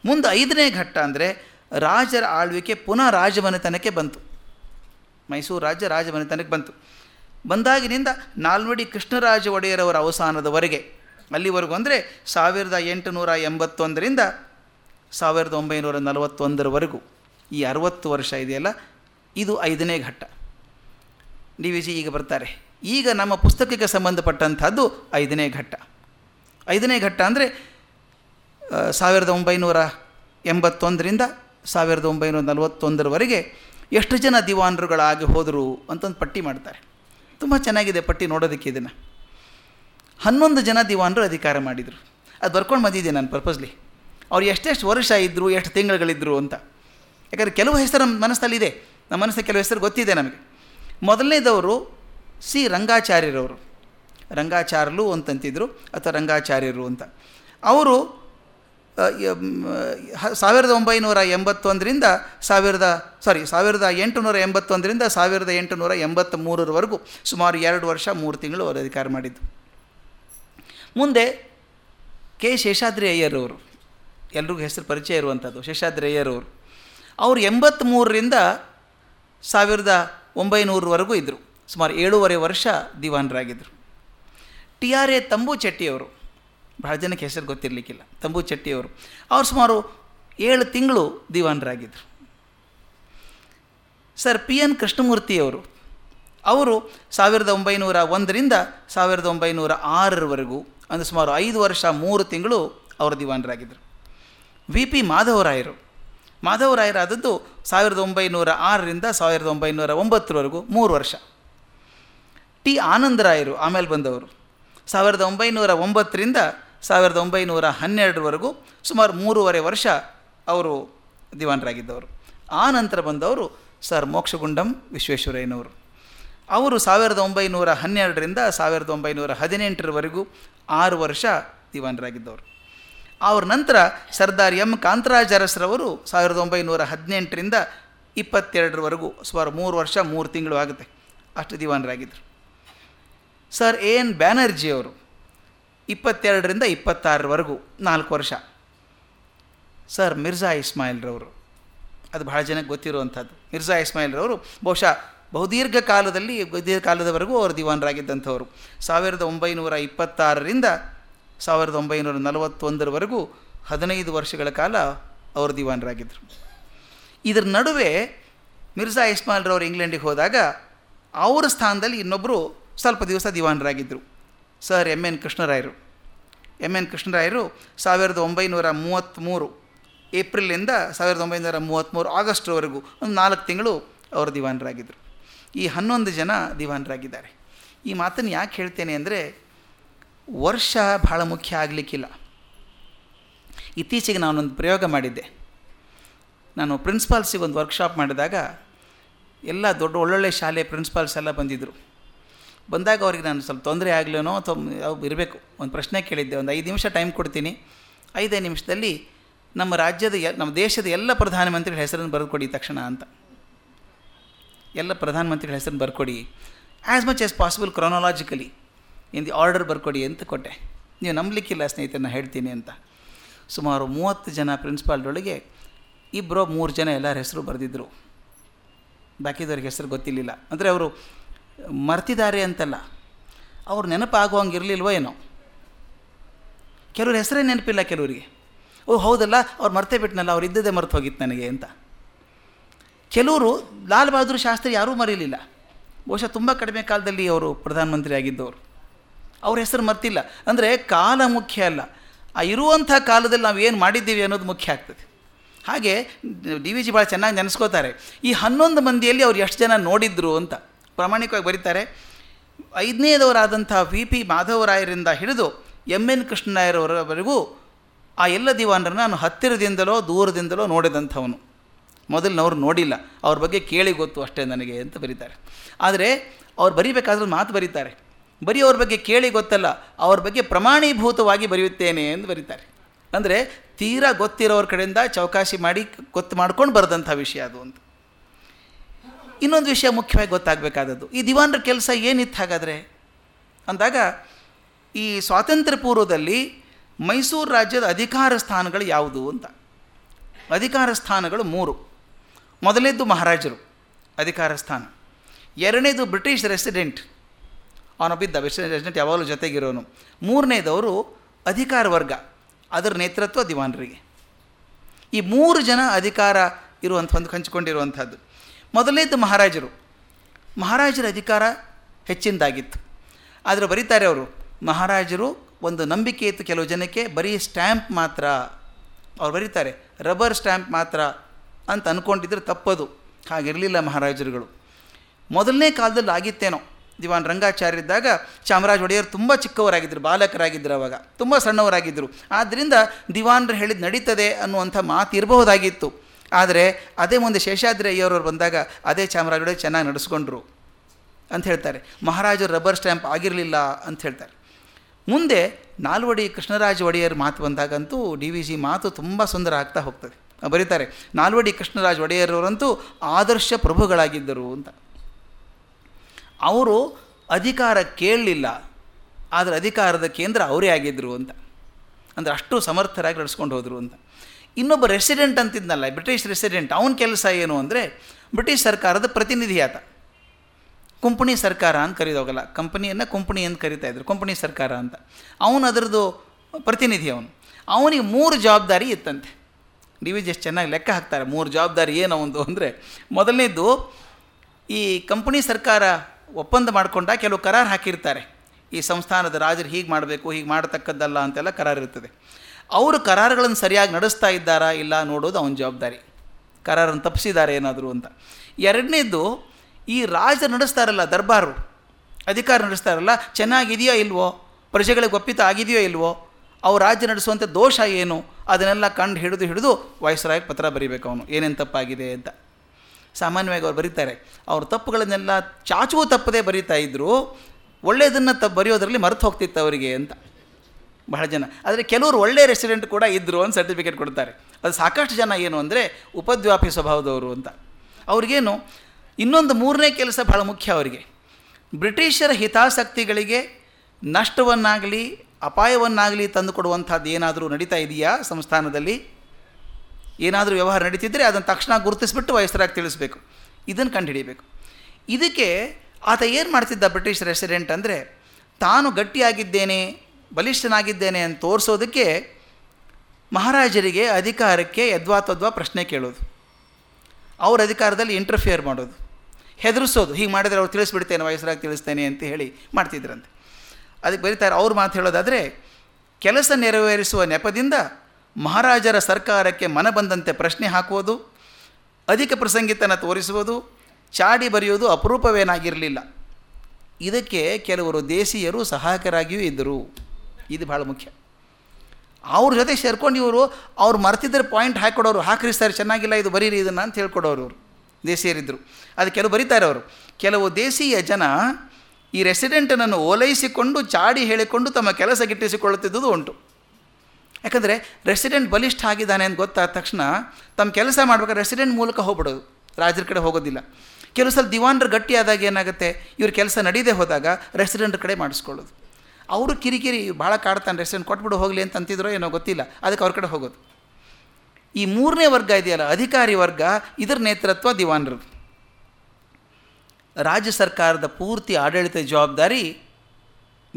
ಮುಂದೆ ಐದನೇ ಘಟ್ಟ ಅಂದರೆ ರಾಜರ ಆಳ್ವಿಕೆ ಪುನಃ ರಾಜಮನೆತನಕ್ಕೆ ಬಂತು. ಮೈಸೂರು ರಾಜ್ಯ ರಾಜಮನೆತನಕ್ಕೆ ಬಂತು. ಬಂದಾಗಿನಿಂದ ನಾಲ್ವಡಿ ಕೃಷ್ಣರಾಜ ಒಡೆಯರವರ ಅವಸಾನದವರೆಗೆ, ಅಲ್ಲಿವರೆಗೂ ಅಂದರೆ ಸಾವಿರದ ಎಂಟುನೂರ ಎಂಬತ್ತೊಂದರಿಂದ ಸಾವಿರದ ಒಂಬೈನೂರ ನಲವತ್ತೊಂದರವರೆಗೂ ಈ ಅರುವತ್ತು ವರ್ಷ ಇದೆಯಲ್ಲ? ಇದು ಐದನೇ ಘಟ್ಟ. ಡಿ ವಿ ಜಿ ಈಗ ಬರ್ತಾರೆ. ಈಗ ನಮ್ಮ ಪುಸ್ತಕಕ್ಕೆ ಸಂಬಂಧಪಟ್ಟಂಥದ್ದು ಐದನೇ ಘಟ್ಟ. ಐದನೇ ಘಟ್ಟ ಅಂದರೆ ಸಾವಿರದ ಒಂಬೈನೂರ ಎಂಬತ್ತೊಂದರಿಂದ ಸಾವಿರದ ಒಂಬೈನೂರ ನಲವತ್ತೊಂದರವರೆಗೆ ಎಷ್ಟು ಜನ ದಿವಾನರುಗಳಾಗಿ ಹೋದರು ಅಂತಂದು ಪಟ್ಟಿ ಮಾಡ್ತಾರೆ. ತುಂಬ ಚೆನ್ನಾಗಿದೆ ಪಟ್ಟಿ ನೋಡೋದಕ್ಕೆ ಇದನ್ನು. ಹನ್ನೊಂದು ಜನ ದಿವಾನರು ಅಧಿಕಾರ ಮಾಡಿದರು. ಅದು ಬರ್ಕೊಂಡು ಬಂದಿದ್ದೆ ನಾನು ಪರ್ಪಸ್ಲಿ ಅವ್ರು ಎಷ್ಟೆಷ್ಟು ವರ್ಷ ಇದ್ದರು ಎಷ್ಟು ತಿಂಗಳುಗಳಿದ್ದರು ಅಂತ. ಯಾಕಂದರೆ ಕೆಲವು ಹೆಸರು ನಮ್ಮ ಮನಸ್ಸಲ್ಲಿದೆ. ನಮ್ಮ ಮನಸ್ಸಿನ ಕೆಲವು ಹೆಸರು ಗೊತ್ತಿದೆ ನಮಗೆ. ಮೊದಲನೇದವರು ಸಿ. ರಂಗಾಚಾರ್ಯರವರು. ರಂಗಾಚಾರ್ಯರು ಅಂತಂತಿದ್ರು, ಅಥವಾ ರಂಗಾಚಾರ್ಯರು ಅಂತ. ಅವರು ಸಾವಿರದ ಒಂಬೈನೂರ ಎಂಬತ್ತೊಂದರಿಂದ ಸಾವಿರದ ಸಾರಿ ಸಾವಿರದ ಎಂಟುನೂರ ಎಂಬತ್ತೊಂದರಿಂದ ಸಾವಿರದ ಎಂಟುನೂರ ಎಂಬತ್ತ ಮೂರರವರೆಗೂ ಸುಮಾರು ಎರಡು ವರ್ಷ, ಮೂರು ತಿಂಗಳು ಅವರು ಅಧಿಕಾರ ಮಾಡಿದ್ದು. ಮುಂದೆ ಕೆ. ಶೇಷಾದ್ರಿ ಅಯ್ಯರವರು ಎಲ್ರಿಗೂ ಹೆಸರು ಪರಿಚಯ ಇರುವಂಥದ್ದು ಶೇಷಾದ್ರಯ್ಯರವರು ಅವರು. ಎಂಬತ್ತ್ಮೂರರಿಂದ ಸಾವಿರದ ಒಂಬೈನೂರವರೆಗೂ ಇದ್ದರು ಸುಮಾರು ಏಳೂವರೆ ವರ್ಷ ದಿವಾನರಾಗಿದ್ದರು ಟಿ ಆರ್ ಎ ತಂಬು ಚೆಟ್ಟಿಯವರು ಬಹಳ ಜನಕ್ಕೆ ಹೆಸರು ಗೊತ್ತಿರಲಿಕ್ಕಿಲ್ಲ. ತಂಬು ಚೆಟ್ಟಿಯವರು ಅವರು. ಸುಮಾರು ಏಳು ತಿಂಗಳು ದಿವಾನರಾಗಿದ್ದರು ಸರ್, ಪಿ ಎನ್ ಕೃಷ್ಣಮೂರ್ತಿಯವರು ಅವರು. ಸಾವಿರದ ಒಂಬೈನೂರ ಒಂದರಿಂದ ಸಾವಿರದ ಒಂಬೈನೂರ ಆರರವರೆಗೂ, ಅಂದರೆ ಸುಮಾರು ಐದು ವರ್ಷ ಮೂರು ತಿಂಗಳು ಅವರು ದಿವಾನರಾಗಿದ್ದರು ವಿ ಪಿ ಮಾಧವರಾಯರು. ಮಾಧವರಾಯರಾದದ್ದು ಸಾವಿರದ ಒಂಬೈನೂರ ಆರರಿಂದ ಸಾವಿರದ ಒಂಬೈನೂರ ಒಂಬತ್ತರವರೆಗೂ ಮೂರು ವರ್ಷ. ಟಿ ಆನಂದರಾಯರು ಆಮೇಲೆ ಬಂದವರು. ಸಾವಿರದ ಒಂಬೈನೂರ ಒಂಬತ್ತರಿಂದ ಸಾವಿರದ ಒಂಬೈನೂರ ಹನ್ನೆರಡರವರೆಗೂ ಸುಮಾರು ಮೂರುವರೆ ವರ್ಷ ಅವರು ದಿವಾನರಾಗಿದ್ದವರು. ಆ ನಂತರ ಬಂದವರು ಸರ್ ಮೋಕ್ಷಗುಂಡಂ ವಿಶ್ವೇಶ್ವರಯ್ಯನವರು. ಅವರು ಸಾವಿರದ ಒಂಬೈನೂರ ಹನ್ನೆರಡರಿಂದ ಸಾವಿರದ ಒಂಬೈನೂರ ಹದಿನೆಂಟರವರೆಗೂ ಆರು ವರ್ಷ ದಿವಾನರಾಗಿದ್ದವರು. ಅವ್ರ ನಂತರ ಸರ್ದಾರ್ ಎಂ ಕಾಂತರಾಜರಸ್ರವರು ಸಾವಿರದ ಒಂಬೈನೂರ ಹದಿನೆಂಟರಿಂದ ಇಪ್ಪತ್ತೆರಡರವರೆಗೂ ಸುಮಾರು ಮೂರು ವರ್ಷ, ಮೂರು ತಿಂಗಳು ಆಗುತ್ತೆ ಅಷ್ಟು ದಿವಾನರಾಗಿದ್ದರು ಸರ್ ಎ ಎನ್ ಬ್ಯಾನರ್ಜಿಯವರು ಇಪ್ಪತ್ತೆರಡರಿಂದ ಇಪ್ಪತ್ತಾರರವರೆಗೂ ನಾಲ್ಕು ವರ್ಷ. ಸರ್ ಮಿರ್ಜಾ ಇಸ್ಮಾಯಿಲ್ರವರು, ಅದು ಬಹಳ ಜನಕ್ಕೆ ಗೊತ್ತಿರುವಂಥದ್ದು. ಮಿರ್ಜಾ ಇಸ್ಮಾಯಿಲ್ರವರು ಬಹುಶಃ ಬಹುದೀರ್ಘ ಕಾಲದಲ್ಲಿ ದೀರ್ಘ ಕಾಲದವರೆಗೂ ಅವರು ದಿವಾನರಾಗಿದ್ದಂಥವರು. ಸಾವಿರದ ಒಂಬೈನೂರ ಇಪ್ಪತ್ತಾರರಿಂದ ಸಾವಿರದ ಒಂಬೈನೂರ ನಲವತ್ತೊಂದರವರೆಗೂ ಹದಿನೈದು ವರ್ಷಗಳ ಕಾಲ ಅವರು ದಿವಾನರಾಗಿದ್ದರು. ಇದರ ನಡುವೆ ಮಿರ್ಜಾ ಇಸ್ಮಾಲ್ರವರು ಇಂಗ್ಲೆಂಡಿಗೆ ಹೋದಾಗ ಅವರ ಸ್ಥಾನದಲ್ಲಿ ಇನ್ನೊಬ್ಬರು ಸ್ವಲ್ಪ ದಿವಸ ದಿವಾನರಾಗಿದ್ದರು. ಸರ್ ಎಂ ಎನ್ ಕೃಷ್ಣರಾಯರು. ಎಂ ಎನ್ ಕೃಷ್ಣರಾಯರು ಸಾವಿರದ ಒಂಬೈನೂರ ಮೂವತ್ತ್ಮೂರು ಏಪ್ರಿಲಿಂದ ಸಾವಿರದ ಒಂಬೈನೂರ ಮೂವತ್ತ್ಮೂರು ಆಗಸ್ಟ್ವರೆಗೂ ಒಂದು ನಾಲ್ಕು ತಿಂಗಳು ಅವರು ದಿವಾನರಾಗಿದ್ದರು. ಈ ಹನ್ನೊಂದು ಜನ ದಿವಾನರಾಗಿದ್ದಾರೆ. ಈ ಮಾತನ್ನು ಯಾಕೆ ಹೇಳ್ತೇನೆ ಅಂದರೆ ವರ್ಷ ಭಾಳ ಮುಖ್ಯ ಆಗಲಿಕ್ಕಿಲ್ಲ. ಇತ್ತೀಚೆಗೆ ನಾನೊಂದು ಪ್ರಯೋಗ ಮಾಡಿದ್ದೆ. ನಾನು ಪ್ರಿನ್ಸಿಪಾಲ್ಸಿಗೆ ಒಂದು ವರ್ಕ್ಶಾಪ್ ಮಾಡಿದಾಗ ಎಲ್ಲ ದೊಡ್ಡ ಒಳ್ಳೊಳ್ಳೆ ಶಾಲೆ ಪ್ರಿನ್ಸಿಪಾಲ್ಸ್ ಎಲ್ಲ ಬಂದಿದ್ದರು ಬಂದಾಗ ಅವ್ರಿಗೆ ನಾನು ಸ್ವಲ್ಪ ತೊಂದರೆ ಆಗಲೇನೋ ಅಥವಾ ಇರಬೇಕು, ಒಂದು ಪ್ರಶ್ನೆ ಕೇಳಿದ್ದೆ. ಒಂದು ಐದು ನಿಮಿಷ ಟೈಮ್ ಕೊಡ್ತೀನಿ. ಐದೇ ನಿಮಿಷದಲ್ಲಿ ನಮ್ಮ ರಾಜ್ಯದ ನಮ್ಮ ದೇಶದ ಎಲ್ಲ ಪ್ರಧಾನಮಂತ್ರಿಗಳ ಹೆಸರನ್ನು ಬರೆದುಕೊಡಿ ತಕ್ಷಣ ಅಂತ. ಎಲ್ಲ ಪ್ರಧಾನಮಂತ್ರಿಗಳ ಹೆಸರನ್ನು ಬರ್ಕೊಡಿ as much as possible chronologically in the order ಬರ್ಕೊಡಿ ಅಂತ ಕೊಟ್ಟೆ. ನೀವು ನಂಬಲಿಕ್ಕಿಲ್ಲ ಸ್ನೇಹಿತರನ್ನ ಹೇಳ್ತೀನಿ ಅಂತ. ಸುಮಾರು ಮೂವತ್ತು ಜನ ಪ್ರಿನ್ಸಿಪಾಲ್ರೊಳಗೆ ಇಬ್ಬರು ಮೂರು ಜನ ಎಲ್ಲರ ಹೆಸರು ಬರೆದಿದ್ದರು ಬಾಕಿದವ್ರಿಗೆ ಹೆಸರು ಗೊತ್ತಿರಲಿಲ್ಲ. ಅಂದರೆ ಅವರು ಮರ್ತಿದ್ದಾರೆ ಅಂತಲ್ಲ. ಅವ್ರು ನೆನಪಾಗುವಂಗೆ ಇರಲಿಲ್ವೋ ಏನೋ. ಕೆಲವ್ರ ಹೆಸರೇ ನೆನಪಿಲ್ಲ ಕೆಲವರಿಗೆ. ಓ ಹೌದಲ್ಲ, ಅವ್ರು ಮರ್ತೇ ಬಿಟ್ನಲ್ಲ, ಅವ್ರು ಇದ್ದದೇ ಮರ್ತು ಹೋಗಿತ್ತು ನನಗೆ ಅಂತ. ಕೆಲವರು ಲಾಲ್ ಬಹದ್ದೂರ್ ಶಾಸ್ತ್ರಿ ಯಾರೂ ಮರೀಲಿಲ್ಲ. ಬಹುಶಃ ತುಂಬ ಕಡಿಮೆ ಕಾಲದಲ್ಲಿ ಅವರು ಪ್ರಧಾನಮಂತ್ರಿ ಆಗಿದ್ದವರು. ಅವ್ರ ಹೆಸರು ಮರ್ತಿಲ್ಲ. ಅಂದರೆ ಕಾಲ ಮುಖ್ಯ ಅಲ್ಲ. ಆ ಇರುವಂಥ ಕಾಲದಲ್ಲಿ ನಾವು ಏನು ಮಾಡಿದ್ದೀವಿ ಅನ್ನೋದು ಮುಖ್ಯ ಆಗ್ತದೆ. ಹಾಗೆ ಡಿ ವಿ ಜಿ ಭಾಳ ಚೆನ್ನಾಗಿ ನೆನೆಸ್ಕೋತಾರೆ. ಈ ಹನ್ನೊಂದು ಮಂದಿಯಲ್ಲಿ ಅವ್ರು ಎಷ್ಟು ಜನ ನೋಡಿದ್ರು ಅಂತ ಪ್ರಾಮಾಣಿಕವಾಗಿ ಬರೀತಾರೆ. ಐದನೇದವರಾದಂಥ ವಿ ಪಿ ಮಾಧವರಾಯರಿಂದ ಹಿಡಿದು ಎಂ ಎನ್ ಕೃಷ್ಣರಾಯರವರವರೆಗೂ ಆ ಎಲ್ಲ ದಿವಾನರನ್ನು ನಾನು ಹತ್ತಿರದಿಂದಲೋ ದೂರದಿಂದಲೋ ನೋಡಿದಂಥವನು. ಮೊದಲಿನವ್ರು ನೋಡಿಲ್ಲ. ಅವ್ರ ಬಗ್ಗೆ ಕೇಳಿ ಗೊತ್ತು ಅಷ್ಟೇ ನನಗೆ ಅಂತ ಬರೀತಾರೆ. ಆದರೆ ಅವ್ರು ಬರೀಬೇಕಾದ್ರೆ ಮಾತು ಬರೀತಾರೆ. ಬರೀ ಅವ್ರ ಬಗ್ಗೆ ಕೇಳಿ ಗೊತ್ತಲ್ಲ, ಅವ್ರ ಬಗ್ಗೆ ಪ್ರಮಾಣೀಭೂತವಾಗಿ ಬರೆಯುತ್ತೇನೆ ಎಂದು ಬರೀತಾರೆ. ಅಂದರೆ ತೀರಾ ಗೊತ್ತಿರೋರ ಕಡೆಯಿಂದ ಚೌಕಾಸಿ ಮಾಡಿ ಗೊತ್ತು ಮಾಡ್ಕೊಂಡು ಬರೆದಂಥ ವಿಷಯ ಅದು ಅಂತ ಇನ್ನೊಂದು ವಿಷಯ ಮುಖ್ಯವಾಗಿ ಗೊತ್ತಾಗಬೇಕಾದದ್ದು, ಈ ದಿವಾನರ ಕೆಲಸ ಏನಿತ್ತು ಹಾಗಾದರೆ? ಅಂದಾಗ ಈ ಸ್ವಾತಂತ್ರ್ಯ ಪೂರ್ವದಲ್ಲಿ ಮೈಸೂರು ರಾಜ್ಯದ ಅಧಿಕಾರ ಸ್ಥಾನಗಳು ಯಾವುದು ಅಂತ. ಅಧಿಕಾರ ಸ್ಥಾನಗಳು ಮೂರು. ಮೊದಲನೇದು ಮಹಾರಾಜರು ಅಧಿಕಾರ ಸ್ಥಾನ, ಎರಡನೇದು ಬ್ರಿಟಿಷ್ ರೆಸಿಡೆಂಟ್ ಅವನೊಬ್ಬಿದ್ದ ರೆಸಿಡೆಂಟ್ ಯಾವಾಗಲೂ ಜೊತೆಗಿರೋನು. ಮೂರನೇದವರು ಅಧಿಕಾರ ವರ್ಗ, ಅದರ ನೇತೃತ್ವ ದಿವಾನರಿಗೆ. ಈ ಮೂರು ಜನ ಅಧಿಕಾರ ಇರುವಂಥ ಒಂದು ಹಂಚಿಕೊಂಡಿರುವಂಥದ್ದು. ಮೊದಲನೇದು ಮಹಾರಾಜರು. ಮಹಾರಾಜರ ಅಧಿಕಾರ ಹೆಚ್ಚಿನದಾಗಿತ್ತು. ಆದರೆ ಬರೀತಾರೆ ಅವರು, ಮಹಾರಾಜರು ಒಂದು ನಂಬಿಕೆ ಇತ್ತು ಕೆಲವು ಜನಕ್ಕೆ, ಬರೀ ಸ್ಟ್ಯಾಂಪ್ ಮಾತ್ರ. ಅವ್ರು ಬರೀತಾರೆ, ರಬ್ಬರ್ ಸ್ಟ್ಯಾಂಪ್ ಮಾತ್ರ ಅಂತ ಅಂದ್ಕೊಂಡಿದ್ರೆ ತಪ್ಪದು. ಹಾಗಿರಲಿಲ್ಲ ಮಹಾರಾಜರುಗಳು. ಮೊದಲನೇ ಕಾಲದಲ್ಲಿ ಆಗಿತ್ತೇನೋ ದಿವಾನ್ ರಂಗಾಚಾರ್ಯರಿದ್ದಾಗ ಚಾಮರಾಜ ಒಡೆಯರು ತುಂಬ ಚಿಕ್ಕವರಾಗಿದ್ದರು ಬಾಲಕರಾಗಿದ್ದರು ಅವಾಗ. ತುಂಬ ಸಣ್ಣವರಾಗಿದ್ದರು ಆದ್ದರಿಂದ ದಿವಾನ್ರು ಹೇಳಿದ ನಡೀತದೆ ಅನ್ನುವಂಥ ಮಾತು ಇರಬಹುದಾಗಿತ್ತು. ಆದರೆ ಅದೇ ಮುಂದೆ ಶೇಷಾದ್ರಿ ಅಯ್ಯವ್ರವ್ರು ಬಂದಾಗ ಅದೇ ಚಾಮರಾಜ ಒಡೆಯರ್ ಚೆನ್ನಾಗಿ ನಡೆಸ್ಕೊಂಡ್ರು ಅಂತ ಹೇಳ್ತಾರೆ. ಮಹಾರಾಜರು ರಬ್ಬರ್ ಸ್ಟ್ಯಾಂಪ್ ಆಗಿರಲಿಲ್ಲ ಅಂತ ಹೇಳ್ತಾರೆ. ಮುಂದೆ ನಾಲ್ವಡಿ ಕೃಷ್ಣರಾಜ ಒಡೆಯರ್ ಮಾತು ಬಂದಾಗಂತೂ ಡಿ ವಿ ಜಿ ಮಾತು ತುಂಬ ಸುಂದರ ಆಗ್ತಾ ಹೋಗ್ತದೆ. ಬರೀತಾರೆ, ನಾಲ್ವಡಿ ಕೃಷ್ಣರಾಜ ಒಡೆಯರವರಂತೂ ಆದರ್ಶ ಪ್ರಭುಗಳಾಗಿದ್ದರು ಅಂತ. ಅವರು ಅಧಿಕಾರ ಕೇಳಲಿಲ್ಲ, ಆದರೆ ಅಧಿಕಾರದ ಕೇಂದ್ರ ಅವರೇ ಆಗಿದ್ದರು ಅಂತ. ಅಂದರೆ ಅಷ್ಟು ಸಮರ್ಥರಾಗಿ ನಡೆಸ್ಕೊಂಡು ಹೋದರು ಅಂತ. ಇನ್ನೊಬ್ಬ ರೆಸಿಡೆಂಟ್ ಅಂತಿದ್ನಲ್ಲ ಬ್ರಿಟಿಷ್ ರೆಸಿಡೆಂಟ್ ಅವನ ಕೆಲಸ ಏನು ಅಂದರೆ ಬ್ರಿಟಿಷ್ ಸರ್ಕಾರದ ಪ್ರತಿನಿಧಿ ಆತ. ಕುಂಪಣಿ ಸರ್ಕಾರ ಅಂತ ಕರೀದೋಗಲ್ಲ ಕಂಪನಿಯನ್ನು ಕುಂಪಣಿ ಅಂತ ಕರಿತಾ ಇದ್ರು. ಕುಂಪಣಿ ಸರ್ಕಾರ ಅಂತ. ಅವನು ಅದರದ್ದು ಪ್ರತಿನಿಧಿ ಅವನು. ಅವನಿಗೆ ಮೂರು ಜವಾಬ್ದಾರಿ ಇತ್ತಂತೆ. ಡಿ ವಿ ಎಷ್ಟು ಚೆನ್ನಾಗಿ ಲೆಕ್ಕ ಹಾಕ್ತಾರೆ. ಮೂರು ಜವಾಬ್ದಾರಿ ಏನು ಅವನದು ಅಂದರೆ ಮೊದಲನೇದು ಈ ಕಂಪನಿ ಸರ್ಕಾರ ಒಪ್ಪಂದ ಮಾಡಿಕೊಂಡ ಕೆಲವು ಕರಾರು ಹಾಕಿರ್ತಾರೆ. ಈ ಸಂಸ್ಥಾನದ ರಾಜರು ಹೀಗೆ ಮಾಡಬೇಕು, ಹೀಗೆ ಮಾಡತಕ್ಕದ್ದಲ್ಲ ಅಂತೆಲ್ಲ ಕರಾರು ಇರ್ತದೆ. ಅವರು ಕರಾರುಗಳನ್ನು ಸರಿಯಾಗಿ ನಡೆಸ್ತಾ ಇದ್ದಾರಾ ಇಲ್ಲ ನೋಡೋದು ಅವನ ಜವಾಬ್ದಾರಿ. ಕರಾರನ್ನು ತಪ್ಪಿಸಿದ್ದಾರೆ ಏನಾದರೂ ಅಂತ. ಎರಡನೇದು ಈ ರಾಜ ನಡೆಸ್ತಾರಲ್ಲ, ದರ್ಬಾರು, ಅಧಿಕಾರ ನಡೆಸ್ತಾರಲ್ಲ, ಚೆನ್ನಾಗಿದೆಯೋ ಇಲ್ವೋ? ಪ್ರಜೆಗಳಿಗೆ ಒಪ್ಪಿತ ಆಗಿದೆಯೋ ಇಲ್ವೋ? ಅವು ರಾಜ್ಯ ನಡೆಸುವಂಥ ದೋಷ ಏನು? ಅದನ್ನೆಲ್ಲ ಕಂಡು ಹಿಡಿದು ಹಿಡಿದು ವಯಸ್ಸರಾಗಿ ಪತ್ರ ಬರೀಬೇಕು ಅವನು ಏನೇನು ತಪ್ಪಾಗಿದೆ ಅಂತ. ಸಾಮಾನ್ಯವಾಗಿ ಅವ್ರು ಬರೀತಾರೆ. ಅವ್ರ ತಪ್ಪುಗಳನ್ನೆಲ್ಲ ಚಾಚುವು ತಪ್ಪದೇ ಬರೀತಾ ಇದ್ದರು ಒಳ್ಳೆಯದನ್ನು ತ ಬರೆಯೋದ್ರಲ್ಲಿ ಮರೆತು ಹೋಗ್ತಿತ್ತು ಅವರಿಗೆ ಅಂತ. ಬಹಳ ಜನ. ಆದರೆ ಕೆಲವರು ಒಳ್ಳೆಯ ರೆಸಿಡೆಂಟ್ ಕೂಡ ಇದ್ದರು ಅಂತ ಸರ್ಟಿಫಿಕೇಟ್ ಕೊಡ್ತಾರೆ. ಅದು ಸಾಕಷ್ಟು ಜನ ಏನು ಅಂದರೆ ಉಪದ್ವ್ಯಾಪಿ ಸ್ವಭಾವದವರು ಅಂತ. ಅವ್ರಿಗೇನು, ಇನ್ನೊಂದು ಮೂರನೇ ಕೆಲಸ ಬಹಳ ಮುಖ್ಯ ಅವರಿಗೆ. ಬ್ರಿಟಿಷರ ಹಿತಾಸಕ್ತಿಗಳಿಗೆ ನಷ್ಟವನ್ನಾಗಲಿ, ಅಪಾಯವನ್ನಾಗಲಿ ತಂದುಕೊಡುವಂಥದ್ದು ಏನಾದರೂ ನಡೀತಾ ಇದೆಯಾ ಸಂಸ್ಥಾನದಲ್ಲಿ? ಏನಾದರೂ ವ್ಯವಹಾರ ನಡೀತಿದ್ದರೆ ಅದನ್ನು ತಕ್ಷಣ ಗುರುತಿಸ್ಬಿಟ್ಟು ವಯಸ್ಸರಾಗಿ ತಿಳಿಸ್ಬೇಕು. ಇದನ್ನು ಕಂಡುಹಿಡಿಬೇಕು. ಇದಕ್ಕೆ ಆತ ಏನು ಮಾಡ್ತಿದ್ದ ಬ್ರಿಟಿಷ್ ರೆಸಿಡೆಂಟ್ ಅಂದರೆ, ತಾನು ಗಟ್ಟಿಯಾಗಿದ್ದೇನೆ, ಬಲಿಷ್ಠನಾಗಿದ್ದೇನೆ ಅಂತ ತೋರಿಸೋದಕ್ಕೆ ಮಹಾರಾಜರಿಗೆ ಅಧಿಕಾರಕ್ಕೆ ಯದ್ವಾತದ್ವಾ ಪ್ರಶ್ನೆ ಕೇಳೋದು. ಅವ್ರ ಅಧಿಕಾರದಲ್ಲಿ ಇಂಟರ್ಫಿಯರ್ ಮಾಡೋದು. ಹೆದರಿಸೋದು. ಹೀಗೆ ಮಾಡಿದರೆ ಅವ್ರು ತಿಳಿಸ್ಬಿಡ್ತೇನೆ, ವಯಸ್ಸರಾಗಿ ತಿಳಿಸ್ತೇನೆ ಅಂತ ಹೇಳಿ ಮಾಡ್ತಿದ್ರಂತೆ. ಅದಕ್ಕೆ ಬರೀತಾರೆ. ಅವ್ರು ಮಾತು ಹೇಳೋದಾದರೆ, ಕೆಲಸ ನೆರವೇರಿಸುವ ನೆಪದಿಂದ ಮಹಾರಾಜರ ಸರ್ಕಾರಕ್ಕೆ ಮನ ಬಂದಂತೆ ಪ್ರಶ್ನೆ ಹಾಕುವುದು, ಅಧಿಕ ಪ್ರಸಂಗಿತನ ತೋರಿಸುವುದು, ಚಾಡಿ ಬರೆಯುವುದು ಅಪರೂಪವೇನಾಗಿರಲಿಲ್ಲ. ಇದಕ್ಕೆ ಕೆಲವರು ದೇಶೀಯರು ಸಹಾಯಕರಾಗಿಯೂ ಇದ್ದರು. ಇದು ಭಾಳ ಮುಖ್ಯ. ಅವ್ರ ಜೊತೆ ಸೇರ್ಕೊಂಡು ಇವರು, ಅವ್ರು ಮರ್ತಿದ್ರೆ ಪಾಯಿಂಟ್ ಹಾಕ್ಕೊಡೋರು ಹಾಕ್ರಿ ಸರ್, ಚೆನ್ನಾಗಿಲ್ಲ ಇದು ಬರೀರಿ ಇದನ್ನು ಅಂತ ಹೇಳ್ಕೊಡೋರು ಅವರು ದೇಶೀಯರಿದ್ದರು ಅದು ಕೆಲವು ಬರೀತಾರೆ ಅವರು. ಕೆಲವು ದೇಶೀಯ ಜನ ಈ ರೆಸಿಡೆಂಟನನ್ನು ಓಲೈಸಿಕೊಂಡು, ಚಾಡಿ ಹೇಳಿಕೊಂಡು ತಮ್ಮ ಕೆಲಸ ಗಿಟ್ಟಿಸಿಕೊಳ್ಳುತ್ತಿದ್ದುದು ಉಂಟು. ಯಾಕಂದರೆ ರೆಸಿಡೆಂಟ್ ಬಲಿಷ್ಠ ಆಗಿದ್ದಾನೆ ಅಂತ ಗೊತ್ತಾದ ತಕ್ಷಣ ತಮ್ಮ ಕೆಲಸ ಮಾಡ್ಬೇಕಾದ್ರೆ ರೆಸಿಡೆಂಟ್ ಮೂಲಕ ಹೋಗ್ಬಿಡೋದು. ರಾಜರ ಕಡೆ ಹೋಗೋದಿಲ್ಲ. ಕೆಲವು ಸಲ ದಿವಾನರು ಗಟ್ಟಿಯಾದಾಗ ಏನಾಗುತ್ತೆ? ಇವ್ರ ಕೆಲಸ ನಡೀದೇ ಹೋದಾಗ ರೆಸಿಡೆಂಟ್ ಕಡೆ ಮಾಡಿಸ್ಕೊಳ್ಳೋದು. ಅವರು ಕಿರಿಕಿರಿ ಭಾಳ ಕಾಡ್ತಾನೆ ರೆಸಿಡೆಂಟ್ ಕೊಟ್ಬಿಡು, ಹೋಗಲಿ ಅಂತ ಅಂತಿದ್ರೋ ಏನೋ ಗೊತ್ತಿಲ್ಲ. ಅದಕ್ಕೆ ಅವ್ರ ಕಡೆ ಹೋಗೋದು. ಈ ಮೂರನೇ ವರ್ಗ ಇದೆಯಲ್ಲ, ಅಧಿಕಾರಿ ವರ್ಗ, ಇದರ ನೇತೃತ್ವ ದಿವಾನ್ರು ರಾಜ್ಯ ಸರ್ಕಾರದ ಪೂರ್ತಿ ಆಡಳಿತ ಜವಾಬ್ದಾರಿ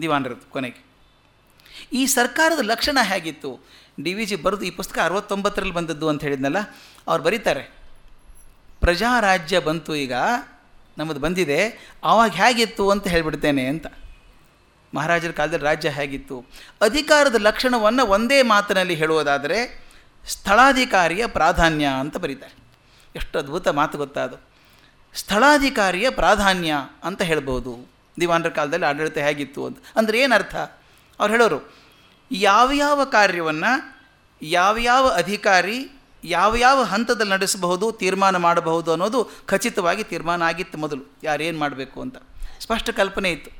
ದಿವಾನರದ್ದು ಕೊನೆಗೆ. ಈ ಸರ್ಕಾರದ ಲಕ್ಷಣ ಹೇಗಿತ್ತು? ಡಿ ವಿ ಜಿ ಬರೆದು ಈ ಪುಸ್ತಕ ಅರವತ್ತೊಂಬತ್ತರಲ್ಲಿ ಬಂದದ್ದು ಅಂತ ಹೇಳಿದ್ನಲ್ಲ, ಅವ್ರು ಬರೀತಾರೆ, ಪ್ರಜಾರಾಜ್ಯ ಬಂತು ಈಗ, ನಮ್ಮದು ಬಂದಿದೆ, ಆವಾಗ ಹೇಗಿತ್ತು ಅಂತ ಹೇಳಿಬಿಡ್ತೇನೆ ಅಂತ. ಮಹಾರಾಜರ ಕಾಲದಲ್ಲಿ ರಾಜ್ಯ ಹೇಗಿತ್ತು? ಅಧಿಕಾರದ ಲಕ್ಷಣವನ್ನು ಒಂದೇ ಮಾತಿನಲ್ಲಿ ಹೇಳುವುದಾದರೆ, ಸ್ಥಳಾಧಿಕಾರಿಯ ಪ್ರಾಧಾನ್ಯ ಅಂತ ಬರೀತಾರೆ. ಎಷ್ಟು ಅದ್ಭುತ ಮಾತು ಗೊತ್ತಾ ಅದು. ಸ್ಥಳಾಧಿಕಾರಿಯ ಪ್ರಾಧಾನ್ಯ ಅಂತ ಹೇಳ್ಬೋದು ದಿವಾನರ ಕಾಲದಲ್ಲಿ ಆಡಳಿತ ಹೇಗಿತ್ತು ಅಂತ. ಅಂದರೆ ಏನರ್ಥ? ಅವ್ರು ಹೇಳೋರು, ಯಾವ ಯಾವ ಕಾರ್ಯವನ್ನು ಯಾವ ಅಧಿಕಾರಿ ಯಾವ ಯಾವ ಹಂತದಲ್ಲಿ ನಡೆಸಬಹುದು, ತೀರ್ಮಾನ ಮಾಡಬಹುದು ಅನ್ನೋದು ಖಚಿತವಾಗಿ ತೀರ್ಮಾನ ಆಗಿತ್ತು ಮೊದಲು. ಯಾರೇನು ಮಾಡಬೇಕು ಅಂತ. ಸ್ಪಷ್ಟ ಕಲ್ಪನೆ ಇತ್ತು.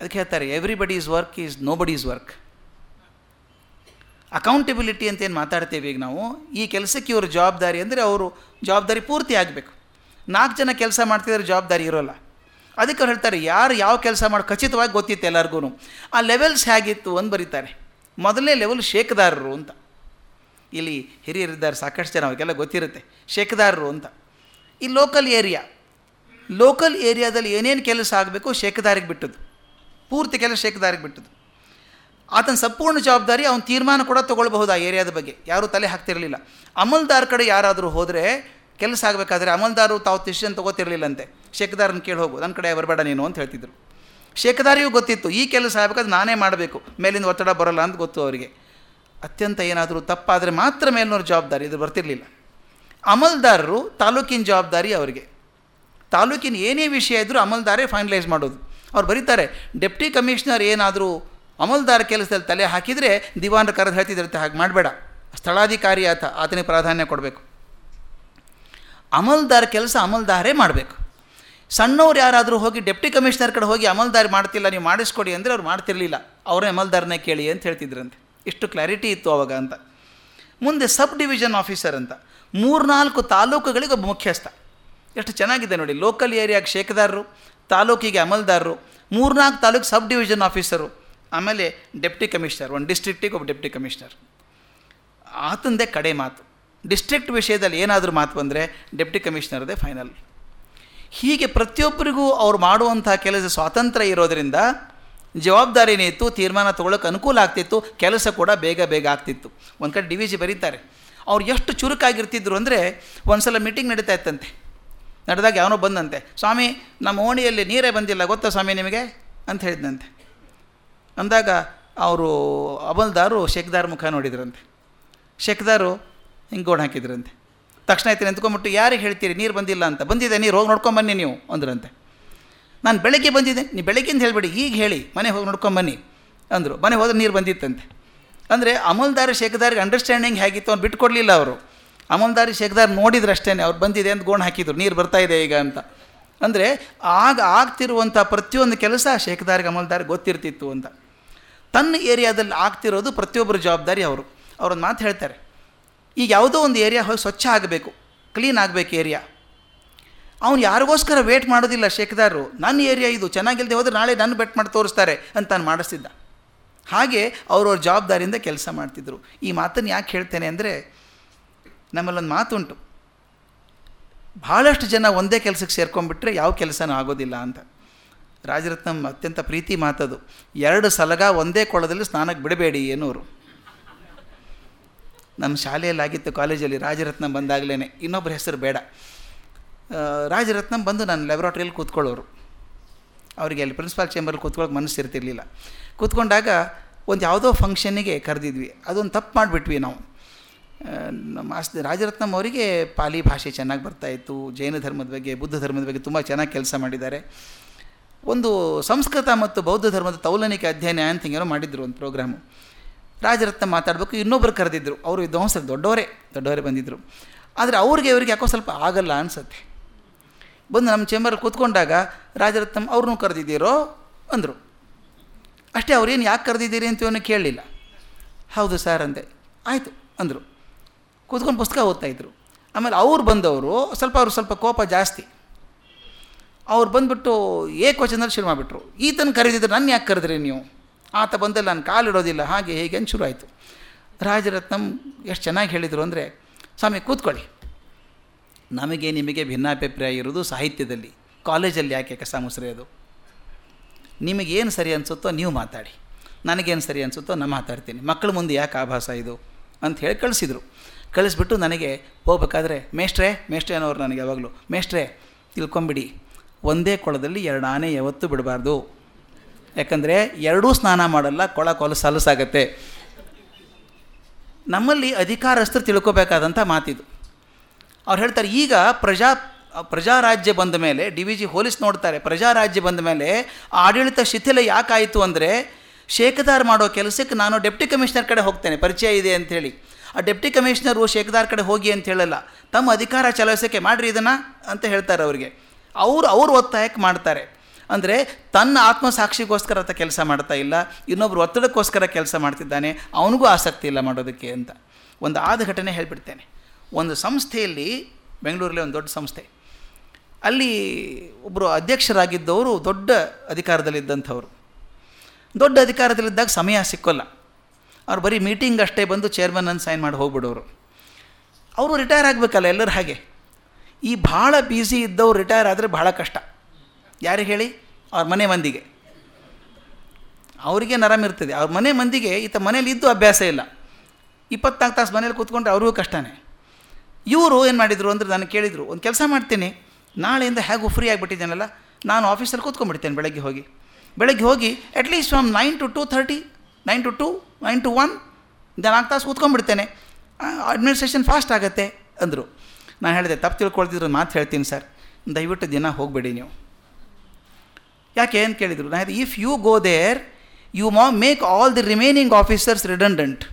ಅದಕ್ಕೆ ಹೇಳ್ತಾರೆ everybody's work is nobody's work accountability ಅಂತ ಏನು ಮಾತಾಡ್ತೇವೆ ಈಗ ನಾವು, ಈ ಕೆಲಸಕ್ಕೆ ಇವರು ಜವಾಬ್ದಾರಿ ಅಂದರೆ ಅವರು ಜವಾಬ್ದಾರಿ ಪೂರ್ತಿ ಆಗಬೇಕು. ನಾಲ್ಕು ಜನ ಕೆಲಸ ಮಾಡ್ತಿದ್ರೆ ಜವಾಬ್ದಾರಿ ಇರೋಲ್ಲ. ಅದಕ್ಕೆ ಅವ್ರು ಹೇಳ್ತಾರೆ, ಯಾರು ಯಾವ ಕೆಲಸ ಮಾಡಿ, ಖಚಿತವಾಗಿ ಗೊತ್ತಿತ್ತು ಎಲ್ಲರಿಗೂ ಆ ಲೆವೆಲ್ಸ್ ಹೇಗಿತ್ತು ಅಂತ ಬರೀತಾರೆ. ಮೊದಲನೇ ಲೆವೆಲ್ ಶೇಕದಾರರು ಅಂತ. ಇಲ್ಲಿ ಹಿರಿಯರಿದ್ದಾರೆ ಸಾಕಷ್ಟು ಜನ, ಅವರಿಗೆಲ್ಲ ಗೊತ್ತಿರುತ್ತೆ. ಶೇಕದಾರರು ಅಂತ. ಈ ಲೋಕಲ್ ಏರಿಯಾ ಲೋಕಲ್ ಏರಿಯಾದಲ್ಲಿ ಏನೇನು ಕೆಲಸ ಆಗಬೇಕು ಶೇಕದಾರಿಗೆ ಬಿಟ್ಟದ್ದು. ಪೂರ್ತಿ ಕೆಲಸ ಶೇಕದಾರಿಗೆ ಬಿಟ್ಟದ್ದು. ಆತನ ಸಂಪೂರ್ಣ ಜವಾಬ್ದಾರಿ ಅವನು ತೀರ್ಮಾನ ಕೂಡ ತೊಗೊಳ್ಬಹುದು ಆ ಏರಿಯಾದ ಬಗ್ಗೆ. ಯಾರೂ ತಲೆ ಹಾಕ್ತಿರಲಿಲ್ಲ. ಅಮಲ್ದಾರ್ ಕಡೆ ಯಾರಾದರೂ ಹೋದರೆ ಕೆಲಸ ಆಗಬೇಕಾದ್ರೆ ಅಮಲ್ದಾರು ತಾವು ಡಿಸಿಷನ್ ತೊಗೋತಿರಲಿಲ್ಲಂತೆ. ಶೇಖದಾರನ ಕೇಳಿ ಹೋಗು ನನ್ನ ಕಡೆ ಬರಬೇಡ ನೀನು ಅಂತ ಹೇಳ್ತಿದ್ರು. ಶೇಖದಾರಿಯೂ ಗೊತ್ತಿತ್ತು, ಈ ಕೆಲಸ ಆಗಬೇಕಾದ್ರೆ ನಾನೇ ಮಾಡಬೇಕು, ಮೇಲಿಂದ ಒತ್ತಡ ಬರೋಲ್ಲ ಅಂತ ಗೊತ್ತು ಅವರಿಗೆ. ಅತ್ಯಂತ ಏನಾದರೂ ತಪ್ಪಾದರೆ ಮಾತ್ರ ಮೇಲಿನವ್ರ ಜವಾಬ್ದಾರಿ, ಇದು ಬರ್ತಿರಲಿಲ್ಲ. ಅಮಲ್ದಾರರು ತಾಲೂಕಿನ ಜವಾಬ್ದಾರಿ ಅವರಿಗೆ. ತಾಲೂಕಿನ ಏನೇ ವಿಷಯ ಇದ್ದರೂ ಅಮಲ್ದಾರೇ ಫೈನಲೈಸ್ ಮಾಡೋದು. ಅವ್ರು ಬರೀತಾರೆ ಡೆಪ್ಟಿ ಕಮಿಷನರ್ ಏನಾದರೂ ಅಮಲ್ದಾರ ಕೆಲಸದಲ್ಲಿ ತಲೆ ಹಾಕಿದರೆ ದಿವಾನ್ರ ಕರೆದು ಹೇಳ್ತಿದ್ರಂತೆ, ಹಾಗೆ ಮಾಡಬೇಡ. ಸ್ಥಳಾಧಿಕಾರಿ ಆತ, ಆತನಿಗೆ ಪ್ರಾಧಾನ್ಯ ಕೊಡಬೇಕು. ಅಮಲ್ದಾರ ಕೆಲಸ ಅಮಲ್ದಾರೇ ಮಾಡಬೇಕು. ಸಣ್ಣವ್ರು ಯಾರಾದರೂ ಹೋಗಿ ಡೆಪ್ಟಿ ಕಮಿಷನರ್ ಕಡೆ ಹೋಗಿ ಅಮಲ್ದಾರಿ ಮಾಡ್ತಿಲ್ಲ, ನೀವು ಮಾಡಿಸ್ಕೊಡಿ ಅಂದರೆ ಅವ್ರು ಮಾಡ್ತಿರಲಿಲ್ಲ. ಅವರೇ ಅಮಲ್ದಾರನೇ ಕೇಳಿ ಅಂತ ಹೇಳ್ತಿದ್ರಂತೆ. ಇಷ್ಟು ಕ್ಲಾರಿಟಿ ಇತ್ತು ಅವಾಗ ಅಂತ. ಮುಂದೆ ಸಬ್ ಡಿವಿಷನ್ ಆಫೀಸರ್ ಅಂತ. ಮೂರ್ನಾಲ್ಕು ತಾಲೂಕುಗಳಿಗೆ ಒಬ್ಬ ಮುಖ್ಯಸ್ಥ. ಎಷ್ಟು ಚೆನ್ನಾಗಿದೆ ನೋಡಿ, ಲೋಕಲ್ ಏರಿಯಾಗೆ ಶೇಕದಾರರು ತಾಲೂಕಿಗೆ ಅಮಲ್ದಾರರು, ಮೂರ್ನಾಲ್ಕು ತಾಲೂಕು ಸಬ್ ಡಿವಿಷನ್ ಆಫೀಸರು, ಆಮೇಲೆ ಡೆಪ್ಟಿ ಕಮಿಷನರ್, ಒಂದು ಡಿಸ್ಟ್ರಿಕ್ಟಿಗೆ ಒಬ್ಬ ಡೆಪ್ಟಿ ಕಮಿಷನರ್. ಆತಂದೇ ಕಡೆ ಮಾತು. ಡಿಸ್ಟ್ರಿಕ್ಟ್ ವಿಷಯದಲ್ಲಿ ಏನಾದರೂ ಮಾತು ಬಂದರೆ ಡೆಪ್ಟಿ ಕಮಿಷನರ್ದೇ ಫೈನಲ್. ಹೀಗೆ ಪ್ರತಿಯೊಬ್ಬರಿಗೂ ಅವ್ರು ಮಾಡುವಂಥ ಕೆಲಸ ಸ್ವಾತಂತ್ರ್ಯ ಇರೋದರಿಂದ ಜವಾಬ್ದಾರಿನೇ ಇತ್ತು ತೀರ್ಮಾನ ತೊಗೊಳಕ್ಕೆ ಅನುಕೂಲ ಆಗ್ತಿತ್ತು, ಕೆಲಸ ಕೂಡ ಬೇಗ ಬೇಗ ಆಗ್ತಿತ್ತು. ಒಂದು ಕಡೆ ಡಿ ವಿ ಜಿ ಬರೀತಾರೆ. ಅವ್ರು ಎಷ್ಟು ಚುರುಕಾಗಿರ್ತಿದ್ರು ಅಂದರೆ ಒಂದು ಸಲ ಮೀಟಿಂಗ್ ನಡೀತಾ ಇತ್ತಂತೆ. ನಡೆದಾಗ ಯಾವನೋ ಬಂದಂತೆ. ಸ್ವಾಮಿ, ನಮ್ಮ ಓಣಿಯಲ್ಲಿ ನೀರೇ ಬಂದಿಲ್ಲ, ಗೊತ್ತಾ ಸ್ವಾಮಿ ನಿಮಗೆ? ಅಂತ ಹೇಳಿದಂತೆ ಅಂದಾಗ ಅವರು ಅಬಲ್ದಾರು ಶೇಖ್ದಾರ್ ಮುಖ ನೋಡಿದ್ರಂತೆ. ಶೇಕ್ದಾರು ಹಿಂಗೆ ಗೋಣ ಹಾಕಿದ್ರಂತೆ. ತಕ್ಷಣ ಆಯ್ತು ನಿಂತ್ಕೊಂಬಿಟ್ಟು ಯಾರಿಗೆ ಹೇಳ್ತೀರಿ? ನೀರು ಬಂದಿಲ್ಲ ಅಂತ. ಬಂದಿದೆ, ನೀರು ಹೋಗಿ ನೋಡ್ಕೊಂಬನ್ನಿ ನೀವು, ಅಂದ್ರಂತೆ. ನಾನು ಬೆಳಗ್ಗೆ ಬಂದಿದ್ದೆ. ನೀವು ಬೆಳಗ್ಗಿಂದ ಹೇಳಿಬಿಡಿ, ಈಗ ಹೇಳಿ ಮನೆ ಹೋಗಿ ನೋಡ್ಕೊಂಬನ್ನಿ ಅಂದರು. ಮನೆ ಹೋದ್ರೆ ನೀರು ಬಂದಿತ್ತಂತೆ. ಅಂದರೆ ಅಮಲ್ದಾರಿ ಶೇಖದಾರಿಗೆ ಅಂಡರ್ಸ್ಟ್ಯಾಂಡಿಂಗ್ ಹೇಗಿತ್ತು ಅವ್ನು ಬಿಟ್ಕೊಡ್ಲಿಲ್ಲ ಅವರು. ಅಮಲ್ದಾರಿ ಶೇಖದಾರ್ ನೋಡಿದ್ರು ಅಷ್ಟೇ ಅವ್ರು ಬಂದಿದೆ ಅಂತ ಗೋಣ ಹಾಕಿದ್ರು, ನೀರು ಬರ್ತಾ ಇದೆ ಈಗ ಅಂತ. ಅಂದರೆ ಆಗ ಆಗ್ತಿರುವಂಥ ಪ್ರತಿಯೊಂದು ಕೆಲಸ ಶೇಖದಾರಿಗೆ ಅಮಲ್ದಾರಿಗೆ ಗೊತ್ತಿರ್ತಿತ್ತು ಅಂತ. ತನ್ನ ಏರಿಯಾದಲ್ಲಿ ಆಗ್ತಿರೋದು ಪ್ರತಿಯೊಬ್ಬರ ಜವಾಬ್ದಾರಿ ಅವರು. ಅವರೊಂದು ಮಾತು ಹೇಳ್ತಾರೆ. ಈಗ ಯಾವುದೋ ಒಂದು ಏರಿಯಾ ಹೋಗಿ ಸ್ವಚ್ಛ ಆಗಬೇಕು ಕ್ಲೀನ್ ಆಗಬೇಕು ಏರಿಯಾ ಅವ್ನು ಯಾರಿಗೋಸ್ಕರ ವೇಟ್ ಮಾಡೋದಿಲ್ಲ ಶೇಖದಾರರು. ನನ್ನ ಏರಿಯಾ ಇದು ಚೆನ್ನಾಗಿಲ್ಲದೆ ಹೋದರೆ ನಾಳೆ ನನ್ನ ಬೆಟ್ ಮಾಡಿ ತೋರಿಸ್ತಾರೆ ಅಂತ ನಾನು ಮಾಡಿಸ್ತಿದ್ದ ಹಾಗೆ ಅವ್ರವ್ರ ಜವಾಬ್ದಾರಿಯಿಂದ ಕೆಲಸ ಮಾಡ್ತಿದ್ರು. ಈ ಮಾತನ್ನು ಯಾಕೆ ಹೇಳ್ತೇನೆ ಅಂದರೆ, ನಮ್ಮಲ್ಲೊಂದು ಮಾತುಂಟು. ಭಾಳಷ್ಟು ಜನ ಒಂದೇ ಕೆಲಸಕ್ಕೆ ಸೇರ್ಕೊಂಡ್ಬಿಟ್ರೆ ಯಾವ ಕೆಲಸನೂ ಆಗೋದಿಲ್ಲ ಅಂತ. ರಾಜರತ್ನಂ ಅತ್ಯಂತ ಪ್ರೀತಿ ಮಾತದು. ಎರಡು ಸಲಗ ಒಂದೇ ಕೊಳದಲ್ಲಿ ಸ್ನಾನಕ್ಕೆ ಬಿಡಬೇಡಿ ಏನೂರು ನಮ್ಮ ಶಾಲೆಯಲ್ಲಿ ಆಗಿತ್ತು ಕಾಲೇಜಲ್ಲಿ ರಾಜರತ್ನ ಬಂದಾಗಲೇ ಇನ್ನೊಬ್ಬರ ಹೆಸರು ಬೇಡ. ರಾಜರತ್ನ ಬಂದು ನಾನು ಲ್ಯಾಬ್ರಾಟ್ರಿಯಲ್ಲಿ ಕೂತ್ಕೊಳ್ಳೋರು. ಅವರಿಗೆ ಅಲ್ಲಿ ಪ್ರಿನ್ಸಿಪಾಲ್ ಚೇಂಬರ್ಲಿ ಕೂತ್ಕೊಳ್ಳೋಕೆ ಮನಸ್ಸು ಇರ್ತಿರ್ಲಿಲ್ಲ. ಕೂತ್ಕೊಂಡಾಗ ಒಂದು ಯಾವುದೋ ಫಂಕ್ಷನ್ನಿಗೆ ಕರೆದಿದ್ವಿ. ಅದೊಂದು ತಪ್ಪು ಮಾಡಿಬಿಟ್ವಿ ನಾವು. ನಮ್ಮ ಆಸ್ ರಾಜರತ್ನಂ ಅವರಿಗೆ ಪಾಲಿ ಭಾಷೆ ಚೆನ್ನಾಗಿ ಬರ್ತಾಯಿತ್ತು ಜೈನ ಧರ್ಮದ ಬಗ್ಗೆ, ಬುದ್ಧ ಧರ್ಮದ ಬಗ್ಗೆ ತುಂಬ ಚೆನ್ನಾಗಿ ಕೆಲಸ ಮಾಡಿದ್ದಾರೆ. ಒಂದು ಸಂಸ್ಕೃತ ಮತ್ತು ಬೌದ್ಧ ಧರ್ಮದ ತೌಲನಿಕೆ ಅಧ್ಯಯನ ಅಂತ ಹಿಂಗೇನೋ ಮಾಡಿದ್ರು ಒಂದು ಪ್ರೋಗ್ರಾಮು ರಾಜರತ್ನ ಮಾತಾಡಬೇಕು. ಇನ್ನೊಬ್ಬರು ಕರೆದಿದ್ದರು ಅವರು ವಿದ್ವಾಂಸರು ದೊಡ್ಡವರೇ ದೊಡ್ಡವರೇ ಬಂದಿದ್ದರು ಆದರೆ ಅವ್ರಿಗೆ ಇವರಿಗೆ ಯಾಕೋ ಸ್ವಲ್ಪ ಆಗಲ್ಲ ಅನಿಸುತ್ತೆ. ಬಂದು ನಮ್ಮ ಚೇಂಬರಲ್ಲಿ ಕೂತ್ಕೊಂಡಾಗ ರಾಜರತ್ನಂ ಅವ್ರನ್ನೂ ಕರೆದಿದ್ದೀರೋ ಅಂದರು. ಅಷ್ಟೇ ಅವ್ರೇನು ಯಾಕೆ ಕರೆದಿದ್ದೀರಿ ಅಂತ ಕೇಳಲಿಲ್ಲ. ಹೌದು ಸರ್ ಅಂದೆ. ಆಯಿತು ಅಂದರು. ಕೂತ್ಕೊಂಡು ಪುಸ್ತಕ ಓದ್ತಾಯಿದ್ರು ಆಮೇಲೆ ಅವ್ರು ಬಂದವರು ಸ್ವಲ್ಪ ಅವರು ಸ್ವಲ್ಪ ಕೋಪ ಜಾಸ್ತಿ. ಅವ್ರು ಬಂದುಬಿಟ್ಟು ಏಕವಚನದಲ್ಲಿ ಶುರು ಮಾಡಿಬಿಟ್ರು. ಈತನ ಕರೆದಿದ್ರು ನನ್ನ ಯಾಕೆ ಕರೆದ್ರಿ ನೀವು? ಆತ ಬಂದಲ್ಲಿ ನಾನು ಕಾಲಿಡೋದಿಲ್ಲ. ಹಾಗೆ ಹೇಗೆ ಅಂತ ಶುರು ಆಯಿತು ರಾಜರತ್ನಂ ಎಷ್ಟು ಚೆನ್ನಾಗಿ ಹೇಳಿದರು ಅಂದರೆ, ಸ್ವಾಮಿ ಕೂತ್ಕೊಳ್ಳಿ. ನಮಗೆ ನಿಮಗೆ ಭಿನ್ನಾಭಿಪ್ರಾಯ ಇರೋದು ಸಾಹಿತ್ಯದಲ್ಲಿ. ಕಾಲೇಜಲ್ಲಿ ಯಾಕೆ ಕಸ ಮುಸ್ರೆಯೋದು? ನಿಮಗೇನು ಸರಿ ಅನಿಸುತ್ತೋ ನೀವು ಮಾತಾಡಿ. ನನಗೇನು ಸರಿ ಅನಿಸುತ್ತೋ ನಾನು ಮಾತಾಡ್ತೀನಿ. ಮಕ್ಕಳ ಮುಂದೆ ಯಾಕೆ ಆಭಾಸ ಇದು? ಅಂತ ಹೇಳಿ ಕಳಿಸಿದರು. ಕಳಿಸ್ಬಿಟ್ಟು ನನಗೆ, ಹೋಗ್ಬೇಕಾದ್ರೆ, ಮೇಷ್ಟ್ರೇ ಮೇಷ್ಟ್ರೇ ಅನ್ನೋರು ನನಗೆ ಯಾವಾಗಲೂ, ಮೇಷ್ಟ್ರೇ ತಿಳ್ಕೊಂಬಿಡಿ ಒಂದೇ ಕೊಳದಲ್ಲಿ ಎರಡು ಆನೆ ಯಾವತ್ತೂ ಬಿಡಬಾರ್ದು. ಯಾಕಂದರೆ ಎರಡೂ ಸ್ನಾನ ಮಾಡಲ್ಲ, ಕೊಳ ಕೊಲ ಸಲಸಾಗತ್ತೆ. ನಮ್ಮಲ್ಲಿ ಅಧಿಕಾರಸ್ಥರು ತಿಳ್ಕೊಬೇಕಾದಂಥ ಮಾತಿದು. ಅವ್ರು ಹೇಳ್ತಾರೆ, ಈಗ ಪ್ರಜಾ ಪ್ರಜಾರಾಜ್ಯ ಬಂದ ಮೇಲೆ, ಡಿ ವಿ ಜಿ ಹೋಲಿಸ್ ನೋಡ್ತಾರೆ ಪ್ರಜಾರಾಜ್ಯ ಬಂದ ಮೇಲೆ ಆಡಳಿತ ಶಿಥಿಲ ಯಾಕಾಯಿತು ಅಂದರೆ ಶೇಕದಾರ್ ಮಾಡೋ ಕೆಲಸಕ್ಕೆ ನಾನು ಡೆಪ್ಟಿ ಕಮಿಷನರ್ ಕಡೆ ಹೋಗ್ತೇನೆ, ಪರಿಚಯ ಇದೆ ಅಂಥೇಳಿ ಆ ಡೆಪ್ಟಿ ಕಮಿಷನರು ಶೇಕದಾರ್ ಕಡೆ ಹೋಗಿ ಅಂತ ಹೇಳಲ್ಲ, ತಮ್ಮ ಅಧಿಕಾರ ಚಲಾಯಿಸೋಕ್ಕೆ ಮಾಡಿರಿ ಇದನ್ನು ಅಂತ ಹೇಳ್ತಾರೆ ಅವರಿಗೆ. ಅವರು, ಅವ್ರ ಒತ್ತಾಯಕ್ಕೆ ಮಾಡ್ತಾರೆ. ಅಂದರೆ ತನ್ನ ಆತ್ಮಸಾಕ್ಷಿಗೋಸ್ಕರ ಆತ ಕೆಲಸ ಮಾಡ್ತಾ ಇಲ್ಲ ಇನ್ನೊಬ್ಬರು ಒತ್ತಡಕ್ಕೋಸ್ಕರ ಕೆಲಸ ಮಾಡ್ತಿದ್ದಾನೆ, ಅವನಿಗೂ ಆಸಕ್ತಿ ಇಲ್ಲ ಮಾಡೋದಕ್ಕೆ ಅಂತ. ಒಂದು ಆದ ಘಟನೆ ಹೇಳಿಬಿಡ್ತೇನೆ. ಒಂದು ಸಂಸ್ಥೆಯಲ್ಲಿ, ಬೆಂಗಳೂರಲ್ಲಿ ಒಂದು ದೊಡ್ಡ ಸಂಸ್ಥೆ. ಅಲ್ಲಿ ಒಬ್ಬರು ಅಧ್ಯಕ್ಷರಾಗಿದ್ದವರು ದೊಡ್ಡ ಅಧಿಕಾರದಲ್ಲಿದ್ದಂಥವ್ರು. ದೊಡ್ಡ ಅಧಿಕಾರದಲ್ಲಿದ್ದಾಗ ಸಮಯ ಸಿಕ್ಕೋಲ್ಲ. ಅವ್ರು ಬರೀ ಮೀಟಿಂಗ್ ಅಷ್ಟೇ ಬಂದು ಚೇರ್ಮನ್ ಅಂತ ಸೈನ್ ಮಾಡಿ ಹೋಗ್ಬಿಡೋರು. ಅವರು ರಿಟೈರ್ ಆಗಬೇಕಲ್ಲ ಎಲ್ಲರೂ ಹಾಗೆ. ಈ ಭಾಳ ಬ್ಯುಸಿ ಇದ್ದವ್ರು ರಿಟೈರ್ ಆದರೆ ಭಾಳ ಕಷ್ಟ. ಯಾರಿಗೆ ಹೇಳಿ? ಅವ್ರ ಮನೆ ಮಂದಿಗೆ. ಅವರಿಗೆ ನರಮ್ ಇರ್ತದೆ. ಅವ್ರ ಮನೆ ಮಂದಿಗೆ ಈತ ಮನೇಲಿ ಇದ್ದು ಅಭ್ಯಾಸ ಇಲ್ಲ. ಇಪ್ಪತ್ನಾಲ್ಕು ತಾಸು ಮನೇಲಿ ಕೂತ್ಕೊಂಡ್ರೆ ಅವ್ರಿಗೂ ಕಷ್ಟನೇ. ಇವರು ಏನು ಮಾಡಿದರು ಅಂದರೆ ನಾನು ಕೇಳಿದರು, ಒಂದು ಕೆಲಸ ಮಾಡ್ತೀನಿ. ನಾಳೆಯಿಂದ ಹೇಗೂ ಫ್ರೀ ಆಗಿಬಿಟ್ಟಿದ್ದೇನಲ್ಲ, ನಾನು ಆಫೀಸಲ್ಲಿ ಕೂತ್ಕೊಂಡ್ಬಿಡ್ತೇನೆ ಬೆಳಗ್ಗೆ ಹೋಗಿ. ಬೆಳಗ್ಗೆ ಹೋಗಿ at least from nine to two thirty nine to two nine to one ನಾಲ್ಕು ತಾಸು ಕೂತ್ಕೊಂಡ್ಬಿಡ್ತೇನೆ. ಅಡ್ಮಿನಿಸ್ಟ್ರೇಷನ್ ಫಾಸ್ಟ್ ಆಗುತ್ತೆ, ಅಂದರು. ನಾನು ಹೇಳಿದೆ, ತಪ್ಪು ತಿಳ್ಕೊಳ್ತಿದ್ರು ಮಾತು ಹೇಳ್ತೀನಿ ಸರ್. ದಯವಿಟ್ಟು ದಿನ ಹೋಗಬೇಡಿ ನೀವು. ಯಾಕೆ ಏನು ಕೇಳಿದರು? ನಾನು if you go there you may make all the remaining officers redundant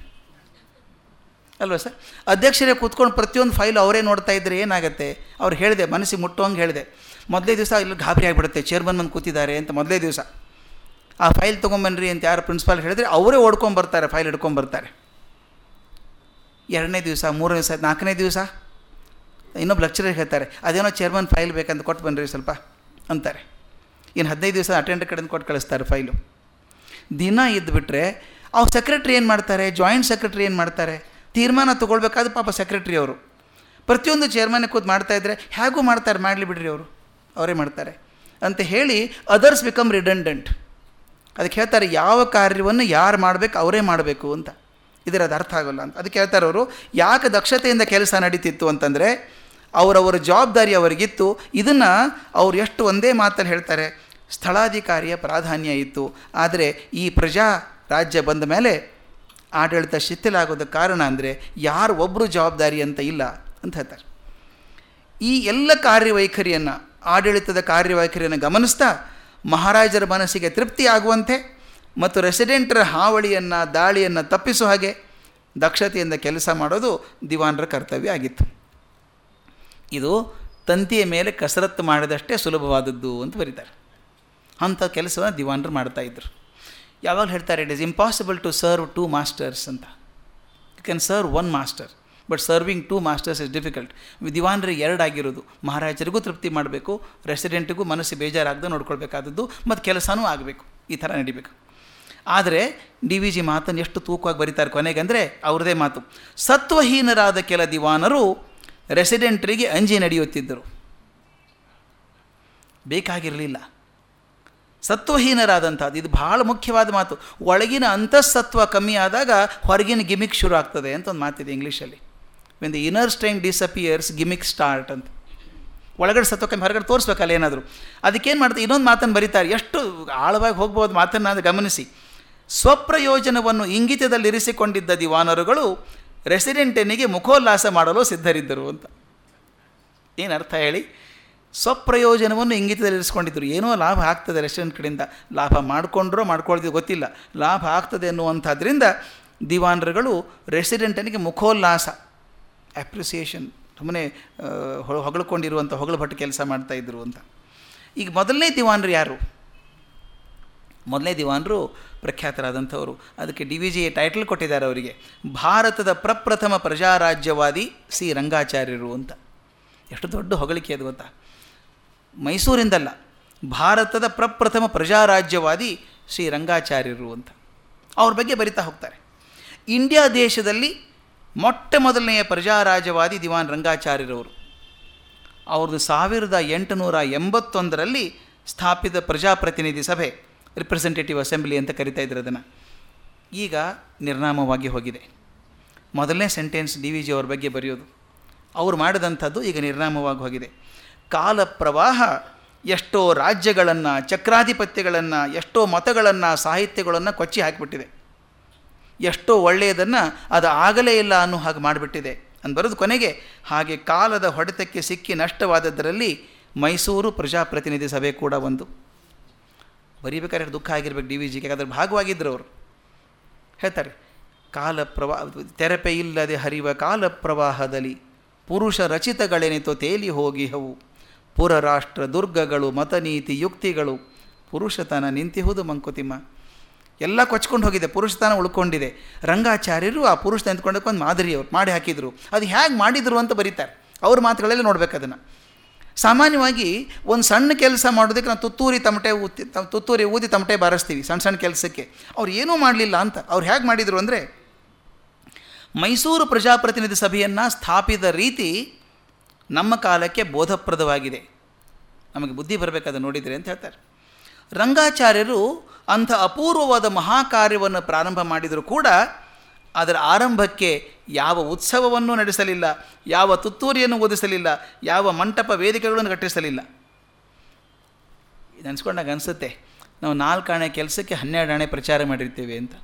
ಅಲ್ವಾ ಸರ್? ಅಧ್ಯಕ್ಷರೇ ಕೂತ್ಕೊಂಡು ಪ್ರತಿಯೊಂದು ಫೈಲ್ ಅವರೇ ನೋಡ್ತಾ ಇದ್ದರೆ ಏನಾಗುತ್ತೆ? ಅವ್ರು ಹೇಳಿದೆ, ಮನಸ್ಸಿಗೆ ಮುಟ್ಟೋಂಗೆ ಹೇಳಿದೆ, ಮೊದಲೇ ದಿವಸ ಇಲ್ಲಿ ಗಾಬರಿ ಆಗಿಬಿಡುತ್ತೆ ಚೇರ್ಮನ್ ಬಂದು ಕೂತಿದ್ದಾರೆ ಅಂತ ಮೊದಲೇ ದಿವಸ. ಆ ಫೈಲ್ ತೊಗೊಂಬನ್ರಿ ಅಂತ ಯಾರು ಪ್ರಿನ್ಸಿಪಾಲ್ ಹೇಳಿದ್ರೆ ಅವರೇ ಓಡ್ಕೊಂಬರ್ತಾರೆ ಫೈಲ್ ಹಿಡ್ಕೊಂಬರ್ತಾರೆ ಎರಡನೇ ದಿವಸ, ಮೂರನೇ ದಿವಸ, ನಾಲ್ಕನೇ ದಿವಸ? ಇನ್ನೊಬ್ಬ ಲೆಕ್ಚರರ್ ಹೇಳ್ತಾರೆ, ಅದೇನೋ ಚೇರ್ಮನ್ ಫೈಲ್ ಬೇಕಂತ ಕೊಟ್ಟು ಬನ್ನಿರಿ ಸ್ವಲ್ಪ, ಅಂತಾರೆ. ಇನ್ನು ಹದಿನೈದು ದಿವಸ ಅಟೆಂಡರ್ ಕಡೆಯಿಂದ ಕೊಟ್ಟು ಕಳಿಸ್ತಾರೆ ಫೈಲು ದಿನ ಇದ್ದುಬಿಟ್ರೆ ಅವ್ರು ಸೆಕ್ರೆಟ್ರಿ ಏನು ಮಾಡ್ತಾರೆ? ಜಾಯಿಂಟ್ ಸೆಕ್ರೆಟ್ರಿ ಏನು ಮಾಡ್ತಾರೆ? ತೀರ್ಮಾನ ತೊಗೊಳ್ಬೇಕಾದ್ರೆ ಪಾಪ ಸೆಕ್ರೆಟ್ರಿ ಅವರು. ಪ್ರತಿಯೊಂದು ಚೇರ್ಮನ್ ಕೂತು ಮಾಡ್ತಾಯಿದ್ರೆ ಹೇಗೂ ಮಾಡ್ತಾರೆ? ಮಾಡಲಿ ಬಿಡ್ರಿ ಅವರು. ಅವರೇ ಮಾಡ್ತಾರೆ. ಅಂತ ಹೇಳಿ ಅದರ್ಸ್ ಬಿಕಮ್ ರಿಡಂಡೆಂಟ್ ಅದಕ್ಕೆ ಹೇಳ್ತಾರೆ, ಯಾವ ಕಾರ್ಯವನ್ನು ಯಾರು ಮಾಡಬೇಕು, ಅವರೇ ಮಾಡಬೇಕು ಅಂತ. ಇದರ ಅರ್ಥ ಆಗೋಲ್ಲ ಅಂತ. ಅದಕ್ಕೆ ಹೇಳ್ತಾರೆ ಅವರು, ಯಾಕೆ ದಕ್ಷತೆಯಿಂದ ಕೆಲಸ ನಡೀತಿತ್ತು ಅಂತಂದರೆ, ಅವರವರ ಜವಾಬ್ದಾರಿ ಅವರಿಗಿತ್ತು. ಇದನ್ನು ಅವರು ಎಷ್ಟು ಒಂದೇ ಮಾತಲ್ಲಿ ಹೇಳ್ತಾರೆ ಸ್ಥಳಾಧಿಕಾರಿಯ ಪ್ರಾಧಾನ್ಯ ಇತ್ತು. ಆದರೆ ಈ ಪ್ರಜಾ ರಾಜ್ಯ ಬಂದ ಮೇಲೆ ಆಡಳಿತ ಶಿಥಿಲಾಗೋದಕ್ಕೆ ಕಾರಣ ಅಂದರೆ ಯಾರು ಒಬ್ಬರು ಜವಾಬ್ದಾರಿ ಅಂತ ಇಲ್ಲ ಅಂತ ಹೇಳ್ತಾರೆ. ಈ ಎಲ್ಲ ಕಾರ್ಯವೈಖರಿಯನ್ನು, ಆಡಳಿತದ ಕಾರ್ಯವೈಖರಿಯನ್ನು ಗಮನಿಸ್ತಾ ಮಹಾರಾಜರ ಮನಸ್ಸಿಗೆ ತೃಪ್ತಿ ಆಗುವಂತೆ ಮತ್ತು ರೆಸಿಡೆಂಟರ ಹಾವಳಿಯನ್ನು, ದಾಳಿಯನ್ನು ತಪ್ಪಿಸುವ ಹಾಗೆ ದಕ್ಷತೆಯಿಂದ ಕೆಲಸ ಮಾಡೋದು ದಿವಾನರ ಕರ್ತವ್ಯ ಆಗಿತ್ತು. ಇದು ತಂತಿಯ ಮೇಲೆ ಕಸರತ್ತು ಮಾಡಿದಷ್ಟೇ ಸುಲಭವಾದದ್ದು ಅಂತ ಬರೀತಾರೆ. ಅಂಥ ಕೆಲಸವನ್ನು ದಿವಾನರು ಮಾಡ್ತಾಯಿದ್ರು ಯಾವಾಗ ಹೇಳ್ತಾರೆ it is impossible to serve two masters ಅಂತ. You can serve one master but serving two masters is difficult ದಿವಾನರಿಗೆ ಎರಡಾಗಿರೋದು, ಮಹಾರಾಜರಿಗೂ ತೃಪ್ತಿ ಮಾಡಬೇಕು ರೆಸಿಡೆಂಟಿಗೂ ಮನಸ್ಸು ಬೇಜಾರಾಗದೆ ನೋಡ್ಕೊಳ್ಬೇಕಾದದ್ದು, ಮತ್ತು ಕೆಲಸನೂ ಆಗಬೇಕು. ಈ ಥರ ನಡಿಬೇಕು. ಆದರೆ, ಡಿ ವಿ ಜಿ ಮಾತನ್ನು ಎಷ್ಟು ತೂಕವಾಗಿ ಬರೀತಾರೆ ಕೊನೆಗೆ ಅಂದರೆ ಅವ್ರದೇ ಮಾತು. ಸತ್ವಹೀನರಾದ ಕೆಲ ದಿವಾನರು ರೆಸಿಡೆಂಟ್ರಿಗೆ ಅಂಜಿ ನಡೆಯುತ್ತಿದ್ದರು. ಬೇಕಾಗಿರಲಿಲ್ಲ. ಸತ್ವಹೀನರಾದಂಥದ್ದು. ಇದು ಭಾಳ ಮುಖ್ಯವಾದ ಮಾತು. ಒಳಗಿನ ಅಂತಃಸತ್ವ ಕಮ್ಮಿ ಆದಾಗ ಹೊರಗಿನ ಗಿಮಿಕ್ ಶುರು ಆಗ್ತದೆ ಅಂತ ಒಂದು ಮಾತಿದೆ ಇಂಗ್ಲೀಷಲ್ಲಿ. When the inner strength disappears gimmick start ಅಂತ. ಒಳಗಡೆ ಸತ್ವ ಕಮ್ಮಿ, ಹೊರಗಡೆ ತೋರಿಸ್ಬೇಕಲ್ಲ ಏನಾದರೂ. ಅದಕ್ಕೇನು ಮಾಡ್ತಾರೆ? ಇನ್ನೊಂದು ಮಾತನ್ನು ಬರೀತಾರೆ. ಎಷ್ಟು ಆಳವಾಗಿ ಹೋಗ್ಬೋದು ಮಾತನ್ನು ಅದು ಗಮನಿಸಿ. ಸ್ವಪ್ರಯೋಜನವನ್ನು ಇಂಗಿತದಲ್ಲಿರಿಸಿಕೊಂಡಿದ್ದ ದಿವಾನರುಗಳು ರೆಸಿಡೆಂಟನಿಗೆ ಮುಖೋಲ್ಲಾಸ ಮಾಡಲು ಸಿದ್ಧರಿದ್ದರು ಅಂತ. ಏನರ್ಥ ಹೇಳಿ? ಸ್ವಪ್ರಯೋಜನವನ್ನು ಇಂಗಿತದಲ್ಲಿರಿಸ್ಕೊಂಡಿದ್ದರು ಏನೋ ಲಾಭ ಆಗ್ತದೆ ರೆಸ್ಟೋರೆಂಟ್ ಕಡೆಯಿಂದ. ಲಾಭ ಮಾಡಿಕೊಂಡ್ರೋ ಮಾಡ್ಕೊಳ್ತಿದ್ದು ಗೊತ್ತಿಲ್ಲ. ಲಾಭ ಆಗ್ತದೆ ಅನ್ನುವಂಥದ್ರಿಂದ ದಿವಾನರುಗಳು ರೆಸಿಡೆಂಟನಿಗೆ ಮುಖೋಲ್ಲಾಸ ಅಪ್ರಿಸಿಯೇಷನ್ ಸುಮ್ಮನೆ ಹೊಗಳ್ಕೊಂಡಿರುವಂಥ ಹೊಗಳು ಭಟ್ಟು ಕೆಲಸ ಮಾಡ್ತಾಯಿದ್ರು ಅಂತ. ಈಗ ಮೊದಲನೇ ದಿವಾನರು ಯಾರು? ಮೊದಲನೇ ದಿವಾನರು ಪ್ರಖ್ಯಾತರಾದಂಥವರು. ಅದಕ್ಕೆ ಡಿ ವಿ ಜಿ ಟೈಟಲ್ ಕೊಟ್ಟಿದ್ದಾರೆ ಅವರಿಗೆ. ಭಾರತದ ಪ್ರಪ್ರಥಮ ಪ್ರಜಾರಾಜ್ಯವಾದಿ ಸಿ ರಂಗಾಚಾರ್ಯರು ಅಂತ. ಎಷ್ಟು ದೊಡ್ಡ ಹೊಗಳಿಕೆ ಅದು ಗೊತ್ತಾ ಮೈಸೂರಿಂದಲ್ಲ, ಭಾರತದ ಪ್ರಪ್ರಥಮ ಪ್ರಜಾರಾಜ್ಯವಾದಿ ಶ್ರೀ ರಂಗಾಚಾರ್ಯರು ಅಂತ. ಅವ್ರ ಬಗ್ಗೆ ಬರಿತಾ ಹೋಗ್ತಾರೆ. ಇಂಡಿಯಾ ದೇಶದಲ್ಲಿ ಮೊಟ್ಟ ಮೊದಲನೆಯ ಪ್ರಜಾರಾಜ್ಯವಾದಿ ದಿವಾನ್ ರಂಗಾಚಾರ್ಯರವರು. ಅವ್ರದ್ದು ಸಾವಿರದ ಎಂಟುನೂರ ಎಂಬತ್ತೊಂದರಲ್ಲಿ ಸ್ಥಾಪಿತ ಪ್ರಜಾಪ್ರತಿನಿಧಿ ಸಭೆ ರಿಪ್ರೆಸೆಂಟೇಟಿವ್ ಅಸೆಂಬ್ಲಿ ಅಂತ ಕರಿತಾ ಇದ್ರು ಅದನ್ನು. ಈಗ ನಿರ್ನಾಮವಾಗಿ ಹೋಗಿದೆ. ಮೊದಲನೇ ಸೆಂಟೆನ್ಸ್ ಡಿ ವಿ ಜಿ ಅವ್ರ ಬಗ್ಗೆ ಬರೆಯೋದು. ಅವ್ರು ಮಾಡಿದಂಥದ್ದು ಈಗ ನಿರ್ನಾಮವಾಗಿ ಹೋಗಿದೆ. ಕಾಲ ಪ್ರವಾಹ ಎಷ್ಟೋ ರಾಜ್ಯಗಳನ್ನು, ಚಕ್ರಾಧಿಪತ್ಯಗಳನ್ನು, ಎಷ್ಟೋ ಮತಗಳನ್ನು, ಸಾಹಿತ್ಯಗಳನ್ನು ಕೊಚ್ಚಿ ಹಾಕಿಬಿಟ್ಟಿದೆ. ಎಷ್ಟೋ ಒಳ್ಳೆಯದನ್ನು ಅದು ಆಗಲೇ ಇಲ್ಲ ಅನ್ನೋ ಹಾಗೆ ಮಾಡಿಬಿಟ್ಟಿದೆ ಅಂದ್ಬರೋದು ಕೊನೆಗೆ. ಹಾಗೆ ಕಾಲದ ಹೊಡೆತಕ್ಕೆ ಸಿಕ್ಕಿ ನಷ್ಟವಾದದ್ದರಲ್ಲಿ ಮೈಸೂರು ಪ್ರಜಾಪ್ರತಿನಿಧಿ ಸಭೆ ಕೂಡ ಒಂದು. ಬರೀಬೇಕಾದ್ರೆ ದುಃಖ ಆಗಿರ್ಬೇಕು ಡಿ ವಿ ಜಿಗೆ ಅದರ ಭಾಗವಾಗಿದ್ದರು ಅವರು. ಹೇಳ್ತಾರೆ ಕಾಲ ಪ್ರವಾಹ ತೆರಪೆ ಇಲ್ಲದೆ ಹರಿವ ಕಾಲ ಪ್ರವಾಹದಲ್ಲಿ ಪುರುಷ ರಚಿತಗಳೆನಿತೋ ತೇಲಿ ಹೋಗಿಹವು ಪುರರಾಷ್ಟ್ರ ದುರ್ಗಗಳು ಮತನೀತಿ ಯುಕ್ತಿಗಳು. ಪುರುಷತನ ನಿಂತಿಹುದು ಮಂಕುತಿಮ್ಮ. ಎಲ್ಲ ಕೊಚ್ಕೊಂಡು ಹೋಗಿದೆ, ಪುರುಷತನ ಉಳ್ಕೊಂಡಿದೆ. ರಂಗಾಚಾರ್ಯರು ಆ ಪುರುಷ ನಿಂತ್ಕೊಂಡಕ್ಕೆ ಒಂದು ಮಾದರಿ ಅವ್ರು ಮಾಡಿ ಹಾಕಿದರು. ಅದು ಹೇಗೆ ಮಾಡಿದರು ಅಂತ ಬರೀತಾರೆ. ಅವ್ರ ಮಾತುಗಳಲ್ಲಿ ನೋಡ್ಬೇಕು ಅದನ್ನು. ಸಾಮಾನ್ಯವಾಗಿ ಒಂದು ಸಣ್ಣ ಕೆಲಸ ಮಾಡೋದಕ್ಕೆ ನಾವು ತುತ್ತೂರಿ ತಮಟೆ ಊತಿ ತುತ್ತೂರಿ ಊದಿ ತಮಟೆ ಬಾರಿಸ್ತೀವಿ ಸಣ್ಣ ಸಣ್ಣ ಕೆಲಸಕ್ಕೆ. ಅವ್ರು ಏನೂ ಮಾಡಲಿಲ್ಲ ಅಂತ. ಅವ್ರು ಹೇಗೆ ಮಾಡಿದರು ಅಂದರೆ ಮೈಸೂರು ಪ್ರಜಾಪ್ರತಿನಿಧಿ ಸಭೆಯನ್ನು ಸ್ಥಾಪಿತ ರೀತಿ ನಮ್ಮ ಕಾಲಕ್ಕೆ ಬೋಧಪ್ರದವಾಗಿದೆ. ನಮಗೆ ಬುದ್ಧಿ ಬರಬೇಕಾದ ನೋಡಿದರೆ ಅಂತ ಹೇಳ್ತಾರೆ. ರಂಗಾಚಾರ್ಯರು ಅಂಥ ಅಪೂರ್ವವಾದ ಮಹಾಕಾರ್ಯವನ್ನು ಪ್ರಾರಂಭ ಮಾಡಿದರೂ ಕೂಡ ಅದರ ಆರಂಭಕ್ಕೆ ಯಾವ ಉತ್ಸವವನ್ನು ನಡೆಸಲಿಲ್ಲ, ಯಾವ ತುತ್ತೂರಿಯನ್ನು ಓದಿಸಲಿಲ್ಲ, ಯಾವ ಮಂಟಪ ವೇದಿಕೆಗಳನ್ನು ಕಟ್ಟಿಸಲಿಲ್ಲ. ನೆನೆಸ್ಕೊಂಡಾಗ ಅನಿಸುತ್ತೆ, ನಾವು ನಾಲ್ಕು ಕೆಲಸಕ್ಕೆ ಹನ್ನೆರಡು ಆಣೆ ಪ್ರಚಾರ ಮಾಡಿರ್ತೀವಿ ಅಂತ.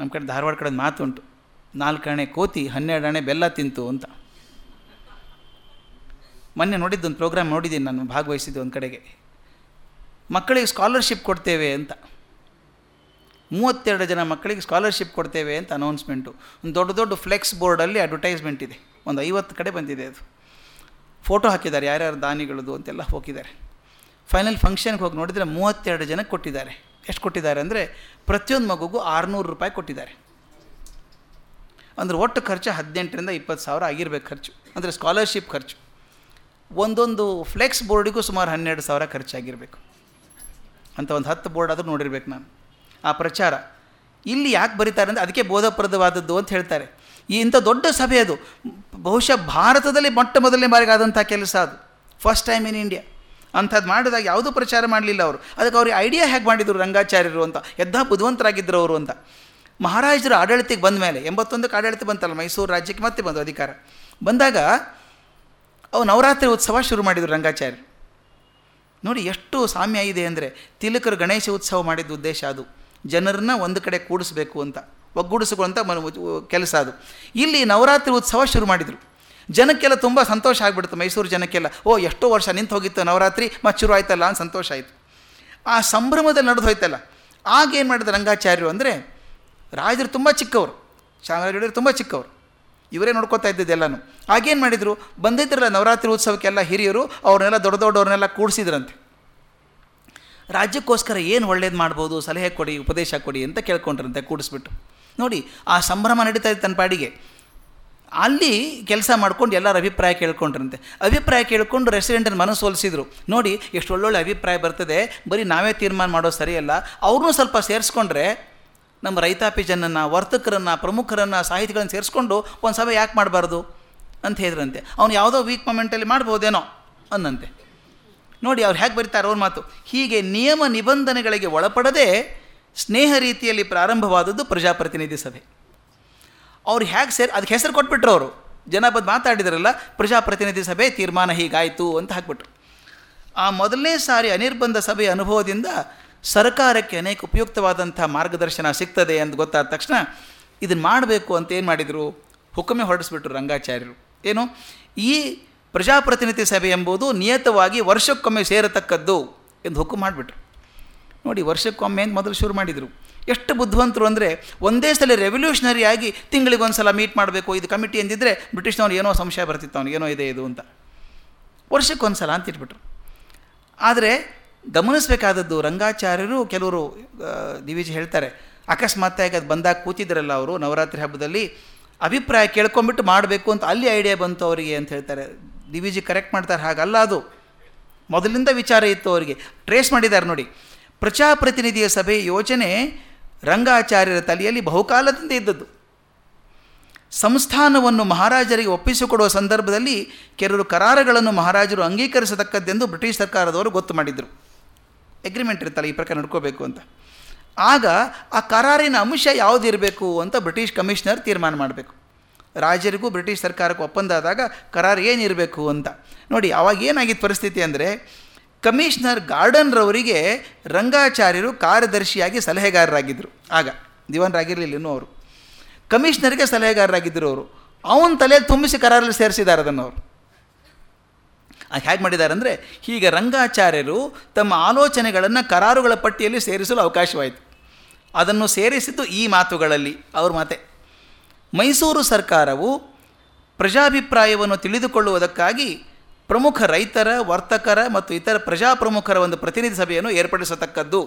ನಮ್ಮ ಕಡೆ ಧಾರವಾಡ ಕಡೆ ಮಾತುಂಟು, ನಾಲ್ಕು ಕೋತಿ, ಹನ್ನೆರಡು ಆಣೆ ಬೆಲ್ಲ ತಿಂತು ಅಂತ. ಮೊನ್ನೆ ನೋಡಿದ್ದು ಒಂದು ಪ್ರೋಗ್ರಾಮ್ ನೋಡಿದ್ದೀನಿ ನಾನು, ಭಾಗವಹಿಸಿದ್ದು ಒಂದು ಕಡೆಗೆ. ಮಕ್ಕಳಿಗೆ ಸ್ಕಾಲರ್ಶಿಪ್ ಕೊಡ್ತೇವೆ ಅಂತ. ಮೂವತ್ತೆರಡು ಜನ ಮಕ್ಕಳಿಗೆ ಸ್ಕಾಲರ್ಶಿಪ್ ಕೊಡ್ತೇವೆ ಅಂತ ಅನೌನ್ಸ್ಮೆಂಟು ಒಂದು ದೊಡ್ಡ ದೊಡ್ಡ ಫ್ಲೆಕ್ಸ್ ಬೋರ್ಡಲ್ಲಿ ಅಡ್ವರ್ಟೈಸ್ಮೆಂಟ್ ಇದೆ. ಒಂದು ಐವತ್ತು ಕಡೆ ಬಂದಿದೆ ಅದು. ಫೋಟೋ ಹಾಕಿದ್ದಾರೆ ಯಾರ್ಯಾರು ದಾನಿಗಳದು ಅಂತೆಲ್ಲ ಹೋಗಿದ್ದಾರೆ. ಫೈನಲ್ ಫಂಕ್ಷನ್ಗೆ ಹೋಗಿ ನೋಡಿದರೆ ಮೂವತ್ತೆರಡು ಜನಕ್ಕೆ ಕೊಟ್ಟಿದ್ದಾರೆ. ಎಷ್ಟು ಕೊಟ್ಟಿದ್ದಾರೆ ಅಂದರೆ ಪ್ರತಿಯೊಂದು ಮಗುಗೂ ಆರುನೂರು ರೂಪಾಯಿ ಕೊಟ್ಟಿದ್ದಾರೆ. ಅಂದರೆ ಒಟ್ಟು ಖರ್ಚು ಹದಿನೆಂಟರಿಂದ ಇಪ್ಪತ್ತು ಸಾವಿರ ಆಗಿರ್ಬೇಕು ಖರ್ಚು. ಅಂದರೆ ಸ್ಕಾಲರ್ಶಿಪ್ ಖರ್ಚು. ಒಂದೊಂದು ಫ್ಲೆಕ್ಸ್ ಬೋರ್ಡಿಗೂ ಸುಮಾರು ಹನ್ನೆರಡು ಸಾವಿರ ಖರ್ಚಾಗಿರಬೇಕು. ಅಂತ ಒಂದು ಹತ್ತು ಬೋರ್ಡ್ ಆದರೂ ನೋಡಿರ್ಬೇಕು ನಾನು. ಆ ಪ್ರಚಾರ. ಇಲ್ಲಿ ಯಾಕೆ ಬರೀತಾರೆ ಅಂದರೆ ಅದಕ್ಕೆ ಬೋಧಪ್ರದವಾದದ್ದು ಅಂತ ಹೇಳ್ತಾರೆ. ಈ ಇಂಥ ದೊಡ್ಡ ಸಭೆ ಅದು. ಬಹುಶಃ ಭಾರತದಲ್ಲಿ ಮೊಟ್ಟ ಮೊದಲನೇ ಬಾರಿಗೆ ಆದಂಥ ಕೆಲಸ ಅದು. ಫಸ್ಟ್ ಟೈಮ್ ಇನ್ ಇಂಡಿಯಾ ಅಂಥದ್ದು ಮಾಡಿದಾಗ ಯಾವುದೂ ಪ್ರಚಾರ ಮಾಡಲಿಲ್ಲ ಅವರು. ಅದಕ್ಕೆ ಅವ್ರಿಗೆ ಐಡಿಯಾ ಹೇಗೆ ಮಾಡಿದರು ರಂಗಾಚಾರ್ಯರು ಅಂತ. ಎದ್ದ ಬುದ್ಧಿವಂತರಾಗಿದ್ದರು ಅವರು ಅಂತ. ಮಹಾರಾಜರು ಆಡಳಿತಕ್ಕೆ ಬಂದ ಮೇಲೆ ಎಂಬತ್ತೊಂದಕ್ಕೆ ಆಡಳಿತ ಬಂತಲ್ಲ ಮೈಸೂರು ರಾಜ್ಯಕ್ಕೆ ಮತ್ತೆ ಬಂದು ಅಧಿಕಾರ. ಬಂದಾಗ ಅವು ನವರಾತ್ರಿ ಉತ್ಸವ ಶುರು ಮಾಡಿದರು ರಂಗಾಚಾರ್ಯರು. ನೋಡಿ ಎಷ್ಟು ಸಾಮ್ಯ ಇದೆ ಅಂದರೆ ತಿಲಕರು ಗಣೇಶ ಉತ್ಸವ ಮಾಡಿದ ಉದ್ದೇಶ ಅದು. ಜನರನ್ನ ಒಂದು ಕಡೆ ಕೂಡಿಸ್ಬೇಕು ಅಂತ ಒಗ್ಗೂಡಿಸಿಕೊಳ್ಳುವಂಥ ಮನ, ಕೆಲಸ ಅದು. ಇಲ್ಲಿ ನವರಾತ್ರಿ ಉತ್ಸವ ಶುರು ಮಾಡಿದರು. ಜನಕ್ಕೆಲ್ಲ ತುಂಬ ಸಂತೋಷ ಆಗಿಬಿಡ್ತು, ಮೈಸೂರು ಜನಕ್ಕೆಲ್ಲ. ಓ, ಎಷ್ಟೋ ವರ್ಷ ನಿಂತು ಹೋಗಿತ್ತು ನವರಾತ್ರಿ, ಮತ್ತು ಶುರು ಆಯ್ತಲ್ಲ ಅಂತ ಸಂತೋಷ ಆಯಿತು. ಆ ಸಂಭ್ರಮದಲ್ಲಿ ನಡೆದು ಹೋಯ್ತಲ್ಲ ಆಗೇನು ಮಾಡಿದ ರಂಗಾಚಾರ್ಯರು ಅಂದರೆ ರಾಜರು ತುಂಬ ಚಿಕ್ಕವರು ಚಾಮರಾಜರು ತುಂಬ ಚಿಕ್ಕವರು. ಇವರೇ ನೋಡ್ಕೋತಾ ಇದ್ದಿದ್ದೆಲ್ಲನೂ ಆಗೇನು ಮಾಡಿದರು? ಬಂದಿದ್ರಲ್ಲ ನವರಾತ್ರಿ ಉತ್ಸವಕ್ಕೆಲ್ಲ ಹಿರಿಯರು, ಅವ್ರನ್ನೆಲ್ಲ ದೊಡ್ಡ ದೊಡ್ಡವ್ರನ್ನೆಲ್ಲ ಕೂಡಿಸಿದ್ರಂತೆ. ರಾಜ್ಯಕ್ಕೋಸ್ಕರ ಏನು ಒಳ್ಳೇದು ಮಾಡ್ಬೋದು? ಸಲಹೆ ಕೊಡಿ, ಉಪದೇಶ ಕೊಡಿ ಅಂತ ಕೇಳ್ಕೊಂಡ್ರಂತೆ, ಕೂಡಿಸ್ಬಿಟ್ಟು. ನೋಡಿ, ಆ ಸಂಭ್ರಮ ನಡೀತಾ ಇತ್ತು ತನ್ನ ಪಾಡಿಗೆ. ಅಲ್ಲಿ ಕೆಲಸ ಮಾಡ್ಕೊಂಡು ಎಲ್ಲರ ಅಭಿಪ್ರಾಯ ಕೇಳ್ಕೊಂಡ್ರಂತೆ. ಅಭಿಪ್ರಾಯ ಕೇಳ್ಕೊಂಡು ರೆಸಿಡೆಂಟನ್ನು ಮನಸ್ಸು ಹೋಲಿಸಿದ್ರು ನೋಡಿ, ಎಷ್ಟು ಒಳ್ಳೊಳ್ಳೆ ಅಭಿಪ್ರಾಯ ಬರ್ತದೆ. ಬರೀ ನಾವೇ ತೀರ್ಮಾನ ಮಾಡೋದು ಸರಿಯಲ್ಲ. ಅವ್ರನ್ನೂ ಸ್ವಲ್ಪ ಸೇರಿಸ್ಕೊಂಡ್ರೆ ನಮ್ಮ ರೈತಾಪಿ ಜನನ್ನು ವರ್ತಕರನ್ನು, ಪ್ರಮುಖರನ್ನು, ಸಾಹಿತಿಗಳನ್ನು ಸೇರಿಸ್ಕೊಂಡು ಒಂದು ಸಭೆ ಯಾಕೆ ಮಾಡಬಾರ್ದು? ಅಂತ ಹೇಳಿದ್ರಂತೆ. ಅವ್ನು ಯಾವುದೋ ವೀಕ್ ಮೊಮೆಂಟಲ್ಲಿ ಮಾಡ್ಬೋದೇನೋ ಅನ್ನಂತೆ. ನೋಡಿ ಅವ್ರು ಹೇಗೆ ಬರೀತಾರೆ ಅವ್ರ ಮಾತು. ಹೀಗೆ ನಿಯಮ ನಿಬಂಧನೆಗಳಿಗೆ ಒಳಪಡದೆ ಸ್ನೇಹ ರೀತಿಯಲ್ಲಿ ಪ್ರಾರಂಭವಾದದ್ದು ಪ್ರಜಾಪ್ರತಿನಿಧಿ ಸಭೆ. ಅವ್ರು ಹೇಗೆ ಸೇರಿ, ಅದಕ್ಕೆ ಹೆಸರು ಕೊಟ್ಬಿಟ್ರು ಅವರು. ಜನ ಬಂದು ಮಾತಾಡಿದ್ರಲ್ಲ, ಪ್ರಜಾಪ್ರತಿನಿಧಿ ಸಭೆ ತೀರ್ಮಾನ ಹೀಗಾಯಿತು ಅಂತ ಹಾಕ್ಬಿಟ್ರು. ಆ ಮೊದಲನೇ ಸಾರಿ ಅನಿರ್ಬಂಧ ಸಭೆಯ ಅನುಭವದಿಂದ ಸರ್ಕಾರಕ್ಕೆ ಅನೇಕ ಉಪಯುಕ್ತವಾದಂಥ ಮಾರ್ಗದರ್ಶನ ಸಿಗ್ತದೆ ಅಂತ ಗೊತ್ತಾದ ತಕ್ಷಣ ಇದನ್ನು ಮಾಡಬೇಕು ಅಂತ ಏನು ಮಾಡಿದರು? ಹುಕುಮೆ ಹೊರಡಿಸ್ಬಿಟ್ರು ರಂಗಾಚಾರ್ಯರು. ಏನು? ಈ ಪ್ರಜಾಪ್ರತಿನಿಧಿ ಸಭೆ ಎಂಬುದು ನಿಯತವಾಗಿ ವರ್ಷಕ್ಕೊಮ್ಮೆ ಸೇರತಕ್ಕದ್ದು ಎಂದು ಹುಕ್ಕು ಮಾಡಿಬಿಟ್ರು. ನೋಡಿ, ವರ್ಷಕ್ಕೊಮ್ಮೆ ಅಂತ ಮೊದಲು ಶುರು ಮಾಡಿದರು. ಎಷ್ಟು ಬುದ್ಧಿವಂತರು ಅಂದರೆ ಒಂದೇ ಸಲ ರೆವಲ್ಯೂಷನರಿಯಾಗಿ ತಿಂಗಳಿಗೆ ಒಂದು ಸಲ ಮೀಟ್ ಮಾಡಬೇಕು, ಇದು ಕಮಿಟಿ ಅಂದಿದ್ದರೆ ಬ್ರಿಟಿಷ್ನವ್ನು ಏನೋ ಸಂಶಯ ಬರ್ತಿತ್ತು ಅವ್ನು ಏನೋ ಇದೆ ಇದು ಅಂತ. ವರ್ಷಕ್ಕೊಂದು ಸಲ ಅಂತ ಇಟ್ಬಿಟ್ರು. ಆದರೆ ಗಮನಿಸಬೇಕಾದದ್ದು ರಂಗಾಚಾರ್ಯರು ಕೆಲವರು ದಿವಿಜಿ ಹೇಳ್ತಾರೆ, ಅಕಸ್ಮಾತ್ತಾಗಿ ಅದು ಬಂದಾಗ ಕೂತಿದ್ರಲ್ಲ ಅವರು ನವರಾತ್ರಿ ಹಬ್ಬದಲ್ಲಿ, ಅಭಿಪ್ರಾಯ ಕೇಳ್ಕೊಂಬಿಟ್ಟು ಮಾಡಬೇಕು ಅಂತ ಅಲ್ಲಿ ಐಡಿಯಾ ಬಂತು ಅವರಿಗೆ ಅಂತ ಹೇಳ್ತಾರೆ. ದಿವಿಜಿ ಕರೆಕ್ಟ್ ಮಾಡ್ತಾರೆ, ಹಾಗಲ್ಲ ಅದು. ಮೊದಲಿಂದ ವಿಚಾರ ಇತ್ತು ಅವರಿಗೆ. ಟ್ರೇಸ್ ಮಾಡಿದ್ದಾರೆ ನೋಡಿ. ಪ್ರಜಾಪ್ರತಿನಿಧಿಯ ಸಭೆ ಯೋಜನೆ ರಂಗಾಚಾರ್ಯರ ತಲೆಯಲ್ಲಿ ಬಹುಕಾಲದಿಂದ ಇದ್ದದ್ದು. ಸಂಸ್ಥಾನವನ್ನು ಮಹಾರಾಜರಿಗೆ ಒಪ್ಪಿಸಿಕೊಡುವ ಸಂದರ್ಭದಲ್ಲಿ ಕೆಲವರು ಕರಾರುಗಳನ್ನು ಮಹಾರಾಜರು ಅಂಗೀಕರಿಸತಕ್ಕದ್ದೆಂದು ಬ್ರಿಟಿಷ್ ಸರ್ಕಾರದವರು ಗೊತ್ತು ಮಾಡಿದರು. ಎಗ್ರಿಮೆಂಟ್ ಇರ್ತಲ್ಲ ಈ ಪ್ರಕಾರ ನಡ್ಕೋಬೇಕು ಅಂತ. ಆಗ ಆ ಕರಾರಿನ ಅಂಶ ಯಾವುದಿರಬೇಕು ಅಂತ ಬ್ರಿಟಿಷ್ ಕಮಿಷನರ್ ತೀರ್ಮಾನ ಮಾಡಬೇಕು. ರಾಜರಿಗೂ ಬ್ರಿಟಿಷ್ ಸರ್ಕಾರಕ್ಕೂ ಒಪ್ಪಂದ ಆದಾಗ ಕರಾರು ಏನಿರಬೇಕು ಅಂತ. ನೋಡಿ, ಅವಾಗ ಏನಾಗಿತ್ತು ಪರಿಸ್ಥಿತಿ ಅಂದರೆ ಕಮಿಷನರ್ ಗಾರ್ಡನ್ರವರಿಗೆ ರಂಗಾಚಾರ್ಯರು ಕಾರ್ಯದರ್ಶಿಯಾಗಿ ಸಲಹೆಗಾರರಾಗಿದ್ದರು ಆಗ ದಿವಾನರಾಗಿರಲಿಲ್ಲ ಇನ್ನೂ ಅವರು. ಕಮಿಷನರ್ಗೆ ಸಲಹೆಗಾರರಾಗಿದ್ದರು ಅವರು. ಅವನ ತಲೆಯಲ್ಲಿ ತುಂಬಿಸಿ ಕರಾರಲ್ಲಿ ಸೇರಿಸಿದ್ದಾರೆ ಅದನ್ನು ಅವರು. ಹೇಗೆ ಮಾಡಿದ್ದಾರೆ ಅಂದರೆ ಹೀಗೆ ರಂಗಾಚಾರ್ಯರು ತಮ್ಮ ಆಲೋಚನೆಗಳನ್ನು ಕರಾರುಗಳ ಪಟ್ಟಿಯಲ್ಲಿ ಸೇರಿಸಲು ಅವಕಾಶವಾಯಿತು. ಅದನ್ನು ಸೇರಿಸಿದ್ದು ಈ ಮಾತುಗಳಲ್ಲಿ ಅವ್ರ ಮಾತೆ. ಮೈಸೂರು ಸರ್ಕಾರವು ಪ್ರಜಾಭಿಪ್ರಾಯವನ್ನು ತಿಳಿದುಕೊಳ್ಳುವುದಕ್ಕಾಗಿ ಪ್ರಮುಖ ರೈತರ, ವರ್ತಕರ ಮತ್ತು ಇತರ ಪ್ರಜಾಪ್ರಮುಖರ ಒಂದು ಪ್ರತಿನಿಧಿ ಸಭೆಯನ್ನು ಏರ್ಪಡಿಸತಕ್ಕದ್ದು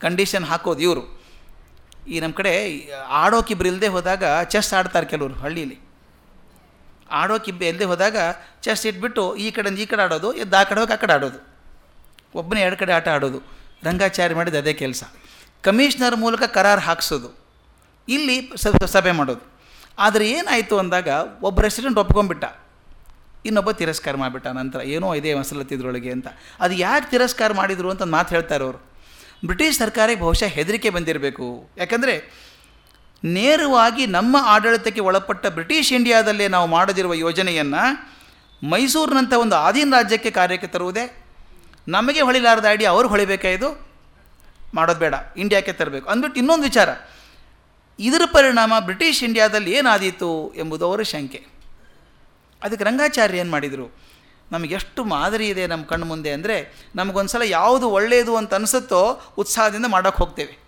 ಕಂಡೀಷನ್ ಹಾಕೋದು ಇವರು. ಈ ನಮ್ಮ ಕಡೆ ಆಡೋಕೆ ಇಲ್ಲದೆ ಹೋದಾಗ ಚೆಸ್ ಆಡ್ತಾರೆ ಕೆಲವರು ಹಳ್ಳಿಯಲ್ಲಿ ಆಡೋಕಿಬ್ಬ ಎಲ್ಲದೆ ಹೋದಾಗ ಚೆಸ್ ಇಟ್ಬಿಟ್ಟು ಈ ಕಡೆಯಿಂದ ಈ ಕಡೆ ಆಡೋದು, ಎದ್ದು ಆ ಕಡೆ ಹೋಗಿ ಆ ಕಡೆ ಆಡೋದು. ಒಬ್ಬನೇ ಎರಡು ಕಡೆ ಆಟ ಆಡೋದು. ರಂಗಾಚಾರ್ಯ ಮಾಡಿದ ಅದೇ ಕೆಲಸ. ಕಮಿಷನರ್ ಮೂಲಕ ಕರಾರು ಹಾಕ್ಸೋದು. ಇಲ್ಲಿ ಸಭೆ ಮಾಡೋದು. ಆದರೆ ಏನಾಯಿತು ಅಂದಾಗ ಒಬ್ಬ ರೆಸಿಡೆಂಟ್ ಒಪ್ಕೊಂಡ್ಬಿಟ್ಟ. ಇನ್ನೊಬ್ಬ ತಿರಸ್ಕಾರ ಮಾಡಿಬಿಟ್ಟ ನಂತರ. ಏನೋ ಇದೆ ಮಸಲತ್ತಿದ್ರೊಳಗೆ ಅಂತ. ಅದು ಯಾಕೆ ತಿರಸ್ಕಾರ ಮಾಡಿದರು ಅಂತ ಮಾತು ಹೇಳ್ತಾರೆ ಅವರು. ಬ್ರಿಟಿಷ್ ಸರ್ಕಾರಕ್ಕೆ ಬಹುಶಃ ಹೆದರಿಕೆ ಬಂದಿರಬೇಕು. ಯಾಕಂದರೆ ನೇರವಾಗಿ ನಮ್ಮ ಆಡಳಿತಕ್ಕೆ ಒಳಪಟ್ಟ ಬ್ರಿಟಿಷ್ ಇಂಡಿಯಾದಲ್ಲೇ ನಾವು ಮಾಡದಿರುವ ಯೋಜನೆಯನ್ನು ಮೈಸೂರಿನಂಥ ಒಂದು ಆಧೀನ ರಾಜ್ಯಕ್ಕೆ ಕಾರ್ಯಕ್ಕೆ ತರುವುದೇ? ನಮಗೆ ಹೊಳಿಲಾರದ ಐಡಿಯಾ ಅವ್ರು ಹೊಳಿಬೇಕಾಯ್ದು ಮಾಡೋದು ಬೇಡ, ಇಂಡಿಯಾಕ್ಕೆ ತರಬೇಕು. ಅಂದ್ಬಿಟ್ಟು ಇನ್ನೊಂದು ವಿಚಾರ. ಇದರ ಪರಿಣಾಮ ಬ್ರಿಟಿಷ್ ಇಂಡಿಯಾದಲ್ಲಿ ಏನಾದೀತು ಎಂಬುದು ಅವರ ಶಂಕೆ. ಅದಕ್ಕೆ ರಂಗಾಚಾರ್ಯ ಏನು ಮಾಡಿದರು? ನಮಗೆಷ್ಟು ಮಾದರಿ ಇದೆ ನಮ್ಮ ಕಣ್ಣು ಮುಂದೆ ಅಂದರೆ ನಮಗೊಂದು ಸಲ ಯಾವುದು ಒಳ್ಳೆಯದು ಅಂತ ಅನಿಸುತ್ತೋ ಉತ್ಸಾಹದಿಂದ ಮಾಡೋಕ್ಕೆ ಹೋಗ್ತೇವೆ.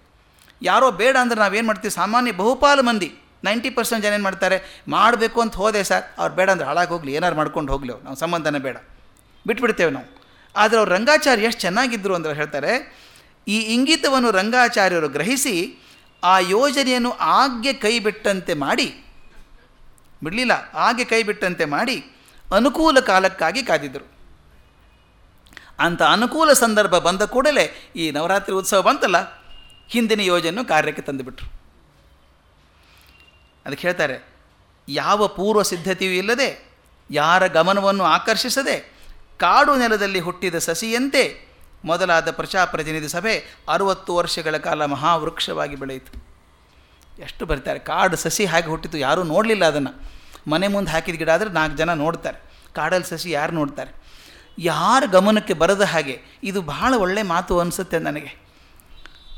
ಯಾರೋ ಬೇಡ ಅಂದರೆ ನಾವೇನು ಮಾಡ್ತೀವಿ? ಸಾಮಾನ್ಯ ಬಹುಪಾಲು ಮಂದಿ, ನೈಂಟಿ ಪರ್ಸೆಂಟ್ ಜನ ಏನು ಮಾಡ್ತಾರೆ? ಮಾಡಬೇಕು ಅಂತ ಹೋದೆ ಸರ್. ಅವ್ರು ಬೇಡ ಅಂದ್ರೆ ಹಾಳಾಗಿ ಹೋಗಲಿ, ಏನಾರು ಮಾಡ್ಕೊಂಡು ಹೋಗ್ಲಿ ನಾವು ಸಂಬಂಧನೇ ಬೇಡ. ಬಿಟ್ಬಿಡ್ತೇವೆ ನಾವು. ಆದರೆ ಅವ್ರು ರಂಗಾಚಾರ್ಯ ಎಷ್ಟು ಚೆನ್ನಾಗಿದ್ದರು ಅಂತ ಹೇಳ್ತಾರೆ, ಈ ಇಂಗಿತವನ್ನು ರಂಗಾಚಾರ್ಯರು ಗ್ರಹಿಸಿ ಆ ಯೋಜನೆಯನ್ನು ಆಗ್ಗೆ ಕೈ ಬಿಟ್ಟಂತೆ ಮಾಡಿ, ಬಿಡಲಿಲ್ಲ ಹಾಗೆ ಕೈ ಬಿಟ್ಟಂತೆ ಮಾಡಿ ಅನುಕೂಲ ಕಾಲಕ್ಕಾಗಿ ಕಾದಿದ್ದರು ಅಂಥ ಅನುಕೂಲ ಸಂದರ್ಭ ಬಂದ ಕೂಡಲೇ ಈ ನವರಾತ್ರಿ ಉತ್ಸವ ಬಂತಲ್ಲ ಹಿಂದಿನ ಯೋಜನೆಯನ್ನು ಕಾರ್ಯಕ್ಕೆ ತಂದುಬಿಟ್ರು. ಅದಕ್ಕೆ ಹೇಳ್ತಾರೆ, ಯಾವ ಪೂರ್ವ ಸಿದ್ಧತೆಯೂ ಇಲ್ಲದೆ, ಯಾರ ಗಮನವನ್ನು ಆಕರ್ಷಿಸದೆ, ಕಾಡು ನೆಲದಲ್ಲಿ ಹುಟ್ಟಿದ ಸಸಿಯಂತೆ ಮೊದಲಾದ ಪ್ರಜಾಪ್ರತಿನಿಧಿ ಸಭೆ ಅರುವತ್ತು ವರ್ಷಗಳ ಕಾಲ ಮಹಾವೃಕ್ಷವಾಗಿ ಬೆಳೆಯಿತು. ಎಷ್ಟು ಬರ್ತಾರೆ, ಕಾಡು ಸಸಿ ಹಾಗೆ ಹುಟ್ಟಿತು, ಯಾರೂ ನೋಡಲಿಲ್ಲ ಅದನ್ನು. ಮನೆ ಮುಂದೆ ಹಾಕಿದ ಗಿಡ ಆದರೆ ನಾಲ್ಕು ಜನ ನೋಡ್ತಾರೆ. ಕಾಡಲ್ಲಿ ಸಸಿ ಯಾರು ನೋಡ್ತಾರೆ? ಯಾರ ಗಮನಕ್ಕೆ ಬರದ ಹಾಗೆ, ಇದು ಬಹಳ ಒಳ್ಳೆಯ ಮಾತು ಅನಿಸುತ್ತೆ ನನಗೆ.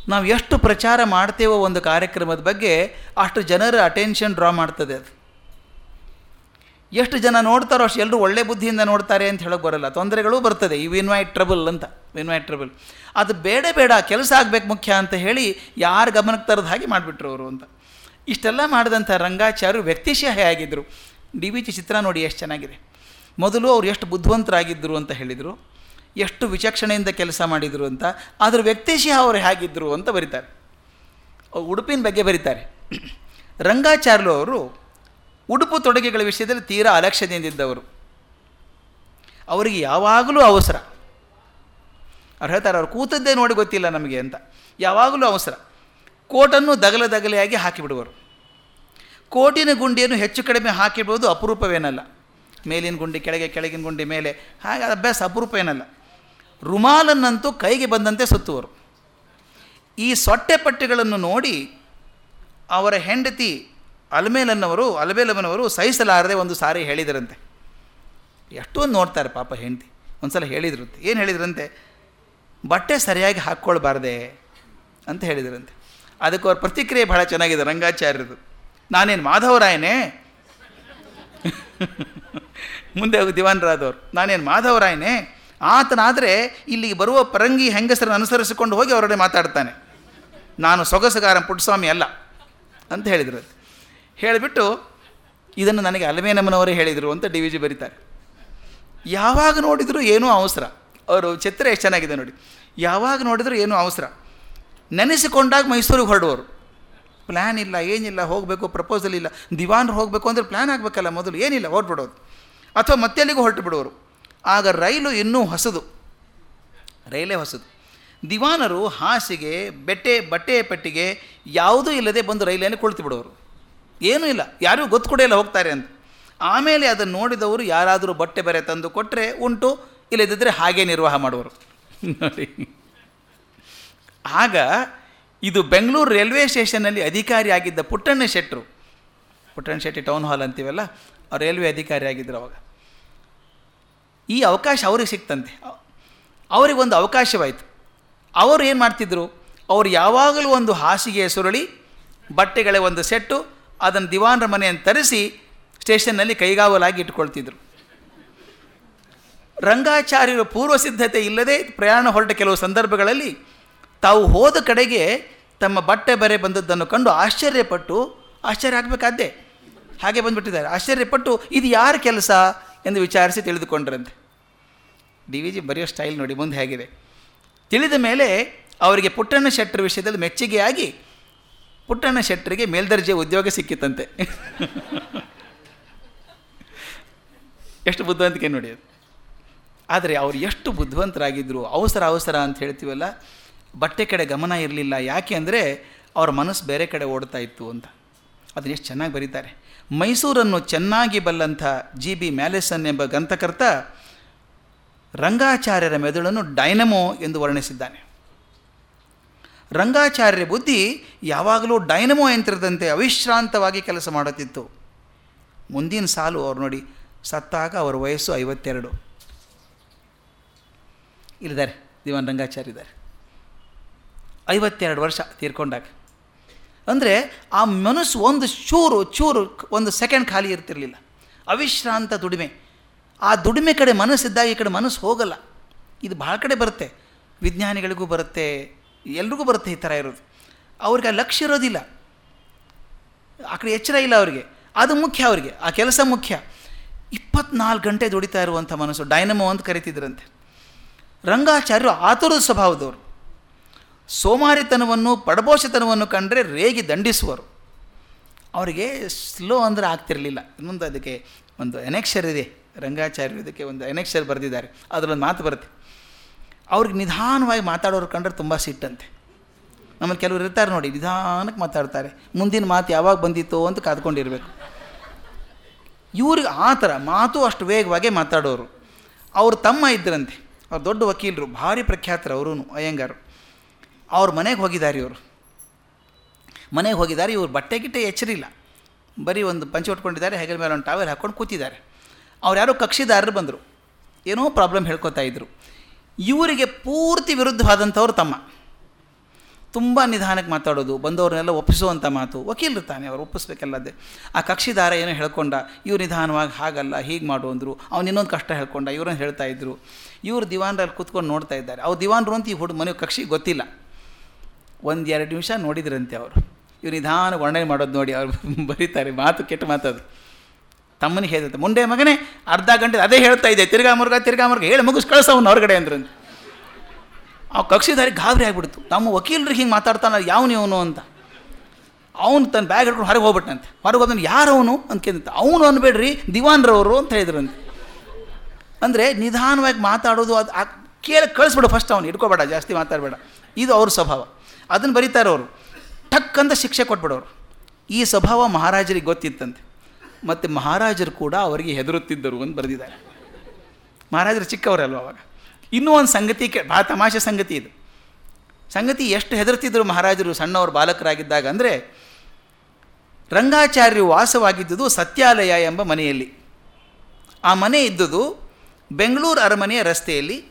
ನಾವು ಎಷ್ಟು ಪ್ರಚಾರ ಮಾಡ್ತೇವೋ ಒಂದು ಕಾರ್ಯಕ್ರಮದ ಬಗ್ಗೆ ಅಷ್ಟು ಜನರ ಅಟೆನ್ಷನ್ ಡ್ರಾ ಮಾಡ್ತದೆ ಅದು. ಎಷ್ಟು ಜನ ನೋಡ್ತಾರೋ ಅಷ್ಟು ಎಲ್ಲರೂ ಒಳ್ಳೆ ಬುದ್ಧಿಯಿಂದ ನೋಡ್ತಾರೆ ಅಂತ ಹೇಳೋಕೆ ಬರೋಲ್ಲ. ತೊಂದರೆಗಳು ಬರ್ತದೆ. ಈ ವಿನ್ವೈಟ್ ಟ್ರಬಲ್ ಅಂತ. ವಿನ್ವೈಟ್ ಟ್ರಬಲ್ ಅದು ಬೇಡ ಬೇಡ, ಕೆಲಸ ಆಗಬೇಕು ಮುಖ್ಯ ಅಂತ ಹೇಳಿ ಯಾರು ಗಮನಕ್ಕೆ ತರದ ಹಾಗೆ ಮಾಡಿಬಿಟ್ರು ಅವರು ಅಂತ. ಇಷ್ಟೆಲ್ಲ ಮಾಡಿದಂಥ ರಂಗಾಚಾರ್ಯರು ವ್ಯಕ್ತಿಶಾಹಿ ಆಗಿದ್ದರು ಡಿ ವಿ ಚಿ ಚಿತ್ರ ನೋಡಿ ಎಷ್ಟು ಚೆನ್ನಾಗಿದೆ. ಮೊದಲು ಅವ್ರು ಎಷ್ಟು ಬುದ್ಧಿವಂತರಾಗಿದ್ದರು ಅಂತ ಹೇಳಿದರು. ಎಷ್ಟು ವಿಚಕ್ಷಣೆಯಿಂದ ಕೆಲಸ ಮಾಡಿದರು ಅಂತ ಅದರ ವ್ಯಕ್ತಿಶಃ ಅವರು ಹೇಗಿದ್ದರು ಅಂತ ಬರೀತಾರೆ. ಉಡುಪಿನ ಬಗ್ಗೆ ಬರೀತಾರೆ. ರಂಗಾಚಾರ್ಲು ಅವರು ಉಡುಪು ತೊಡುಗೆಗಳ ವಿಷಯದಲ್ಲಿ ತೀರಾ ಅಲಕ್ಷ್ಯದಿಂದಿದ್ದವರು ಅವರಿಗೆ ಯಾವಾಗಲೂ ಅವಸರ. ಅವ್ರು ಹೇಳ್ತಾರೆ, ಅವ್ರು ಕೂತದ್ದೇ ನೋಡಿ ಗೊತ್ತಿಲ್ಲ ನಮಗೆ ಅಂತ. ಯಾವಾಗಲೂ ಅವಸರ. ಕೋಟನ್ನು ದಗಲ ದಗಲೆಯಾಗಿ ಹಾಕಿಬಿಡುವರು. ಕೋಟಿನ ಗುಂಡಿಯನ್ನು ಹೆಚ್ಚು ಕಡಿಮೆ ಹಾಕಿಬಿಡುವುದು ಅಪರೂಪವೇನಲ್ಲ. ಮೇಲಿನ ಗುಂಡಿ, ಕೆಳಗೆ, ಕೆಳಗಿನ ಗುಂಡಿ, ಮೇಲೆ. ಹಾಗೆ ಅಭ್ಯಾಸ ಅಪರೂಪ ಏನಲ್ಲ. ರುಮಾಲನ್ನಂತೂ ಕೈಗೆ ಬಂದಂತೆ ಸುತ್ತುವರು. ಈ ಸೊಟ್ಟೆ ಪಟ್ಟೆಗಳನ್ನು ನೋಡಿ ಅವರ ಹೆಂಡತಿ ಅಲ್ಮೇಲನ್ನವರು ಅಲ್ಮೇಲಮ್ಮನವರು ಸಹಿಸಲಾರದೆ ಒಂದು ಸಾರಿ ಹೇಳಿದರಂತೆ. ಎಷ್ಟೊಂದು ನೋಡ್ತಾರೆ ಪಾಪ ಹೆಂಡತಿ. ಒಂದು ಸಲ ಹೇಳಿದ್ರಂತೆ. ಏನು ಹೇಳಿದ್ರಂತೆ? ಬಟ್ಟೆ ಸರಿಯಾಗಿ ಹಾಕ್ಕೊಳ್ಬಾರ್ದೆ ಅಂತ ಹೇಳಿದ್ರಂತೆ. ಅದಕ್ಕೆ ಅವ್ರ ಪ್ರತಿಕ್ರಿಯೆ ಭಾಳ ಚೆನ್ನಾಗಿದೆ ರಂಗಾಚಾರ್ಯರದು. ನಾನೇನು ಮಾಧವರಾಯನೇ? ಮುಂದೆ ಹೋಗಿ ದಿವಾನರಾದವರು. ನಾನೇನು ಮಾಧವರಾಯನೇ? ಆತನಾದರೆ ಇಲ್ಲಿಗೆ ಬರುವ ಪರಂಗಿ ಹೆಂಗಸರನ್ನು ಅನುಸರಿಸಿಕೊಂಡು ಹೋಗಿ ಅವರೊಡೆ ಮಾತಾಡ್ತಾನೆ. ನಾನು ಸೊಗಸುಗಾರ ಪುಟ್ಟಸ್ವಾಮಿ ಅಲ್ಲ ಅಂತ ಹೇಳಿದರು. ಹೇಳಿಬಿಟ್ಟು ಇದನ್ನು ನನಗೆ ಅಲಮೇನಮ್ಮನವರೇ ಹೇಳಿದರು ಅಂತ ಡಿ ವಿ ಜಿ ಬರೀತಾರೆ. ಯಾವಾಗ ನೋಡಿದರೂ ಏನೂ ಅವಸರ. ಅವರು ಚಿತ್ರ ಎಷ್ಟು ಚೆನ್ನಾಗಿದೆ ನೋಡಿ. ಯಾವಾಗ ನೋಡಿದರೂ ಏನೂ ಅವಸರ. ನೆನೆಸಿಕೊಂಡಾಗ ಮೈಸೂರಿಗೆ ಹೊರಡುವರು ಪ್ಲ್ಯಾನ್ ಇಲ್ಲ, ಏನಿಲ್ಲ, ಹೋಗಬೇಕು, ಪ್ರಪೋಸಲ್ ಇಲ್ಲ. ದಿವಾನ್ರು ಹೋಗಬೇಕು ಅಂದರೆ ಪ್ಲ್ಯಾನ್ ಆಗಬೇಕಲ್ಲ ಮೊದಲು, ಏನಿಲ್ಲ ಹೊರಟ್ಬಿಡೋದು ಅಥವಾ ಮತ್ತೆಲ್ಲಿಗೂ ಹೊರಟು ಬಿಡೋರು ಆಗ ರೈಲು ಇನ್ನೂ ಹೊಸದು. ರೈಲೇ ಹೊಸದು. ದಿವಾನರು ಹಾಸಿಗೆ, ಬೆಟ್ಟೆ, ಬಟ್ಟೆ ಪೆಟ್ಟಿಗೆ ಯಾವುದೂ ಇಲ್ಲದೆ ಬಂದು ರೈಲೇನೆ ಕುಳಿತು ಬಿಡೋರು ಏನೂ ಇಲ್ಲ. ಯಾರಿಗೂ ಗೊತ್ತು ಕೂಡ ಇಲ್ಲ ಹೋಗ್ತಾರೆ ಅಂತ. ಆಮೇಲೆ ಅದನ್ನು ನೋಡಿದವರು ಯಾರಾದರೂ ಬಟ್ಟೆ ಬೇರೆ ತಂದು ಕೊಟ್ಟರೆ ಉಂಟು, ಇಲ್ಲದಿದ್ದರೆ ಹಾಗೆ ನಿರ್ವಾಹ ಮಾಡುವರು. ನೋಡಿ. ಆಗ ಇದು ಬೆಂಗಳೂರು ರೈಲ್ವೆ ಸ್ಟೇಷನ್ನಲ್ಲಿ ಅಧಿಕಾರಿಯಾಗಿದ್ದ ಪುಟ್ಟಣ್ಣ ಶೆಟ್ಟರು ಪುಟ್ಟಣ್ಣ ಶೆಟ್ಟಿ ಟೌನ್ ಹಾಲ್ ಅಂತೀವಲ್ಲ ರೈಲ್ವೆ ಅಧಿಕಾರಿ ಆಗಿದ್ದರು ಅವಾಗ. ಈ ಅವಕಾಶ ಅವ್ರಿಗೆ ಸಿಕ್ತಂತೆ. ಅವರಿಗೊಂದು ಅವಕಾಶವಾಯಿತು. ಅವರು ಏನು ಮಾಡ್ತಿದ್ರು? ಅವರು ಯಾವಾಗಲೂ ಒಂದು ಹಾಸಿಗೆ ಸುರಳಿ, ಬಟ್ಟೆಗಳ ಒಂದು ಸೆಟ್ಟು, ಅದನ್ನು ದಿವಾನರ ಮನೆಯನ್ನು ತರಿಸಿ ಸ್ಟೇಷನ್ನಲ್ಲಿ ಕೈಗಾವಲಾಗಿ ಇಟ್ಕೊಳ್ತಿದ್ರು. ರಂಗಾಚಾರ್ಯರ ಪೂರ್ವ ಸಿದ್ಧತೆ ಇಲ್ಲದೆ ಪ್ರಯಾಣ ಹೊರಟ ಕೆಲವು ಸಂದರ್ಭಗಳಲ್ಲಿ ತಾವು ಹೋದ ಕಡೆಗೆ ತಮ್ಮ ಬಟ್ಟೆ ಬರೆ ಬಂದದ್ದನ್ನು ಕಂಡು ಆಶ್ಚರ್ಯಪಟ್ಟು, ಆಶ್ಚರ್ಯ ಆಗಬೇಕಾದ್ದೆ, ಹಾಗೆ ಬಂದುಬಿಟ್ಟಿದ್ದಾರೆ. ಆಶ್ಚರ್ಯಪಟ್ಟು, ಇದು ಯಾರ ಕೆಲಸ? ಎಂದು ವಿಚಾರಿಸಿ ತಿಳಿದುಕೊಂಡ್ರಂತೆ. ಡಿ ವಿ ಜಿ ಬರೆಯೋ ಸ್ಟೈಲ್ ನೋಡಿ ಮುಂದೆ ಹೇಗಿದೆ. ತಿಳಿದ ಮೇಲೆ ಅವರಿಗೆ ಪುಟ್ಟಣ್ಣ ಶೆಟ್ಟರ್ ವಿಷಯದಲ್ಲಿ ಮೆಚ್ಚುಗೆಯಾಗಿ ಪುಟ್ಟಣ್ಣ ಶೆಟ್ಟರಿಗೆ ಮೇಲ್ದರ್ಜೆ ಉದ್ಯೋಗ ಸಿಕ್ಕಿತಂತೆ. ಎಷ್ಟು ಬುದ್ಧಿವಂತಿಕೆ ನೋಡಿ ಅದು. ಆದರೆ ಅವರು ಎಷ್ಟು ಬುದ್ಧಿವಂತರಾಗಿದ್ದರು ಅವಸರ ಅವಸರ ಅಂತ ಹೇಳ್ತೀವಲ್ಲ, ಬಟ್ಟೆ ಕಡೆ ಗಮನ ಇರಲಿಲ್ಲ. ಯಾಕೆ ಅಂದರೆ ಅವ್ರ ಮನಸ್ಸು ಬೇರೆ ಕಡೆ ಓಡ್ತಾ ಇತ್ತು ಅಂತ. ಅದನ್ನು ಎಷ್ಟು ಚೆನ್ನಾಗಿ ಬರೀತಾರೆ. ಮೈಸೂರನ್ನು ಚೆನ್ನಾಗಿ ಬಲ್ಲಂಥ ಜಿ ಬಿ ಮ್ಯಾಲೆಸನ್ ಎಂಬ ಗ್ರಂಥಕರ್ತ ರಂಗಾಚಾರ್ಯರ ಮೆದುಳನ್ನು ಡೈನಮೋ ಎಂದು ವರ್ಣಿಸಿದ್ದಾನೆ. ರಂಗಾಚಾರ್ಯರ ಬುದ್ಧಿ ಯಾವಾಗಲೂ ಡೈನಮೋ ಯಂತ್ರದಂತೆ ಅವಿಶ್ರಾಂತವಾಗಿ ಕೆಲಸ ಮಾಡುತ್ತಿತ್ತು. ಮುಂದಿನ ಸಾಲು ಅವ್ರು ನೋಡಿ, ಸತ್ತಾಗ ಅವರ ವಯಸ್ಸು ಐವತ್ತೆರಡು. ಇಲ್ಲಿದ್ದಾರೆ, ದಿವಾನ್ ರಂಗಾಚಾರ್ಯ ಇದ್ದಾರೆ. ಐವತ್ತೆರಡು ವರ್ಷ ತೀರ್ಕೊಂಡಾಗ. ಅಂದರೆ ಆ ಮನಸ್ಸು ಒಂದು ಚೂರು ಚೂರು, ಒಂದು ಸೆಕೆಂಡ್ ಖಾಲಿ ಇರ್ತಿರಲಿಲ್ಲ. ಅವಿಶ್ರಾಂತ ದುಡಿಮೆ. ಆ ದುಡಿಮೆ ಕಡೆ ಮನಸ್ಸಿದ್ದಾಗ ಈ ಕಡೆ ಮನಸ್ಸು ಹೋಗಲ್ಲ. ಇದು ಭಾಳ ಕಡೆ ಬರುತ್ತೆ. ವಿಜ್ಞಾನಿಗಳಿಗೂ ಬರುತ್ತೆ, ಎಲ್ರಿಗೂ ಬರುತ್ತೆ ಈ ಥರ ಇರೋದು. ಅವ್ರಿಗೆ ಆ ಲಕ್ಷ್ಯ ಇರೋದಿಲ್ಲ. ಆ ಕಡೆ ಎಚ್ಚರ ಇಲ್ಲ ಅವರಿಗೆ. ಅದು ಮುಖ್ಯ ಅವರಿಗೆ. ಆ ಕೆಲಸ ಮುಖ್ಯ. ಇಪ್ಪತ್ನಾಲ್ಕು ಗಂಟೆ ದುಡಿತಾ ಇರುವಂಥ ಮನಸ್ಸು, ಡೈನಮೋ ಅಂತ ಕರಿತಿದ್ರಂತೆ. ರಂಗಾಚಾರ್ಯರು ಆತುರದ ಸ್ವಭಾವದವರು. ಸೋಮಾರಿತನವನ್ನು ಪಡಭೋಷತನವನ್ನು ಕಂಡರೆ ರೇಗಿ ದಂಡಿಸುವರು. ಅವರಿಗೆ ಸ್ಲೋ ಅಂದರೆ ಆಗ್ತಿರಲಿಲ್ಲ. ಇನ್ನೊಂದು ಅದಕ್ಕೆ ಒಂದು ಎನೆಕ್ಷರ್ ಇದೆ, ರಂಗಾಚಾರ್ಯರು ಇದಕ್ಕೆ ಒಂದು ಎನೆಕ್ಷರ್ ಬರೆದಿದ್ದಾರೆ. ಅದರಲ್ಲೊಂದು ಮಾತು ಬರುತ್ತೆ. ಅವ್ರಿಗೆ ನಿಧಾನವಾಗಿ ಮಾತಾಡೋರು ಕಂಡ್ರೆ ತುಂಬ ಸಿಟ್ಟಂತೆ. ನಮ್ಮಲ್ಲಿ ಕೆಲವರು ಇರ್ತಾರೆ ನೋಡಿ, ನಿಧಾನಕ್ಕೆ ಮಾತಾಡ್ತಾರೆ. ಮುಂದಿನ ಮಾತು ಯಾವಾಗ ಬಂದಿತ್ತು ಅಂತ ಕಾದ್ಕೊಂಡಿರ್ಬೇಕು. ಇವ್ರಿಗೆ ಆ ಥರ ಮಾತು ಅಷ್ಟು ವೇಗವಾಗಿ ಮಾತಾಡೋರು. ಅವರು ತಮ್ಮ ಇದ್ದರಂತೆ ಅವ್ರು ದೊಡ್ಡ ವಕೀಲರು, ಭಾರಿ ಪ್ರಖ್ಯಾತರು ಅವರು ಅಯ್ಯಂಗಾರು. ಅವ್ರ ಮನೆಗೆ ಹೋಗಿದ್ದಾರೆ ಇವರು. ಮನೆಗೆ ಹೋಗಿದ್ದಾರೆ, ಇವ್ರು ಬಟ್ಟೆ ಗಿಟ್ಟೆ ಎಚ್ಚರಿಲ್ಲ. ಬರೀ ಒಂದು ಪಂಚೆ ಉಟ್ಕೊಂಡಿದ್ದಾರೆ, ಹೆಗಲ ಮೇಲೆ ಒಂದು ಟಾವೆಲ್ ಹಾಕ್ಕೊಂಡು ಕೂತಿದ್ದಾರೆ. ಅವ್ರು ಯಾರೋ ಕಕ್ಷಿದಾರರು ಬಂದರು. ಏನೋ ಪ್ರಾಬ್ಲಮ್ ಹೇಳ್ಕೊತಾ ಇದ್ದರು ಇವರಿಗೆ ಪೂರ್ತಿ ವಿರುದ್ಧವಾದಂಥವ್ರು ತಮ್ಮ. ತುಂಬ ನಿಧಾನಕ್ಕೆ ಮಾತಾಡೋದು, ಬಂದವ್ರನ್ನೆಲ್ಲ ಒಪ್ಪಿಸುವಂಥ ಮಾತು. ವಕೀಲರು ತಾನೆ, ಅವ್ರು ಒಪ್ಪಿಸ್ಬೇಕಲ್ಲದೆ. ಆ ಕಕ್ಷಿದಾರ ಏನೋ ಹೇಳ್ಕೊಂಡ, ಇವ್ರು ನಿಧಾನವಾಗಿ ಹಾಗಲ್ಲ, ಹೀಗೆ ಮಾಡು ಅಂದರು. ಅವ್ನು ಇನ್ನೊಂದು ಕಷ್ಟ ಹೇಳ್ಕೊಂಡ ಇವ್ರನ್ನ ಹೇಳ್ತಾ ಇದ್ರು. ಇವರು ದಿವಾನ್ರಲ್ಲಿ ಕೂತ್ಕೊಂಡು ನೋಡ್ತಾ ಇದ್ದಾರೆ. ಅವ್ರು ದಿವಾನ್ರು ಅಂತ ಈ ಹುಡುಗ ಮನೆ ಕಕ್ಷಿಗೆ ಗೊತ್ತಿಲ್ಲ. ಒಂದು ಎರಡು ನಿಮಿಷ ನೋಡಿದ್ರಂತೆ ಅವರು. ಇವ್ರು ನಿಧಾನ ವರ್ಣನೆ ಮಾಡೋದು ನೋಡಿ ಅವ್ರು ಬರೀತಾರೆ. ಮಾತು ಕೆಟ್ಟ ಮಾತದು ತಮ್ಮನಿಗೆ ಹೇಳಿದಂತೆ ಮುಂಡೆ ಮಗನೇ, ಅರ್ಧ ಗಂಟೆ ಅದೇ ಹೇಳ್ತಾ ಇದೆ ತಿರ್ಗಾ ಮುರುಗ ತಿರ್ಗಾ ಮುರುಗ. ಹೇಳಿ, ಮುಗಿಸ್ ಕಳಿಸವನು ಹೊರಗಡೆ ಅಂದ್ರಂತೆ. ಆ ಕಕ್ಷಿದಾರಿ ಗಾಬರಿ ಆಗಿಬಿಡ್ತು. ತಮ್ಮ ವಕೀಲರು ಹಿಂಗೆ ಮಾತಾಡ್ತಾನ ಯಾವನು ಇವನು ಅಂತ. ಅವನು ತನ್ನ ಬ್ಯಾಗ್ ಹಿಡ್ಕೊಂಡು ಹೊರಗೆ ಹೋಗ್ಬಿಟ್ಟಂತೆ ಹೊರಗೆ ಹೋದನು ಯಾರು ಅವನು ಅಂತ ಕೇಳಿದಂತೆ ಅವನು ಅನ್ಬೇಡ್ರಿ, ದಿವಾನ್ರವರು ಅಂತ ಹೇಳಿದ್ರಂತೆ. ಅಂದರೆ ನಿಧಾನವಾಗಿ ಮಾತಾಡೋದು ಅದು ಕೇಳಿ ಕಳಿಸ್ಬಿಡು ಫಸ್ಟ್ ಅವನು. ಇಟ್ಕೋಬೇಡ ಜಾಸ್ತಿ ಮಾತಾಡಬೇಡ. ಇದು ಅವ್ರ ಸ್ವಭಾವ. ಅದನ್ನು ಬರೀತಾರೆ ಅವರು. ಟಕ್ ಅಂತ ಶಿಕ್ಷೆ ಕೊಟ್ಬಿಡೋರು. ಈ ಸ್ವಭಾವ ಮಹಾರಾಜರಿಗೆ ಗೊತ್ತಿತ್ತಂತೆ. ಮತ್ತು ಮಹಾರಾಜರು ಕೂಡ ಅವರಿಗೆ ಹೆದರುತ್ತಿದ್ದರು ಅಂತ ಬರೆದಿದ್ದಾರೆ. ಮಹಾರಾಜರು ಚಿಕ್ಕವರಲ್ವ ಅವಾಗ. ಇನ್ನೂ ಒಂದು ಸಂಗತಿ ಕೆ ಭಾಳ ತಮಾಷೆ ಸಂಗತಿ ಇದು. ಸಂಗತಿ ಎಷ್ಟು ಹೆದರ್ತಿದ್ದರು ಮಹಾರಾಜರು ಸಣ್ಣವರು ಬಾಲಕರಾಗಿದ್ದಾಗ ಅಂದರೆ ರಂಗಾಚಾರ್ಯರು ವಾಸವಾಗಿದ್ದುದು ಸತ್ಯಾಲಯ ಎಂಬ ಮನೆಯಲ್ಲಿ. ಆ ಮನೆ ಇದ್ದುದು ಬೆಂಗಳೂರು ಅರಮನೆಯ ರಸ್ತೆಯಲ್ಲಿ,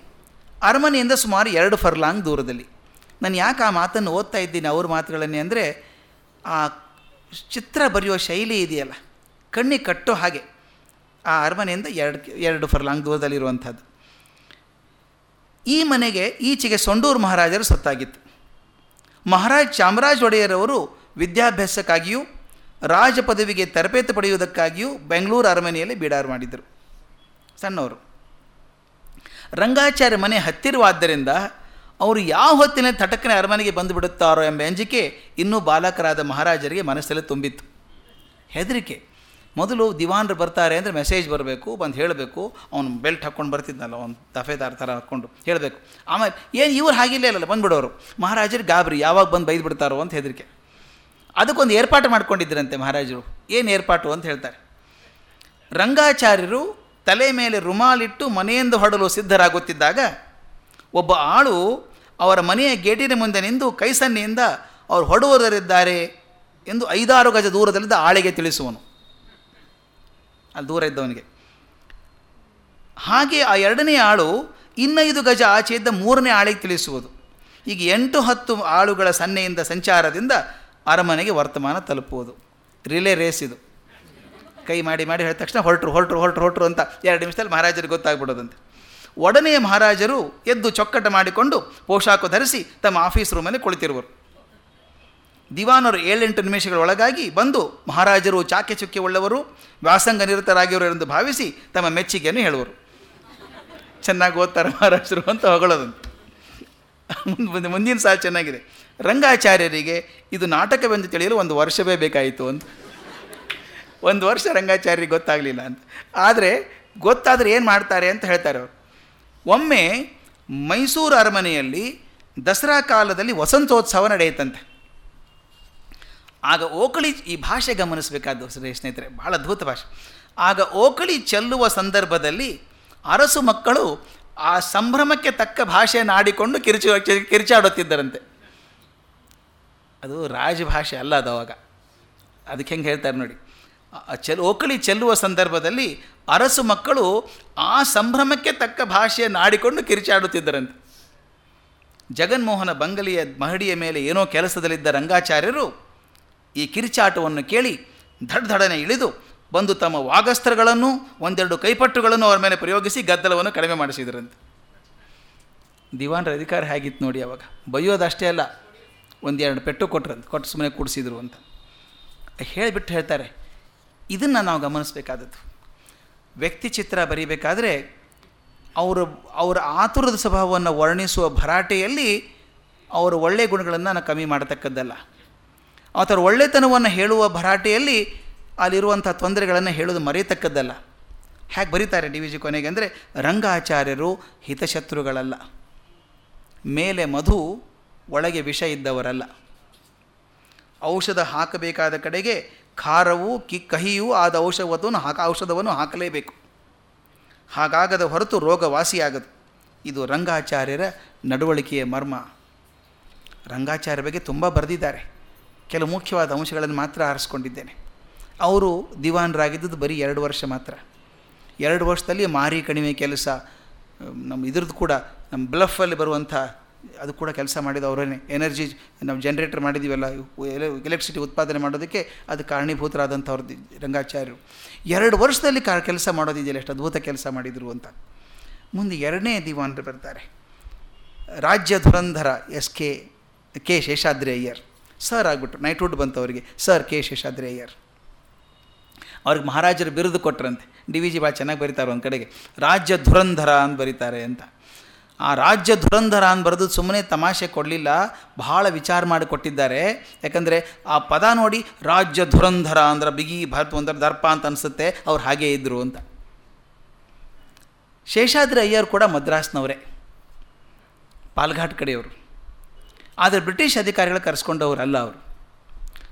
ಅರಮನೆಯಿಂದ ಸುಮಾರು ಎರಡು ಫರ್ಲಾಂಗ್ ದೂರದಲ್ಲಿ. ನಾನು ಯಾಕೆ ಆ ಮಾತನ್ನು ಓದ್ತಾ ಇದ್ದೀನಿ ಅವ್ರ ಮಾತುಗಳನ್ನೇ ಅಂದರೆ, ಆ ಚಿತ್ರ ಬರೆಯುವ ಶೈಲಿ ಇದೆಯಲ್ಲ, ಕಣ್ಣಿಗೆ ಕಟ್ಟೋ ಹಾಗೆ, ಆ ಅರಮನೆಯಿಂದ ಎರಡು ಎರಡು ಫರ್ಲಾಂಗ್ ದೂರದಲ್ಲಿರುವಂಥದ್ದು. ಈ ಮನೆಗೆ ಈಚೆಗೆ ಸೊಂಡೂರು ಮಹಾರಾಜರು ಸತ್ತಾಗಿತ್ತು. ಮಹಾರಾಜ್ ಚಾಮರಾಜ ಒಡೆಯರವರು ವಿದ್ಯಾಭ್ಯಾಸಕ್ಕಾಗಿಯೂ, ರಾಜ ಪದವಿಗೆ ತರಬೇತಿ ಪಡೆಯುವುದಕ್ಕಾಗಿಯೂ ಬೆಂಗಳೂರು ಅರಮನೆಯಲ್ಲಿ ಬೀಡಾರು ಮಾಡಿದರು ಸಣ್ಣವರು. ರಂಗಾಚಾರ್ಯ ಮನೆ ಹತ್ತಿರವಾದ್ದರಿಂದ ಅವರು ಯಾವ ಹೊತ್ತಿನ ತಟಕನೆ ಅರಮನೆಗೆ ಬಂದು ಬಿಡುತ್ತಾರೋ ಎಂಬ ಅಂಜಿಕೆ ಇನ್ನೂ ಬಾಲಕರಾದ ಮಹಾರಾಜರಿಗೆ ಮನಸ್ಸಲ್ಲಿ ತುಂಬಿತ್ತು. ಹೆದರಿಕೆ. ಮೊದಲು ದಿವಾನ್ರು ಬರ್ತಾರೆ ಅಂದರೆ ಮೆಸೇಜ್ ಬರಬೇಕು, ಬಂದು ಹೇಳಬೇಕು. ಅವನು ಬೆಲ್ಟ್ ಹಾಕ್ಕೊಂಡು ಬರ್ತಿದ್ನಲ್ಲ, ಅವ್ನು ದಫೇದಾರ್ ಥರ ಹಾಕ್ಕೊಂಡು ಹೇಳಬೇಕು. ಆಮೇಲೆ, ಏನು ಇವ್ರು ಹಾಗಿಲ್ಲೇ ಇಲ್ಲಲ್ಲ, ಬಂದುಬಿಡೋರು. ಮಹಾರಾಜರು ಗಾಬರಿ, ಯಾವಾಗ ಬಂದು ಬೈದು ಬಿಡ್ತಾರೋ ಅಂತ ಹೆದರಿಕೆ. ಅದಕ್ಕೊಂದು ಏರ್ಪಾಟು ಮಾಡ್ಕೊಂಡಿದ್ದರಂತೆ ಮಹಾರಾಜರು. ಏನು ಏರ್ಪಾಟು ಅಂತ ಹೇಳ್ತಾರೆ. ರಂಗಾಚಾರ್ಯರು ತಲೆ ಮೇಲೆ ರುಮಾಲಿಟ್ಟು ಮನೆಯಿಂದ ಹೊಡಲು ಸಿದ್ಧರಾಗುತ್ತಿದ್ದಾಗ ಒಬ್ಬ ಆಳು ಅವರ ಮನೆಯ ಗೇಟಿನ ಮುಂದೆ ನಿಂತು ಕೈ ಸನ್ನೆಯಿಂದ ಅವರು ಹೊಡುವುದರಿದ್ದಾರೆ ಎಂದು ಐದಾರು ಗಜ ದೂರದಲ್ಲಿದ್ದ ಆಳಿಗೆ ತಿಳಿಸುವನು. ಅಲ್ಲಿ ದೂರ ಇದ್ದವನಿಗೆ. ಹಾಗೆ ಆ ಎರಡನೇ ಆಳು ಇನ್ನೈದು ಗಜ ಆಚೆ ಇದ್ದ ಮೂರನೇ ಆಳಿಗೆ ತಿಳಿಸುವುದು. ಈಗ ಎಂಟು ಹತ್ತು ಆಳುಗಳ ಸನ್ನೆಯಿಂದ ಸಂಚಾರದಿಂದ ಅರಮನೆಗೆ ವರ್ತಮಾನ ತಲುಪುವುದು. ರಿಲೇ ರೇಸ್ ಇದು. ಕೈ ಮಾಡಿ ಮಾಡಿ ಹೇಳಿದ ತಕ್ಷಣ ಹೊರಟರು ಹೊರಟರು ಹೊರಟರು ಹೊರಟರು ಅಂತ ಎರಡು ನಿಮಿಷದಲ್ಲಿ ಮಹಾರಾಜರಿಗೆ ಗೊತ್ತಾಗ್ಬಿಡೋದಂತೆ. ಒಡನೆಯ ಮಹಾರಾಜರು ಎದ್ದು ಚೊಕ್ಕಟ ಮಾಡಿಕೊಂಡು ಪೋಷಾಕು ಧರಿಸಿ ತಮ್ಮ ಆಫೀಸ್ ರೂಮಲ್ಲಿ ಕುಳಿತಿರುವರು. ದಿವಾನರು ಏಳೆಂಟು ನಿಮಿಷಗಳ ಒಳಗಾಗಿ ಬಂದು ಮಹಾರಾಜರು ಚಾಕೆ ಚುಕ್ಕೆ ಉಳ್ಳವರು, ವ್ಯಾಸಂಗ ನಿರತರಾಗಿವರು ಎಂದು ಭಾವಿಸಿ ತಮ್ಮ ಮೆಚ್ಚುಗೆಯನ್ನು ಹೇಳುವರು. ಚೆನ್ನಾಗಿ ಓದ್ತಾರೆ ಮಹಾರಾಜರು ಅಂತ ಹೊಗಳೋದಂತ ಮುಂದೆ ಮುಂದಿನ ಸಾಲ ಚೆನ್ನಾಗಿದೆ. ರಂಗಾಚಾರ್ಯರಿಗೆ ಇದು ನಾಟಕವೆಂದು ತಿಳಿಯಲು ಒಂದು ವರ್ಷವೇ ಬೇಕಾಯಿತು ಅಂತ. ಒಂದು ವರ್ಷ ರಂಗಾಚಾರ್ಯರಿಗೆ ಗೊತ್ತಾಗಲಿಲ್ಲ ಅಂತ. ಆದರೆ ಗೊತ್ತಾದರೆ ಏನು ಮಾಡ್ತಾರೆ ಅಂತ ಹೇಳ್ತಾರೆ ಅವರು. ಒಮ್ಮೆ ಮೈಸೂರು ಅರಮನೆಯಲ್ಲಿ ದಸರಾ ಕಾಲದಲ್ಲಿ ವಸಂತೋತ್ಸವ ನಡೆಯುತ್ತಂತೆ. ಆಗ ಓಕಳಿ ಈ ಭಾಷೆ ಗಮನಿಸಬೇಕಾದ್ದು ಸ್ನೇಹಿತರೆ ಭಾಳ ಅದ್ಭುತ ಭಾಷೆ. ಆಗ ಓಕಳಿ ಚೆಲ್ಲುವ ಸಂದರ್ಭದಲ್ಲಿ ಅರಸು ಮಕ್ಕಳು ಆ ಸಂಭ್ರಮಕ್ಕೆ ತಕ್ಕ ಭಾಷೆಯನ್ನು ಆಡಿಕೊಂಡು ಕಿರಿಚು, ಕಿರಿಚಾಡುತ್ತಿದ್ದರಂತೆ. ಅದು ರಾಜಭಾಷೆ ಅಲ್ಲ ಅದು ಅವಾಗ. ಅದಕ್ಕೆ ಹೆಂಗೆ ಹೇಳ್ತಾರೆ ನೋಡಿ. ಚೆಲ್ ಓಕಳಿ ಚೆಲ್ಲುವ ಸಂದರ್ಭದಲ್ಲಿ ಅರಸು ಮಕ್ಕಳು ಆ ಸಂಭ್ರಮಕ್ಕೆ ತಕ್ಕ ಭಾಷೆಯನ್ನು ಆಡಿಕೊಂಡು ಕಿರಿಚಾಡುತ್ತಿದ್ದರಂತೆ. ಜಗನ್ಮೋಹನ ಬಂಗಲಿಯ ಮಹಡಿಯ ಮೇಲೆ ಏನೋ ಕೆಲಸದಲ್ಲಿದ್ದ ರಂಗಾಚಾರ್ಯರು ಈ ಕಿರಿಚಾಟವನ್ನು ಕೇಳಿ ಧಡ್ಧಡನೆ ಇಳಿದು ಬಂದು ತಮ್ಮ ವಾಗಸ್ತ್ರಗಳನ್ನು ಒಂದೆರಡು ಕೈಪಟ್ಟುಗಳನ್ನು ಅವರ ಮೇಲೆ ಪ್ರಯೋಗಿಸಿ ಗದ್ದಲವನ್ನು ಕಡಿಮೆ ಮಾಡಿಸಿದ್ರಂತೆ. ದಿವಾನರ ಅಧಿಕಾರ ಹೇಗಿತ್ತು ನೋಡಿ ಅವಾಗ? ಬೈಯೋದಷ್ಟೇ ಅಲ್ಲ, ಒಂದೆರಡು ಪೆಟ್ಟು ಕೊಟ್ರಂತೆ, ಕೊಟ್ಟು ಸುಮ್ಮನೆ ಕೂಡಿಸಿದ್ರು ಅಂತ. ಹೇಳಿಬಿಟ್ಟು ಹೇಳ್ತಾರೆ ಇದನ್ನು ನಾವು ಗಮನಿಸಬೇಕಾದದ್ದು. ವ್ಯಕ್ತಿ ಚಿತ್ರ ಬರೀಬೇಕಾದರೆ ಅವರು, ಅವರ ಆತುರದ ಸ್ವಭಾವವನ್ನು ವರ್ಣಿಸುವ ಭರಾಟೆಯಲ್ಲಿ ಅವರ ಒಳ್ಳೆಯ ಗುಣಗಳನ್ನು ನಾವು ಕಮ್ಮಿ ಮಾಡತಕ್ಕದ್ದಲ್ಲ. ಅವರ ಒಳ್ಳೆತನವನ್ನು ಹೇಳುವ ಭರಾಟೆಯಲ್ಲಿ ಅಲ್ಲಿರುವಂಥ ತೊಂದರೆಗಳನ್ನು ಹೇಳೋದು ಮರೆಯತಕ್ಕದ್ದಲ್ಲ. ಹೇಗೆ ಬರೀತಾರೆ ಡಿ ವಿ ಜಿ ಕೊನೆಗೆ ಅಂದರೆ ರಂಗಾಚಾರ್ಯರು ಹಿತಶತ್ರುಗಳಲ್ಲ. ಮೇಲೆ ಮಧು ಒಳಗೆ ವಿಷ ಇದ್ದವರಲ್ಲ. ಔಷಧ ಹಾಕಬೇಕಾದ ಕಡೆಗೆ ಖಾರವೂ ಕಿ, ಕಹಿಯೂ ಆದ ಔಷಧವನ್ನು ಹಾಕ, ಔಷಧವನ್ನು ಹಾಕಲೇಬೇಕು. ಹಾಗಾಗದ ಹೊರತು ರೋಗ ವಾಸಿಯಾಗದು ಇದು ರಂಗಾಚಾರ್ಯರ ನಡವಳಿಕೆಯ ಮರ್ಮ. ರಂಗಾಚಾರ್ಯ ಬಗ್ಗೆ ತುಂಬ ಬರೆದಿದ್ದಾರೆ. ಕೆಲವು ಮುಖ್ಯವಾದ ಅಂಶಗಳನ್ನು ಮಾತ್ರ ಆರಿಸ್ಕೊಂಡಿದ್ದೇನೆ. ಅವರು ದಿವಾನರಾಗಿದ್ದದ್ದು ಬರೀ ಎರಡು ವರ್ಷ ಮಾತ್ರ. ಎರಡು ವರ್ಷದಲ್ಲಿ ಮಾರಿ ಕಣಿವೆ ಕೆಲಸ, ನಮ್ಮ ಇದ್ರದ್ದು ಕೂಡ ನಮ್ಮ ಬ್ಲಫಲ್ಲಿ ಬರುವಂಥ ಅದು ಕೂಡ ಕೆಲಸ ಮಾಡಿದ ಅವರೇ ಎನರ್ಜಿ ನಾವು ಜನ್ರೇಟರ್ ಮಾಡಿದ್ದೀವಲ್ಲ ಎಲೆಕ್ಟ್ರಿಸಿಟಿ ಉತ್ಪಾದನೆ ಮಾಡೋದಕ್ಕೆ ಅದು ಕಾರಣೀಭೂತರಾದಂಥವ್ರದ್ದು ರಂಗಾಚಾರ್ಯರು. ಎರಡು ವರ್ಷದಲ್ಲಿ ಕಾ, ಕೆಲಸ ಮಾಡೋದಿದೆಯಲ್ಲ ಎಷ್ಟು ಅದ್ಭುತ ಕೆಲಸ ಮಾಡಿದರು ಅಂತ. ಮುಂದೆ ಎರಡನೇ ದಿವಾನರು ಬರ್ತಾರೆ. ರಾಜ್ಯ ಧುರಂಧರ S K K Seshadri Iyer sir ಆಗಿಬಿಟ್ರು knighthood ಬಂತು ಅವರಿಗೆ ಸರ್ ಕೆ ಶೇಷಾದ್ರಿ ಅಯ್ಯರ್ ಅವ್ರಿಗೆ ಮಹಾರಾಜರು ಬಿರುದು ಕೊಟ್ರಂತೆ. ಡಿ ವಿ ಜಿ ಭಾಳ ಚೆನ್ನಾಗಿ ಬರೀತಾರೆ ಒಂದು ಕಡೆಗೆ. ರಾಜ್ಯ ಧುರಂಧರ ಅಂತ ಬರೀತಾರೆ ಅಂತ. ಆ ರಾಜ್ಯ ಧುರಂಧರ ಅಂತ ಬರೆದು ಸುಮ್ಮನೆ ತಮಾಷೆ ಕೊಡಲಿಲ್ಲ, ಬಹಳ ವಿಚಾರ ಮಾಡಿ ಕೊಟ್ಟಿದ್ದಾರೆ ಯಾಕಂದರೆ ಆ ಪದ ನೋಡಿ ರಾಜ್ಯ ಧುರಂಧರ ಅಂದ್ರೆ ಬಿಗಿ ಭಾರತ ಒಂದರ ದರ್ಪ ಅಂತ ಅನಿಸುತ್ತೆ, ಅವ್ರು ಹಾಗೇ ಇದ್ದರು ಅಂತ. ಶೇಷಾದ್ರಿ ಅಯ್ಯರ್ ಕೂಡ ಮದ್ರಾಸ್ನವರೇ, ಪಾಲ್ಘಾಟ್ ಕಡೆಯವರು. ಆದರೆ ಬ್ರಿಟಿಷ್ ಅಧಿಕಾರಿಗಳು ಕರೆಸ್ಕೊಂಡವರಲ್ಲ ಅವರು.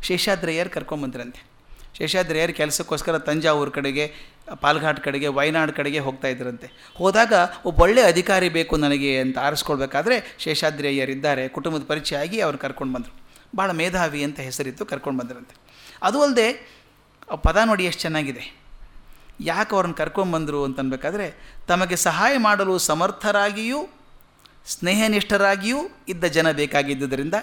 ಶೇಷಾದ್ರಿ ಅಯ್ಯರ್ ಕರ್ಕೊಂಬಂದ್ರಂತೆ. ಶೇಷಾದ್ರಿ ಅಯ್ಯರ್ ಕೆಲಸಕ್ಕೋಸ್ಕರ ತಂಜಾವೂರು ಕಡೆಗೆ, ಪಾಲ್ಘಾಟ್ ಕಡೆಗೆ ವಯನಾಡ್ ಕಡೆಗೆ ಹೋಗ್ತಾ ಇದ್ರಂತೆ. ಹೋದಾಗ ಒಬ್ಬ ಒಳ್ಳೆ ಅಧಿಕಾರಿ ಬೇಕು ನನಗೆ ಅಂತ ಆರಿಸ್ಕೊಳ್ಬೇಕಾದ್ರೆ ಶೇಷಾದ್ರಿ ಅಯ್ಯರ್ ಇದ್ದಾರೆ. ಕುಟುಂಬದ ಪರಿಚಯ ಆಗಿ ಅವ್ರು ಕರ್ಕೊಂಡು ಬಂದರು. ಭಾಳ ಮೇಧಾವಿ ಅಂತ ಹೆಸರಿತ್ತು ಕರ್ಕೊಂಡು ಬಂದ್ರಂತೆ. ಅದು ಅಲ್ಲದೆ ಪದ ನೋಡಿ ಎಷ್ಟು ಚೆನ್ನಾಗಿದೆ. ಯಾಕೆ ಅವ್ರನ್ನ ಕರ್ಕೊಂಬಂದರು ಅಂತನ್ಬೇಕಾದ್ರೆ, ತಮಗೆ ಸಹಾಯ ಮಾಡಲು ಸಮರ್ಥರಾಗಿಯೂ, ಸ್ನೇಹನಿಷ್ಠರಾಗಿಯೂ ಇದ್ದ ಜನ ಬೇಕಾಗಿದ್ದುದರಿಂದ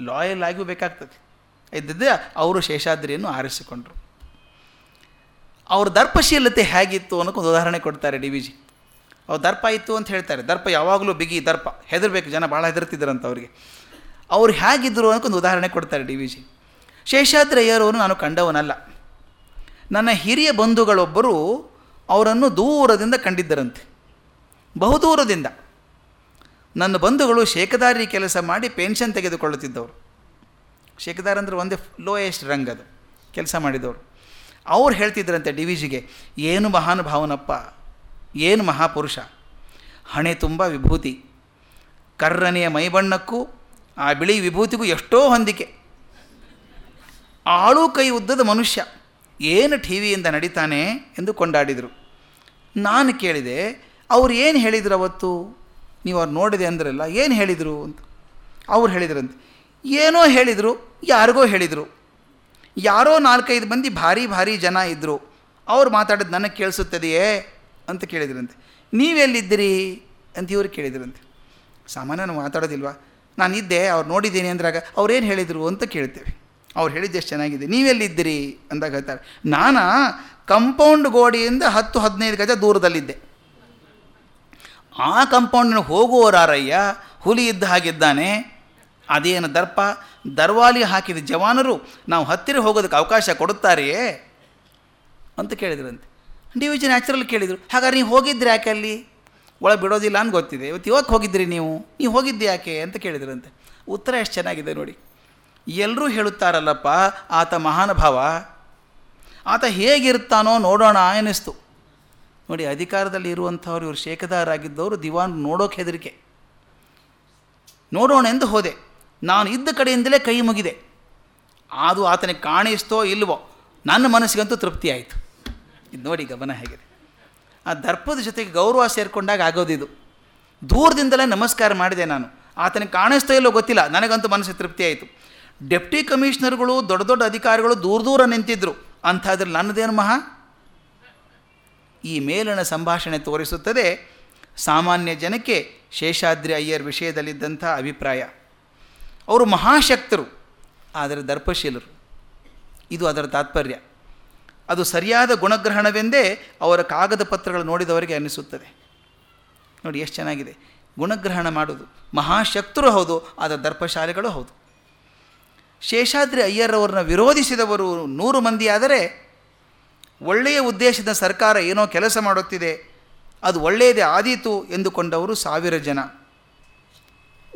ಲಾಯಲ್ ಆಗಿಯೂ ಬೇಕಾಗ್ತದೆ. ಇದ್ದಿದ್ದೆ ಅವರು ಶೇಷಾದ್ರಿಯನ್ನು ಆರಿಸಿಕೊಂಡರು. ಅವ್ರ ದರ್ಪಶೀಲತೆ ಹೇಗಿತ್ತು ಅನ್ನೋಕ್ಕೊಂದು ಉದಾಹರಣೆ ಕೊಡ್ತಾರೆ ಡಿ ವಿ ಜಿ. ಅವ್ರು ದರ್ಪ ಇತ್ತು ಅಂತ ಹೇಳ್ತಾರೆ. ದರ್ಪ ಯಾವಾಗಲೂ ಬಿಗಿ ದರ್ಪ. ಹೆದರ್ಬೇಕು, ಜನ ಭಾಳ ಹೆದರ್ತಿದ್ರಂತ ಅವರಿಗೆ. ಅವ್ರು ಹೇಗಿದ್ದರು ಅನ್ನೋಕ್ಕೊಂದು ಉದಾಹರಣೆ ಕೊಡ್ತಾರೆ ಡಿ ವಿ ಜಿ. ಶೇಷಾದ್ರಯ್ಯರವರು ನಾನು ಕಂಡವನಲ್ಲ. ನನ್ನ ಹಿರಿಯ ಬಂಧುಗಳೊಬ್ಬರು ಅವರನ್ನು ದೂರದಿಂದ ಕಂಡಿದ್ದರಂತೆ. ಬಹುದೂರದಿಂದ. ನನ್ನ ಬಂಧುಗಳು ಶೇಕದಾರಿ ಕೆಲಸ ಮಾಡಿ ಪೆನ್ಷನ್ ತೆಗೆದುಕೊಳ್ಳುತ್ತಿದ್ದವರು. ಶೇಕದಾರ್ ಅಂದರೆ ಒಂದೇ ಲೋಯೆಸ್ಟ್ ರಂಗ್ ಅದು, ಕೆಲಸ ಮಾಡಿದವರು. ಅವ್ರು ಹೇಳ್ತಿದ್ರಂತೆ ಡಿ ವಿ ಜಿಗೆ, ಏನು ಮಹಾನುಭಾವನಪ್ಪ, ಏನು ಮಹಾಪುರುಷ, ಹಣೆ ತುಂಬ ವಿಭೂತಿ, ಕರ್ರನೆಯ ಮೈಬಣ್ಣಕ್ಕೂ, ಆ ಬಿಳಿ ವಿಭೂತಿಗೂ ಎಷ್ಟೋ ಹೊಂದಿಕೆ. ಆಳು ಕೈ ಉದ್ದದ ಮನುಷ್ಯ, ಏನು ಟಿ ವಿಯಿಂದ ನಡೀತಾನೆ? ಎಂದು ಕೊಂಡಾಡಿದರು. ನಾನು ಕೇಳಿದೆ, ಅವ್ರು ಏನು ಹೇಳಿದರು ಅವತ್ತು? ನೀವು ಅವ್ರು ನೋಡಿದೆ ಅಂದ್ರಲ್ಲ, ಏನು ಹೇಳಿದರು? ಅಂತ. ಅವ್ರು ಹೇಳಿದ್ರಂತೆ, ಏನೋ ಹೇಳಿದರು ಯಾರಿಗೋ ಹೇಳಿದರು. ಯಾರೋ ನಾಲ್ಕೈದು ಮಂದಿ ಭಾರಿ ಭಾರಿ ಜನ ಇದ್ದರು ಅವ್ರು ಮಾತಾಡೋದು ನನಗೆ ಕೇಳಿಸುತ್ತದೆಯೇ? ಅಂತ ಕೇಳಿದ್ರಂತೆ. ನೀವೆಲ್ಲಿದ್ದೀರಿ? ಅಂತ ಇವರು ಕೇಳಿದ್ರಂತೆ. ಸಾಮಾನ್ಯ ನಾವು ಮಾತಾಡೋದಿಲ್ವಾ? ನಾನು ಇದ್ದೆ ಅವ್ರು ನೋಡಿದ್ದೀನಿ ಅಂದ್ರಾಗ ಅವ್ರೇನು ಹೇಳಿದರು ಅಂತ ಕೇಳ್ತೇವೆ. ಅವ್ರು ಹೇಳಿದ್ದು ಎಷ್ಟು ಚೆನ್ನಾಗಿದೆ. ನೀವೆಲ್ಲಿದ್ದೀರಿ? ಅಂದಾಗ ಹೇಳ್ತಾರೆ. ನಾನು ಕಂಪೌಂಡ್ ಗೋಡೆಯಿಂದ ಹತ್ತು ಹದಿನೈದು ಗಜ ದೂರದಲ್ಲಿದ್ದೆ. ಆ ಕಂಪೌಂಡಿನ ಹೋಗುವವರಾರಯ್ಯ ಹುಲಿ ಇದ್ದ ಹಾಗಿದ್ದಾನೆ. ಅದೇನು ದರ್ಪ? ದರ್ವಾಲಿ ಹಾಕಿದ ಜವಾನರು ನಾವು ಹತ್ತಿರ ಹೋಗೋದಕ್ಕೆ ಅವಕಾಶ ಕೊಡುತ್ತಾರೆಯೇ? ಅಂತ ಕೇಳಿದ್ರಂತೆ. ಡಿ ವಿ ಜಿ ನ್ಯಾಚುರಲ್ ಕೇಳಿದರು. ಹಾಗಾದ್ರೆ ನೀವು ಹೋಗಿದ್ರಿ ಯಾಕೆ ಅಲ್ಲಿ? ಒಳಗೆ ಬಿಡೋದಿಲ್ಲ ಅಂತ ಗೊತ್ತಿದೆ. ಇವತ್ತು ಇವತ್ತು ಹೋಗಿದ್ರಿ ನೀವು? ನೀವು ಹೋಗಿದ್ದೆ ಯಾಕೆ ಅಂತ ಕೇಳಿದ್ರಂತೆ. ಉತ್ತರ ಎಷ್ಟು ಚೆನ್ನಾಗಿದೆ ನೋಡಿ. ಎಲ್ಲರೂ ಹೇಳುತ್ತಾರಲ್ಲಪ್ಪ, ಆತ ಮಹಾನುಭಾವ. ಆತ ಹೇಗಿರ್ತಾನೋ ನೋಡೋಣ ಎನಿಸ್ತು. ನೋಡಿ, ಅಧಿಕಾರದಲ್ಲಿ ಇರುವಂಥವ್ರು ಇವರು ಶೇಖದಾರಾಗಿದ್ದವರು ದಿವಾನ್ ನೋಡೋಕೆ ಹೆದರಿಕೆ. ನೋಡೋಣ ಎಂದು ಹೋದೆ. ನಾನು ಇದ್ದ ಕಡೆಯಿಂದಲೇ ಕೈ ಮುಗಿದೆ. ಅದು ಆತನಿಗೆ ಕಾಣಿಸ್ತೋ ಇಲ್ವೋ? ನನ್ನ ಮನಸ್ಸಿಗಂತೂ ತೃಪ್ತಿ ಆಯಿತು. ಇದು ನೋಡಿ ಗಮನ ಹೇಗಿದೆ ಆ ದರ್ಪದ ಜೊತೆಗೆ ಗೌರವ ಸೇರಿಕೊಂಡಾಗ ಆಗೋದಿದು ದೂರದಿಂದಲೇ ನಮಸ್ಕಾರ ಮಾಡಿದೆ ನಾನು. ಆತನಿಗೆ ಕಾಣಿಸ್ತೋ ಇಲ್ಲೋ ಗೊತ್ತಿಲ್ಲ. ನನಗಂತೂ ಮನಸ್ಸಿಗೆ ತೃಪ್ತಿ ಆಯಿತು. ಡೆಪ್ಟಿ ಕಮಿಷನರ್ಗಳು, ದೊಡ್ಡ ದೊಡ್ಡ ಅಧಿಕಾರಿಗಳು ದೂರ ದೂರ ನಿಂತಿದ್ದರು ಅಂಥದ್ರಲ್ಲಿ ನನ್ನದೇನು ಮಹಾ? ಈ ಮೇಲಿನ ಸಂಭಾಷಣೆ ತೋರಿಸುತ್ತದೆ ಸಾಮಾನ್ಯ ಜನಕ್ಕೆ ಶೇಷಾದ್ರಿ ಅಯ್ಯರ್ ವಿಷಯದಲ್ಲಿದ್ದಂಥ ಅಭಿಪ್ರಾಯ. ಅವರು ಮಹಾಶಕ್ತರು, ಆದರೆ ದರ್ಪಶೀಲರು. ಇದು ಅದರ ತಾತ್ಪರ್ಯ. ಅದು ಸರಿಯಾದ ಗುಣಗ್ರಹಣವೆಂದೇ ಅವರ ಕಾಗದ ಪತ್ರಗಳು ನೋಡಿದವರಿಗೆ ಅನ್ನಿಸುತ್ತದೆ ನೋಡಿ ಎಷ್ಟು ಚೆನ್ನಾಗಿದೆ. ಗುಣಗ್ರಹಣ ಮಾಡೋದು ಮಹಾಶಕ್ತರು ಹೌದು, ಆದರೆ ದರ್ಪಶಾಲೆಗಳು ಹೌದು. ಶೇಷಾದ್ರಿ ಅಯ್ಯರವ್ರನ್ನ ವಿರೋಧಿಸಿದವರು ನೂರು ಮಂದಿ ಆದರೆ ಒಳ್ಳೆಯ ಉದ್ದೇಶದ ಸರ್ಕಾರ ಏನೋ ಕೆಲಸ ಮಾಡುತ್ತಿದೆ, ಅದು ಒಳ್ಳೆಯದೇ ಆದೀತು ಎಂದುಕೊಂಡವರು ಸಾವಿರ ಜನ.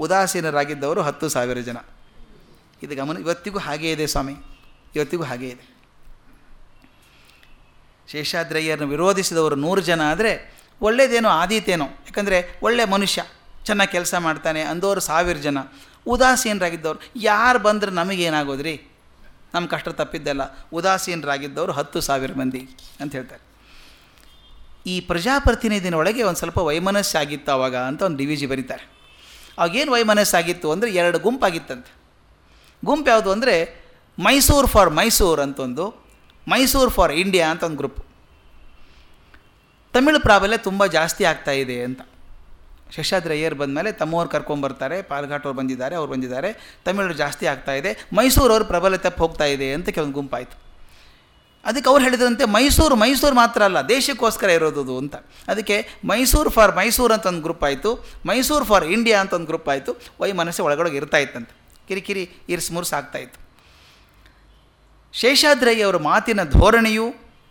ಉದಾಸೀನರಾಗಿದ್ದವರು ಹತ್ತು ಸಾವಿರ ಜನ. ಇದು ಗಮನ, ಇವತ್ತಿಗೂ ಹಾಗೇ ಇದೆ ಸ್ವಾಮಿ, ಇವತ್ತಿಗೂ ಹಾಗೇ ಇದೆ. ಶೇಷಾದ್ರಯ್ಯರನ್ನು ವಿರೋಧಿಸಿದವರು ನೂರು ಜನ ಆದರೆ ಒಳ್ಳೆಯದೇನೋ ಆದೀತೇನೋ, ಯಾಕಂದರೆ ಒಳ್ಳೆಯ ಮನುಷ್ಯ, ಚೆನ್ನಾಗಿ ಕೆಲಸ ಮಾಡ್ತಾನೆ ಅಂದವರು ಸಾವಿರ ಜನ. ಉದಾಸೀನರಾಗಿದ್ದವರು, ಯಾರು ಬಂದರೆ ನಮಗೇನಾಗೋದ್ರಿ? ನಮ್ಮ ಕಷ್ಟ ತಪ್ಪಿದ್ದಲ್ಲ. ಉದಾಸೀನರಾಗಿದ್ದವರು ಹತ್ತು ಸಾವಿರ ಮಂದಿ ಅಂತ ಹೇಳ್ತಾರೆ. ಈ ಪ್ರಜಾಪ್ರತಿನಿಧಿನ ಒಳಗೆ ಒಂದು ಸ್ವಲ್ಪ ವೈಮನಸ್ಸಾಗಿತ್ತು ಆವಾಗ ಅಂತ ಒಂದು ಡಿ ವಿ ಜಿ ಬರೀತಾರೆ. ಅವಾಗೇನು ವೈಮನಸ್ಸಾಗಿತ್ತು ಅಂದರೆ ಎರಡು ಗುಂಪಾಗಿತ್ತಂತೆ. ಗುಂಪು ಯಾವುದು ಅಂದರೆ ಮೈಸೂರು ಫಾರ್ ಮೈಸೂರು ಅಂತ ಒಂದು ಮೈಸೂರು ಫಾರ್ ಇಂಡಿಯಾ ಅಂತ ಒಂದು ಗ್ರೂಪ್. ತಮಿಳು ಪ್ರಾಬಲ್ಯ ತುಂಬ ಜಾಸ್ತಿ ಆಗ್ತಾ ಇದೆ ಅಂತ. ಶೇಷಾದ್ರಿ ಅಯ್ಯರ್ ಬಂದಮೇಲೆ ತಮ್ಮವ್ರು ಕರ್ಕೊಂಬರ್ತಾರೆ ಪಾಲ್ಘಾಟವ್ರು ಬಂದಿದ್ದಾರೆ, ಅವ್ರು ಬಂದಿದ್ದಾರೆ, ತಮಿಳು ಜಾಸ್ತಿ ಆಗ್ತಾ ಇದೆ ಮೈಸೂರವ್ರ ಪ್ರಬಲ ಪ್ರಬಲತೆ ಹೋಗ್ತಾ ಇದೆ ಅಂತ ಕೆಲವೊಂದು ಗುಂಪಾಯಿತು. ಅದಕ್ಕೆ ಅವ್ರು ಹೇಳಿದ್ರಂತೆ ಮೈಸೂರು ಮೈಸೂರು ಮಾತ್ರ ಅಲ್ಲ, ದೇಶಕ್ಕೋಸ್ಕರ ಇರೋದು ಅಂತ. ಅದಕ್ಕೆ ಮೈಸೂರು ಫಾರ್ ಮೈಸೂರು ಅಂತ ಒಂದು ಗ್ರೂಪ್ ಆಯಿತು, ಮೈಸೂರು ಫಾರ್ ಇಂಡಿಯಾ ಅಂತ ಒಂದು ಗ್ರೂಪ್ ಆಯಿತು, ವೈ ಮನಸ್ಸು ಒಳಗೊಳಗೆ ಇರ್ತಾ ಇತ್ತಂತೆ. ಕಿರಿಕಿರಿ ಇರ್ಸ್ ಮುರ್ಸ್ ಆಗ್ತಾಯಿತ್ತು ಶೇಷಾದ್ರಯ್ಯ ಅವರ ಮಾತಿನ ಧೋರಣೆಯು,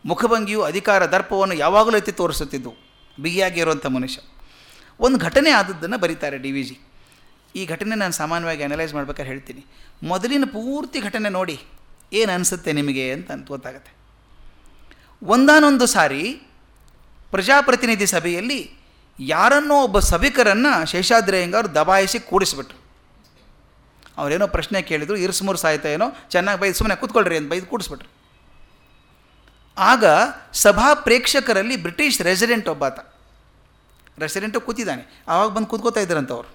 ಮುಖಭಂಗಿಯು, ಅಧಿಕಾರ, ದರ್ಪವನ್ನು ಯಾವಾಗಲೂ ಎತ್ತಿ ತೋರಿಸುತ್ತಿದ್ದು ಬಿಗಿಯಾಗಿರುವಂಥ ಮನುಷ್ಯ. ಒಂದು ಘಟನೆ ಆದದ್ದನ್ನು ಬರೀತಾರೆ ಡಿ ವಿ ಜಿ. ಈ ಘಟನೆ ನಾನು ಸಾಮಾನ್ಯವಾಗಿ ಅನಲೈಸ್ ಮಾಡ್ಬೇಕಾದ್ರೆ ಹೇಳ್ತೀನಿ. ಮೊದಲಿನ ಪೂರ್ತಿ ಘಟನೆ ನೋಡಿ, ಏನು ಅನಿಸುತ್ತೆ ನಿಮಗೆ ಅಂತ ಅಂತ ಗೊತ್ತಾಗತ್ತೆ. ಒಂದಾನೊಂದು ಸಾರಿ ಪ್ರಜಾಪ್ರತಿನಿಧಿ ಸಭೆಯಲ್ಲಿ ಯಾರನ್ನೋ ಒಬ್ಬ ಸಭಿಕರನ್ನು ಶೇಷಾದ್ರಯ್ಯಂಗವ್ರು ದಬಾಯಿಸಿ ಕೂಡಿಸ್ಬಿಟ್ರು. ಅವರೇನೋ ಪ್ರಶ್ನೆ ಕೇಳಿದ್ರು, ಇರ್ಸ್ಮೂರು ಸಾಯ್ತಾ ಏನೋ, ಚೆನ್ನಾಗಿ ಬೈದು ಸುಮ್ಮನೆ ಕೂತ್ಕೊಳ್ರಿ ಅಂತ ಬೈದು ಕೂಡಿಸ್ಬಿಟ್ರು. ಆಗ ಸಭಾ ಪ್ರೇಕ್ಷಕರಲ್ಲಿ ಬ್ರಿಟಿಷ್ ರೆಸಿಡೆಂಟ್ ಒಬ್ಬಾತ. ರೆಸಿಡೆಂಟು ಕೂತಿದ್ದಾನೆ. ಆವಾಗ ಬಂದು ಕೂತ್ಕೋತಾ ಇದ್ದಾರಂತ ಅವರು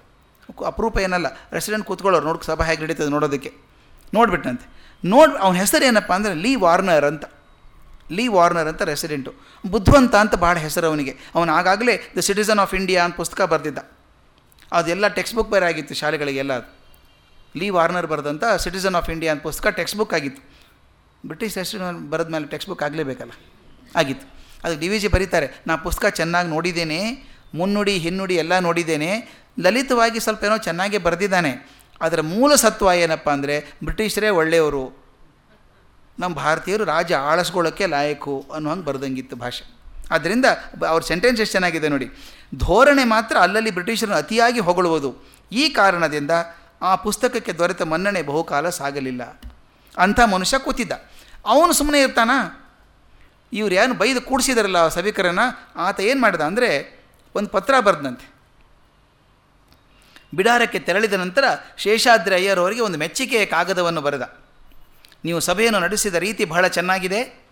ಅಪರೂಪ ಏನಲ್ಲ, ರೆಸಿಡೆಂಟ್ ಕೂತ್ಕೊಳ್ಳೋರು, ನೋಡಿ ಸಭಾ ಹೇಗೆ ನಡೀತದೆ ನೋಡೋದಕ್ಕೆ. ನೋಡ್ಬಿಟ್ಟಂತೆ ನೋಡಿ, ಅವನ ಹೆಸರು ಏನಪ್ಪ ಅಂದರೆ ಲೀ ವಾರ್ನರ್ ಅಂತ. ಲೀ ವಾರ್ನರ್ ಅಂತ ರೆಸಿಡೆಂಟು ಬುದ್ಧಿವಂತ ಅಂತ ಭಾಳ ಹೆಸರು ಅವನಿಗೆ. ಅವನು ಆಗಾಗಲೇ ದ ಸಿಟಿಸನ್ ಆಫ್ ಇಂಡಿಯಾ ಅಂತ ಪುಸ್ತಕ ಬರೆದಿದ್ದ. ಅದೆಲ್ಲ ಟೆಕ್ಸ್ಟ್ ಬುಕ್ ಬೇರೆ ಆಗಿತ್ತು ಶಾಲೆಗಳಿಗೆಲ್ಲ ಲೀ ವಾರ್ನರ್ ಬರೆದಂಥ ಸಿಟಿಸನ್ ಆಫ್ ಇಂಡಿಯಾ ಅಂತ ಪುಸ್ತಕ ಟೆಕ್ಸ್ಟ್ ಬುಕ್ ಆಗಿತ್ತು. ಬ್ರಿಟಿಷ್ ಹೆಸರು ಬರೆದ ಮೇಲೆ ಟೆಕ್ಸ್ಟ್ ಬುಕ್ ಆಗಲೇಬೇಕಲ್ಲ. ಆಗಿತ್ತು. ಅದು ಡಿ ವಿ ಜಿ ಬರೀತಾರೆ, ನಾ ಪುಸ್ತಕ ಚೆನ್ನಾಗಿ ನೋಡಿದ್ದೇನೆ, ಮುನ್ನುಡಿ, ಹಿನ್ನುಡಿ ಎಲ್ಲ ನೋಡಿದ್ದೇನೆ, ಲಲಿತವಾಗಿ ಸ್ವಲ್ಪ ಏನೋ ಚೆನ್ನಾಗೇ ಬರೆದಿದ್ದಾನೆ. ಅದರ ಮೂಲ ಸತ್ವ ಏನಪ್ಪ ಅಂದರೆ ಬ್ರಿಟಿಷರೇ ಒಳ್ಳೆಯವರು. ನಮ್ಮ ಭಾರತೀಯರು ರಾಜ ಆಳಸ್ಕೊಳ್ಳೋಕ್ಕೆ ಲಾಯಕು ಅನ್ನೋ ಹಂಗೆ ಬರ್ದಂಗಿತ್ತು ಭಾಷೆ. ಆದ್ದರಿಂದ ಅವ್ರ ಸೆಂಟೆನ್ಸ್ ಎಷ್ಟು ಚೆನ್ನಾಗಿದೆ ನೋಡಿ. ಧೋರಣೆ ಮಾತ್ರ ಅಲ್ಲಲ್ಲಿ ಬ್ರಿಟಿಷರನ್ನು ಅತಿಯಾಗಿ ಹೊಗಳುವುದು. ಈ ಕಾರಣದಿಂದ ಆ ಪುಸ್ತಕಕ್ಕೆ ದೊರೆತ ಮನ್ನಣೆ ಬಹುಕಾಲ ಸಾಗಲಿಲ್ಲ. ಅಂಥ ಮನುಷ್ಯ ಕೂತಿದ್ದ. ಅವನು ಸುಮ್ಮನೆ ಇರ್ತಾನ? ಇವ್ರು ಏನು ಬೈದು ಕೂಡಿಸಿದಾರಲ್ಲ ಸಭಿಕರನ್ನು? ಆತ ಏನು ಮಾಡಿದ ಅಂದರೆ ಒಂದು ಪತ್ರ ಬರೆದಂತೆ ಬಿಡಾರಕ್ಕೆ ತೆರಳಿದ ನಂತರ ಶೇಷಾದ್ರಿ ಅಯ್ಯರವರಿಗೆ ಒಂದು ಮೆಚ್ಚುಗೆಯ ಕಾಗದವನ್ನು ಬರೆದ. ನೀವು ಸಭೆಯನ್ನು ನಡೆಸಿದ ರೀತಿ ಬಹಳ ಚೆನ್ನಾಗಿದೆ.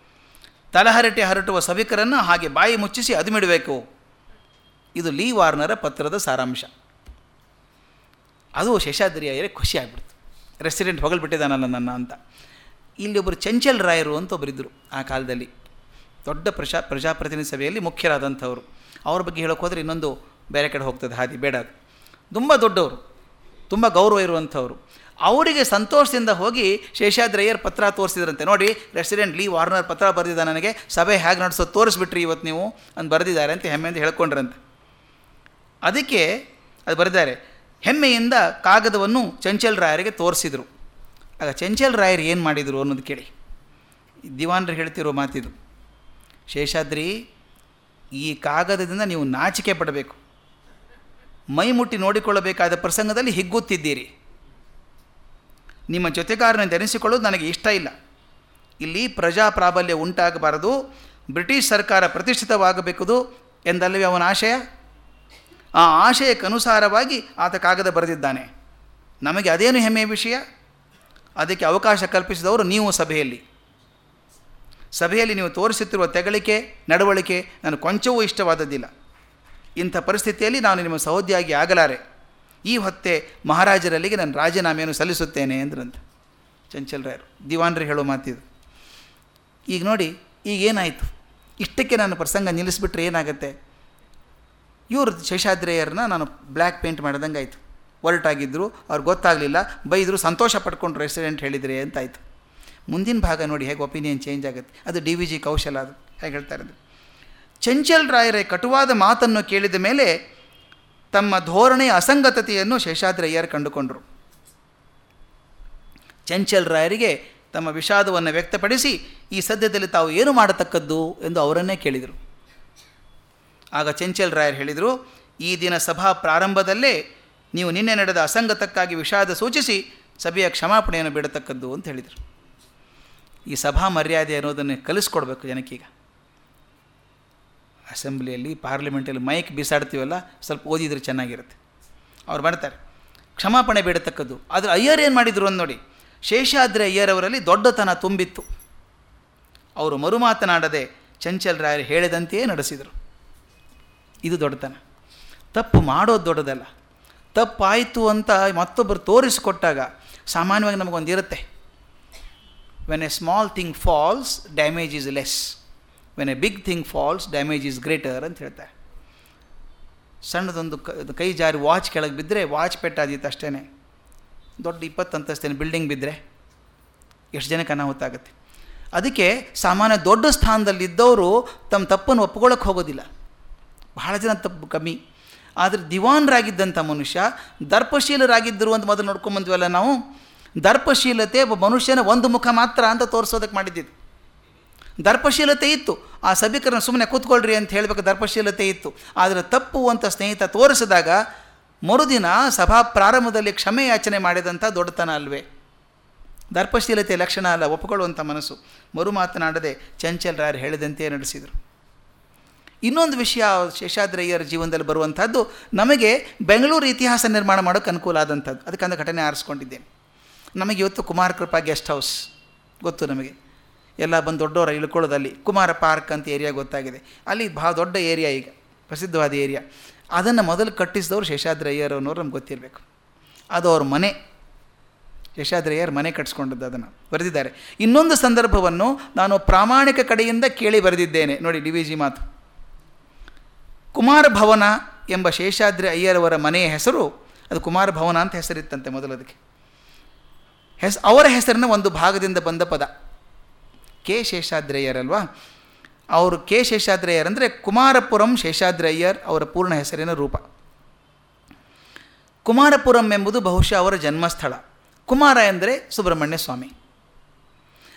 ತಲಹರಟೆ ಹರಟುವ ಸಭಿಕರನ್ನು ಹಾಗೆ ಬಾಯಿ ಮುಚ್ಚಿಸಿ ಅದುಮಿಡಬೇಕು. ಇದು ಲೀ ವಾರ್ನರ ಪತ್ರದ ಸಾರಾಂಶ. ಅದು ಶೇಷಾದ್ರಿ ಅಯ್ಯರೇ ಖುಷಿ ಆಗ್ಬಿಡ್ತು. ರೆಸಿಡೆಂಟ್ ಹೊಗಳ್ಬಿಟ್ಟಿದ್ದಾನಲ್ಲ ನನ್ನ ಅಂತ. ಇಲ್ಲಿ ಒಬ್ಬರು ಚಂಚಲ್ ರಾಯರು ಅಂತ ಒಬ್ಬರಿದ್ದರು ಆ ಕಾಲದಲ್ಲಿ. ದೊಡ್ಡ ಪ್ರಜಾ ಪ್ರಜಾಪ್ರತಿನಿಧಿ ಸಭೆಯಲ್ಲಿ ಮುಖ್ಯರಾದಂಥವ್ರು. ಅವ್ರ ಬಗ್ಗೆ ಹೇಳೋಕೆ ಹೋದರೆ ಇನ್ನೊಂದು ಬೇರೆ ಕಡೆ ಹೋಗ್ತದೆ ಹಾದಿ, ಬೇಡ ಅದು. ತುಂಬ ದೊಡ್ಡವರು, ತುಂಬ ಗೌರವ ಇರುವಂಥವ್ರು. ಅವರಿಗೆ ಸಂತೋಷದಿಂದ ಹೋಗಿ ಶೇಷಾದ್ರಯ್ಯರ್ ಪತ್ರ ತೋರಿಸಿದ್ರಂತೆ. ನೋಡಿ, ರೆಸಿಡೆಂಟ್ ಲೀ ವಾರ್ನರ್ ಪತ್ರ ಬರೆದಿದ್ದ ನನಗೆ. ಸಭೆ ಹೇಗೆ ನಡೆಸೋದು ತೋರಿಸ್ಬಿಟ್ರಿ ಇವತ್ತು ನೀವು ಅಂತ ಬರೆದಿದ್ದಾರೆ ಅಂತ ಹೆಮ್ಮೆಯಿಂದ ಹೇಳ್ಕೊಂಡ್ರಂತೆ. ಅದಕ್ಕೆ ಅದು ಬರೆದಿದ್ದಾರೆ. ಹೆಮ್ಮೆಯಿಂದ ಕಾಗದವನ್ನು ಚಂಚಲ್ ರಾಯರಿಗೆ ತೋರಿಸಿದರು. ಆಗ ಚಂಚಲ್ ರಾಯರು ಏನು ಮಾಡಿದರು ಅನ್ನೋದು ಕೇಳಿ. ದಿವಾನ್ರು ಹೇಳ್ತಿರೋ ಮಾತಿದು. ಶೇಷಾದ್ರಿ, ಈ ಕಾಗದದಿಂದ ನೀವು ನಾಚಿಕೆ ಪಡಬೇಕು. ಮೈ ಮುಟ್ಟಿ ನೋಡಿಕೊಳ್ಳಬೇಕಾದ ಪ್ರಸಂಗದಲ್ಲಿ ಹಿಗ್ಗುತ್ತಿದ್ದೀರಿ. ನಿಮ್ಮ ಜೊತೆಗಾರನ ಧರಿಸಿಕೊಳ್ಳೋದು ನನಗೆ ಇಷ್ಟ ಇಲ್ಲ. ಇಲ್ಲಿ ಪ್ರಜಾ ಪ್ರಾಬಲ್ಯ ಉಂಟಾಗಬಾರದು, ಬ್ರಿಟಿಷ್ ಸರ್ಕಾರ ಪ್ರತಿಷ್ಠಿತವಾಗಬೇಕುದು ಎಂದಲ್ಲವೇ ಅವನ ಆಶಯ? ಆ ಆಶಯಕ್ಕನುಸಾರವಾಗಿ ಆತ ಕಾಗದ ಬರೆದಿದ್ದಾನೆ. ನಮಗೆ ಅದೇನು ಹೆಮ್ಮೆಯ ವಿಷಯ? ಅದಕ್ಕೆ ಅವಕಾಶ ಕಲ್ಪಿಸಿದವರು ನೀವು ಸಭೆಯಲ್ಲಿ. ಸಭೆಯಲ್ಲಿ ನೀವು ತೋರಿಸುತ್ತಿರುವ ತೆಗಳಿಕೆ, ನಡವಳಿಕೆ ನನಗೆ ಕೊಂಚವೂ ಇಷ್ಟವಾದದ್ದಿಲ್ಲ. ಇಂಥ ಪರಿಸ್ಥಿತಿಯಲ್ಲಿ ನಾನು ನಿಮ್ಮ ಸಹೋದ್ಯಾಗಿ ಆಗಲಾರೆ. ಈ ಹೊತ್ತೆ ಮಹಾರಾಜರಲ್ಲಿಗೆ ನಾನು ರಾಜೀನಾಮೆಯನ್ನು ಸಲ್ಲಿಸುತ್ತೇನೆ ಅಂದ್ರಂತ. ಚಂಚಲ್ರಾಯರು ದಿವಾನ್ರಿ ಹೇಳೋ ಮಾತಿದು. ಈಗ ನೋಡಿ ಈಗ ಏನಾಯಿತು ಇಷ್ಟಕ್ಕೆ ನಾನು ಪ್ರಸಂಗ ನಿಲ್ಲಿಸ್ಬಿಟ್ರೆ ಏನಾಗುತ್ತೆ? ಇವರು ಶೇಷಾದ್ರೇಯರನ್ನ ನಾನು ಬ್ಲ್ಯಾಕ್ ಪೇಂಟ್ ಮಾಡಿದಂಗೆ ಆಯಿತು ಹೊರಟಾಗಿದ್ದರು ಅವ್ರಿಗೆ ಗೊತ್ತಾಗಲಿಲ್ಲ, ಬೈದರು, ಸಂತೋಷ ಪಡ್ಕೊಂಡು ರೆಸಿಡೆಂಟ್ ಹೇಳಿದರೆ ಅಂತಾಯಿತು. ಮುಂದಿನ ಭಾಗ ನೋಡಿ ಹೇಗೆ ಒಪಿನಿಯನ್ ಚೇಂಜ್ ಆಗುತ್ತೆ. ಅದು ಡಿ ವಿ ಜಿ ಕೌಶಲ ಅದು, ಹೇಗೆ ಹೇಳ್ತಾರೆ ಚಂಚಲ್ ರಾಯರೇ ಕಟುವಾದ ಮಾತನ್ನು ಕೇಳಿದ ಮೇಲೆ ತಮ್ಮ ಧೋರಣೆಯ ಅಸಂಗತತೆಯನ್ನು ಶೇಷಾದ್ರಯ್ಯರು ಕಂಡುಕೊಂಡರು. ಚಂಚಲ್ ರಾಯರಿಗೆ ತಮ್ಮ ವಿಷಾದವನ್ನು ವ್ಯಕ್ತಪಡಿಸಿ ಈ ಸದ್ಯದಲ್ಲಿ ತಾವು ಏನು ಮಾಡತಕ್ಕದ್ದು ಎಂದು ಅವರನ್ನೇ ಕೇಳಿದರು. ಆಗ ಚಂಚಲ್ ರಾಯರ್ ಹೇಳಿದರು, ಈ ದಿನ ಸಭಾ ಪ್ರಾರಂಭದಲ್ಲೇ ನೀವು ನಿನ್ನೆ ನಡೆದ ಅಸಂಗತಕ್ಕಾಗಿ ವಿಷಾದ ಸೂಚಿಸಿ ಸಭೆಯ ಕ್ಷಮಾಪಣೆಯನ್ನು ಬಿಡತಕ್ಕದ್ದು ಅಂತ ಹೇಳಿದರು. ಈ ಸಭಾ ಮರ್ಯಾದೆ ಅನ್ನೋದನ್ನು ಕಲಿಸ್ಕೊಡ್ಬೇಕು ಜನಕ್ಕೀಗ. ಅಸೆಂಬ್ಲಿಯಲ್ಲಿ ಪಾರ್ಲಿಮೆಂಟಲ್ಲಿ ಮೈಕ್ ಬಿಸಾಡ್ತೀವಲ್ಲ, ಸ್ವಲ್ಪ ಓದಿದ್ರೆ ಚೆನ್ನಾಗಿರುತ್ತೆ. ಅವ್ರು ಬರ್ತಾರೆ ಕ್ಷಮಾಪಣೆ ಬೇಡತಕ್ಕದ್ದು. ಆದರೆ ಅಯ್ಯರ್ ಏನು ಮಾಡಿದರು ಅಂತ ನೋಡಿ, ಶೇಷಾದ್ರಿ ಅಯ್ಯರವರಲ್ಲಿ ದೊಡ್ಡತನ ತುಂಬಿತ್ತು. ಅವರು ಮರುಮಾತನಾಡದೆ ಚಂಚಲ್ ರಾಯರು ಹೇಳಿದಂತೆಯೇ ನಡೆಸಿದರು. ಇದು ದೊಡ್ಡತನ. ತಪ್ಪು ಮಾಡೋದು ದೊಡ್ಡದಲ್ಲ. ತಪ್ಪಾಯಿತು ಅಂತ ಮತ್ತೊಬ್ಬರು ತೋರಿಸಿಕೊಟ್ಟಾಗ ಸಾಮಾನ್ಯವಾಗಿ ನಮಗೊಂದಿರುತ್ತೆ. When a small thing falls damage is less when a big thing falls damage is greater ಅಂತ ಹೇಳ್ತಾರೆ ಸಣ್ಣದೊಂದು ಕೈ ಜಾರಿ ವಾಚ್ ಕೆಳಗೆ ಬಿದ್ದರೆ ವಾಚ್ ಪೆಟ್ಟಾದಿತ್ತು ಅಷ್ಟೇ ದೊಡ್ಡ ಇಪ್ಪತ್ತು ಅಂತಸ್ತೇನೆ ಬಿಲ್ಡಿಂಗ್ ಬಿದ್ದರೆ ಎಷ್ಟು ಜನಕ್ಕೆ ಅನಾಹುತ ಆಗುತ್ತೆ. ಅದಕ್ಕೆ ಸಾಮಾನ್ಯ ದೊಡ್ಡ ಸ್ಥಾನದಲ್ಲಿದ್ದವರು ತಮ್ಮ ತಪ್ಪನ್ನು ಒಪ್ಕೊಳ್ಳೋಕೆ ಹೋಗೋದಿಲ್ಲ. ಬಹಳ ಜನ ತಪ್ಪು ಕಮ್ಮಿ. ಆದರೆ ದಿವಾನ್ರಾಗಿದ್ದಂಥ ಮನುಷ್ಯ, ದರ್ಪಶೀಲರಾಗಿದ್ದರು ಅಂತ ಮೊದಲು ನೋಡ್ಕೊಂಬಂದ್ವಲ್ಲ ನಾವು, ದರ್ಪಶೀಲತೆ ಒಬ್ಬ ಮನುಷ್ಯನ ಒಂದು ಮುಖ ಮಾತ್ರ ಅಂತ ತೋರಿಸೋದಕ್ಕೆ ಮಾಡಿದ್ದಿದ್ದು. ದರ್ಪಶೀಲತೆ ಇತ್ತು. ಆ ಸಭಿಕರನ್ನು ಸುಮ್ಮನೆ ಕೂತ್ಕೊಳ್ಳ್ರಿ ಅಂತ ಹೇಳಬೇಕು ದರ್ಪಶೀಲತೆ ಇತ್ತು. ಆದರೆ ತಪ್ಪು ಅಂತ ಸ್ನೇಹಿತ ತೋರಿಸಿದಾಗ ಮರುದಿನ ಸಭಾ ಪ್ರಾರಂಭದಲ್ಲಿ ಕ್ಷಮೆ ಯಾಚನೆ ಮಾಡಿದಂಥ ದೊಡ್ಡತನ ಅಲ್ವೇ. ದರ್ಪಶೀಲತೆ ಲಕ್ಷಣ ಅಲ್ಲ ಒಪ್ಪಿಕೊಳ್ಳುವಂಥ ಮನಸ್ಸು. ಮರು ಮಾತನಾಡದೆ ಚಂಚಲ್ ಹೇಳಿದಂತೆ ನಡೆಸಿದರು. ಇನ್ನೊಂದು ವಿಷಯ ಶೇಷಾದ್ರಯ್ಯರ ಜೀವನದಲ್ಲಿ ಬರುವಂಥದ್ದು ನಮಗೆ ಬೆಂಗಳೂರು ಇತಿಹಾಸ ನಿರ್ಮಾಣ ಮಾಡೋಕ್ಕೆ ಅನುಕೂಲ ಆದಂಥದ್ದು ಅದಕ್ಕಂದ ಘಟನೆ ಆರಿಸ್ಕೊಂಡಿದ್ದೇನೆ. ನಮಗೆ ಇವತ್ತು ಕುಮಾರ ಕೃಪಾ ಗೆಸ್ಟ್ ಹೌಸ್ ಗೊತ್ತು ನಮಗೆ. ಎಲ್ಲ ಬಂದು ದೊಡ್ಡವರ ಇಳ್ಕೊಳ್ಳೋದಲ್ಲಿ ಕುಮಾರ ಪಾರ್ಕ್ ಅಂತ ಏರಿಯಾ ಗೊತ್ತಾಗಿದೆ. ಅಲ್ಲಿ ಭಾಳ ದೊಡ್ಡ ಏರಿಯಾ ಈಗ, ಪ್ರಸಿದ್ಧವಾದ ಏರಿಯಾ. ಅದನ್ನು ಮೊದಲು ಕಟ್ಟಿಸಿದವರು ಶೇಷಾದ್ರಯ್ಯರ್ ಅನ್ನೋರು ನಮ್ಗೆ ಗೊತ್ತಿರಬೇಕು. ಅದು ಅವ್ರ ಮನೆ. ಶೇಷಾದ್ರಯ್ಯರ್ ಮನೆ ಕಟ್ಸ್ಕೊಂಡದ್ದು ಅದನ್ನು ಬರೆದಿದ್ದಾರೆ. ಇನ್ನೊಂದು ಸಂದರ್ಭವನ್ನು ನಾನು ಪ್ರಾಮಾಣಿಕ ಕಡೆಯಿಂದ ಕೇಳಿ ಬರೆದಿದ್ದೇನೆ. ನೋಡಿ ಡಿ ವಿ ಜಿ ಮಾತು. ಕುಮಾರ ಭವನ ಎಂಬ ಶೇಷಾದ್ರಿ ಅಯ್ಯರವರ ಮನೆಯ ಹೆಸರು ಅದು ಕುಮಾರ ಭವನ ಅಂತ ಹೆಸರಿತ್ತಂತೆ ಮೊದಲದಕ್ಕೆ. ಹೆಸ್, ಅವರ ಹೆಸರಿನ ಒಂದು ಭಾಗದಿಂದ ಬಂದ ಪದ. ಕೆ ಶೇಷಾದ್ರಯ್ಯರಲ್ವಾ? ಅವರು ಕೆ ಶೇಷಾದ್ರಯ್ಯರ್ ಅಂದರೆ ಕುಮಾರಪುರಂ ಶೇಷಾದ್ರಯ್ಯರ್ ಅವರ ಪೂರ್ಣ ಹೆಸರಿನ ರೂಪ. ಕುಮಾರಪುರಂ ಎಂಬುದು ಬಹುಶಃ ಅವರ ಜನ್ಮಸ್ಥಳ. ಕುಮಾರ ಎಂದರೆ ಸುಬ್ರಹ್ಮಣ್ಯ ಸ್ವಾಮಿ.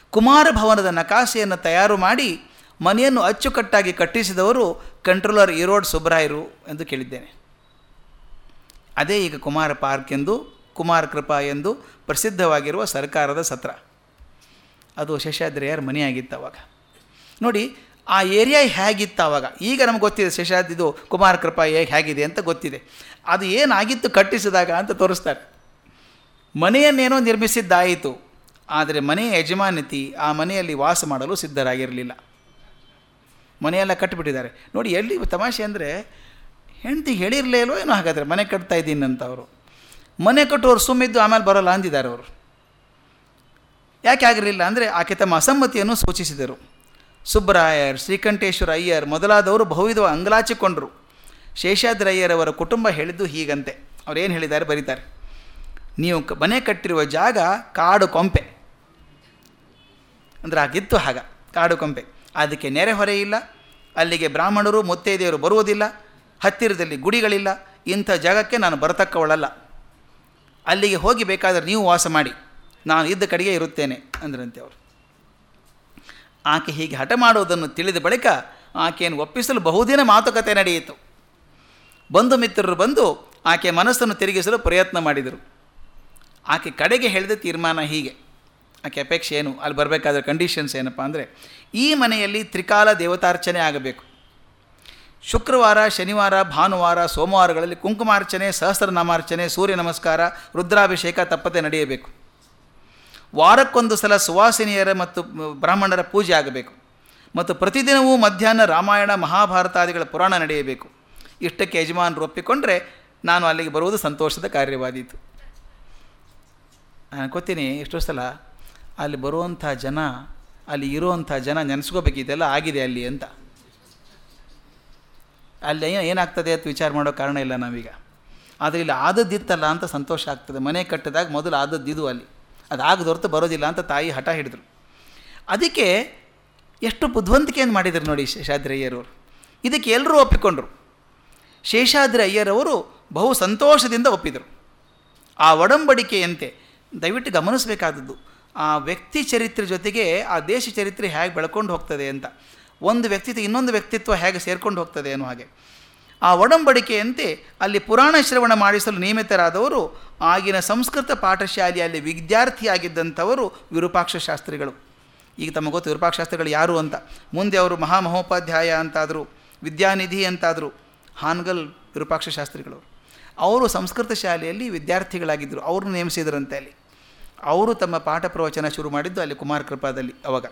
ಕುಮಾರ ಭವನದ ನಕಾಸೆಯನ್ನು ತಯಾರು ಮಾಡಿ ಮನೆಯನ್ನು ಅಚ್ಚುಕಟ್ಟಾಗಿ ಕಟ್ಟಿಸಿದವರು ಕಂಟ್ರೋಲರ್ ಇರೋಡ್ ಸುಬ್ರಾಯರು ಎಂದು ಕೇಳಿದ್ದೇನೆ. ಅದೇ ಈಗ ಕುಮಾರ ಪಾರ್ಕ್ ಎಂದು, ಕುಮಾರ ಕೃಪಾ ಎಂದು ಪ್ರಸಿದ್ಧವಾಗಿರುವ ಸರ್ಕಾರದ ಸತ್ರ. ಅದು ಶೇಷಾದ್ರಿಯರ ಮನೆಯಾಗಿತ್ತು ಅವಾಗ. ನೋಡಿ, ಆ ಏರಿಯಾ ಹೇಗಿತ್ತು ಅವಾಗ? ಈಗ ನಮ್ಗೆ ಗೊತ್ತಿದೆ ಶೇಷಾದ್ ಇದು ಕುಮಾರ ಕೃಪಾ ಹೇಗೆ ಹೇಗಿದೆ ಅಂತ ಗೊತ್ತಿದೆ. ಅದು ಏನಾಗಿತ್ತು ಕಟ್ಟಿಸಿದಾಗ ಅಂತ ತೋರಿಸ್ತಾರೆ. ಮನೆಯನ್ನೇನೋ ನಿರ್ಮಿಸಿದ್ದಾಯಿತು, ಆದರೆ ಮನೆಯ ಯಜಮಾನತಿ ಆ ಮನೆಯಲ್ಲಿ ವಾಸ ಮಾಡಲು ಸಿದ್ಧರಾಗಿರಲಿಲ್ಲ. ಮನೆಯೆಲ್ಲ ಕಟ್ಟಿಬಿಟ್ಟಿದ್ದಾರೆ ನೋಡಿ, ಎಲ್ಲಿ ತಮಾಷೆ ಅಂದರೆ, ಹೆಂಡತಿ ಹೇಳಿರಲೇ ಇಲ್ವೋ ಏನೋ ಹಾಗಾದರೆ, ಮನೆ ಕಟ್ತಾ ಇದ್ದೀನಿ ಅಂತ ಅವರು. ಮನೆ ಕಟ್ಟುವವರು ಸುಮ್ಮಿದ್ದು ಆಮೇಲೆ ಬರೋಲ್ಲ ಅಂದಿದ್ದಾರೆ ಅವರು. ಯಾಕೆ ಆಗಿರಲಿಲ್ಲ ಅಂದರೆ ಆಕೆ ತಮ್ಮ ಅಸಮ್ಮತಿಯನ್ನು ಸೂಚಿಸಿದರು. ಸುಬ್ಬರಾಯರ್, ಶ್ರೀಕಂಠೇಶ್ವರ ಅಯ್ಯರ್ ಮೊದಲಾದವರು ಬಹುವಿಧ ಅಂಗಲಾಚಿಕೊಂಡರು. ಶೇಷಾದ್ರಯ್ಯರವರ ಕುಟುಂಬ ಹೇಳಿದ್ದು ಹೀಗಂತೆ. ಏನು ಹೇಳಿದ್ದಾರೆ ಬರೀತಾರೆ. ನೀವು ಮನೆ ಕಟ್ಟಿರುವ ಜಾಗ ಕಾಡು ಕೊಂಪೆ. ಅಂದರೆ ಆಗಿತ್ತು ಆಗ ಕಾಡು ಕೊಂಪೆ. ಅದಕ್ಕೆ ನೆರೆ ಹೊರೆ ಇಲ್ಲ, ಅಲ್ಲಿಗೆ ಬ್ರಾಹ್ಮಣರು ಮುತ್ತೈದೆಯರು ಬರುವುದಿಲ್ಲ, ಹತ್ತಿರದಲ್ಲಿ ಗುಡಿಗಳಿಲ್ಲ, ಇಂಥ ಜಾಗಕ್ಕೆ ನಾನು ಬರತಕ್ಕವಳಲ್ಲ. ಅಲ್ಲಿಗೆ ಹೋಗಿ ಬೇಕಾದರೆ ನೀವು ವಾಸ ಮಾಡಿ. ನಾನು ಇದ್ದ ಕಡೆಗೆ ಇರುತ್ತೇನೆ ಅಂದ್ರಂತೆ ಅವರು. ಆಕೆ ಹೀಗೆ ಹಠ ಮಾಡುವುದನ್ನು ತಿಳಿದ ಬಳಿಕ ಆಕೆಯನ್ನು ಒಪ್ಪಿಸಲು ಬಹುದಿನ ಮಾತುಕತೆ ನಡೆಯಿತು. ಬಂಧು ಮಿತ್ರರು ಬಂದು ಆಕೆ ಮನಸ್ಸನ್ನು ತಿರುಗಿಸಲು ಪ್ರಯತ್ನ ಮಾಡಿದರು. ಆಕೆ ಕಡೆಗೆ ಹೇಳಿದ ತೀರ್ಮಾನ ಹೀಗೆ. ಆಕೆ ಅಪೇಕ್ಷೆ ಏನು? ಅಲ್ಲಿ ಬರಬೇಕಾದ ಕಂಡೀಷನ್ಸ್ ಏನಪ್ಪ ಅಂದರೆ ಈ ಮನೆಯಲ್ಲಿ ತ್ರಿಕಾಲ ದೇವತಾರ್ಚನೆ ಆಗಬೇಕು. ಶುಕ್ರವಾರ, ಶನಿವಾರ, ಭಾನುವಾರ, ಸೋಮವಾರಗಳಲ್ಲಿ ಕುಂಕುಮಾರ್ಚನೆ, ಸಹಸ್ರನಾಮಾರ್ಚನೆ, ಸೂರ್ಯ ನಮಸ್ಕಾರ, ರುದ್ರಾಭಿಷೇಕ, ತಪ್ಪದೆ ನಡೆಯಬೇಕು. ವಾರಕ್ಕೊಂದು ಸಲ ಸುವಾಸಿನಿಯರ ಮತ್ತು ಬ್ರಾಹ್ಮಣರ ಪೂಜೆ ಆಗಬೇಕು. ಮತ್ತು ಪ್ರತಿದಿನವೂ ಮಧ್ಯಾಹ್ನ ರಾಮಾಯಣ ಮಹಾಭಾರತಾದಿಗಳ ಪುರಾಣ ನಡೆಯಬೇಕು. ಇಷ್ಟಕ್ಕೆ ಯಜಮಾನರು ಒಪ್ಪಿಕೊಂಡ್ರೆ ನಾನು ಅಲ್ಲಿಗೆ ಬರುವುದು ಸಂತೋಷದ ಕಾರ್ಯವಾದೀತು. ನಾನು ಗೊತ್ತೀನಿ ಎಷ್ಟೋ ಸಲ ಅಲ್ಲಿ ಬರುವಂಥ ಜನ, ಅಲ್ಲಿ ಇರುವಂಥ ಜನ ನೆನೆಸ್ಕೋಬೇಕು ಇದೆಲ್ಲ ಆಗಿದೆ ಅಲ್ಲಿ ಅಂತ. ಅಲ್ಲಿ ಏನಾಗ್ತದೆ ಅಂತ ವಿಚಾರ ಮಾಡೋ ಕಾರಣ ಇಲ್ಲ ನಾವೀಗ. ಆದರೆ ಇಲ್ಲಿ ಆದದ್ದಿತ್ತಲ್ಲ ಅಂತ ಸಂತೋಷ ಆಗ್ತದೆ. ಮನೆ ಕಟ್ಟಿದಾಗ ಮೊದಲು ಆದದ್ದಿದು ಅಲ್ಲಿ. ಅದು ಆಗದ ಹೊರತು ಬರೋದಿಲ್ಲ ಅಂತ ತಾಯಿ ಹಠ ಹಿಡಿದ್ರು. ಅದಕ್ಕೆ ಎಷ್ಟು ಬುದ್ಧಿವಂತಿಕೆಯನ್ನು ಮಾಡಿದರು ನೋಡಿ ಶೇಷಾದ್ರಿ ಅಯ್ಯರವರು ಇದಕ್ಕೆ ಎಲ್ಲರೂ ಒಪ್ಪಿಕೊಂಡ್ರು. ಶೇಷಾದ್ರಿ ಅಯ್ಯರವರು ಬಹು ಸಂತೋಷದಿಂದ ಒಪ್ಪಿದರು. ಆ ಒಡಂಬಡಿಕೆಯಂತೆ ದಯವಿಟ್ಟು ಗಮನಿಸಬೇಕಾದದ್ದು, ಆ ವ್ಯಕ್ತಿ ಚರಿತ್ರೆ ಜೊತೆಗೆ ಆ ದೇಶ ಚರಿತ್ರೆ ಹೇಗೆ ಬೆಳ್ಕೊಂಡು ಹೋಗ್ತದೆ ಅಂತ. ಒಂದು ವ್ಯಕ್ತಿತ್ವ ಇನ್ನೊಂದು ವ್ಯಕ್ತಿತ್ವ ಹೇಗೆ ಸೇರ್ಕೊಂಡು ಹೋಗ್ತದೆ ಅನ್ನೋ ಹಾಗೆ. ಆ ಒಡಂಬಡಿಕೆಯಂತೆ ಅಲ್ಲಿ ಪುರಾಣ ಶ್ರವಣ ಮಾಡಿಸಲು ನಿಯಮಿತರಾದವರು, ಆಗಿನ ಸಂಸ್ಕೃತ ಪಾಠಶಾಲೆಯಲ್ಲಿ ವಿದ್ಯಾರ್ಥಿಯಾಗಿದ್ದಂಥವರು ವಿರೂಪಾಕ್ಷ ಶಾಸ್ತ್ರಿಗಳು. ಈಗ ತಮಗೆ ಗೊತ್ತು ವಿರೂಪಾಕ್ಷ ಶಾಸ್ತ್ರಿಗಳು ಯಾರು ಅಂತ. ಮುಂದೆ ಅವರು ಮಹಾಮಹೋಪಾಧ್ಯಾಯ ಅಂತಾದರು, ವಿದ್ಯಾನಿಧಿ ಅಂತಾದರು, ಹಾನ್ಗಲ್ ವಿರೂಪಾಕ್ಷ ಶಾಸ್ತ್ರಿಗಳು. ಅವರು ಸಂಸ್ಕೃತ ಶಾಲೆಯಲ್ಲಿ ವಿದ್ಯಾರ್ಥಿಗಳಾಗಿದ್ದರು. ಅವರು ನೇಮಿಸಿದ್ರಂತೆ ಅಲ್ಲಿ. ಅವರು ತಮ್ಮ ಪಾಠ ಪ್ರವಚನ ಶುರು ಮಾಡಿದ್ದು ಅಲ್ಲಿ ಕುಮಾರ ಕೃಪಾದಲ್ಲಿ ಅವಾಗ.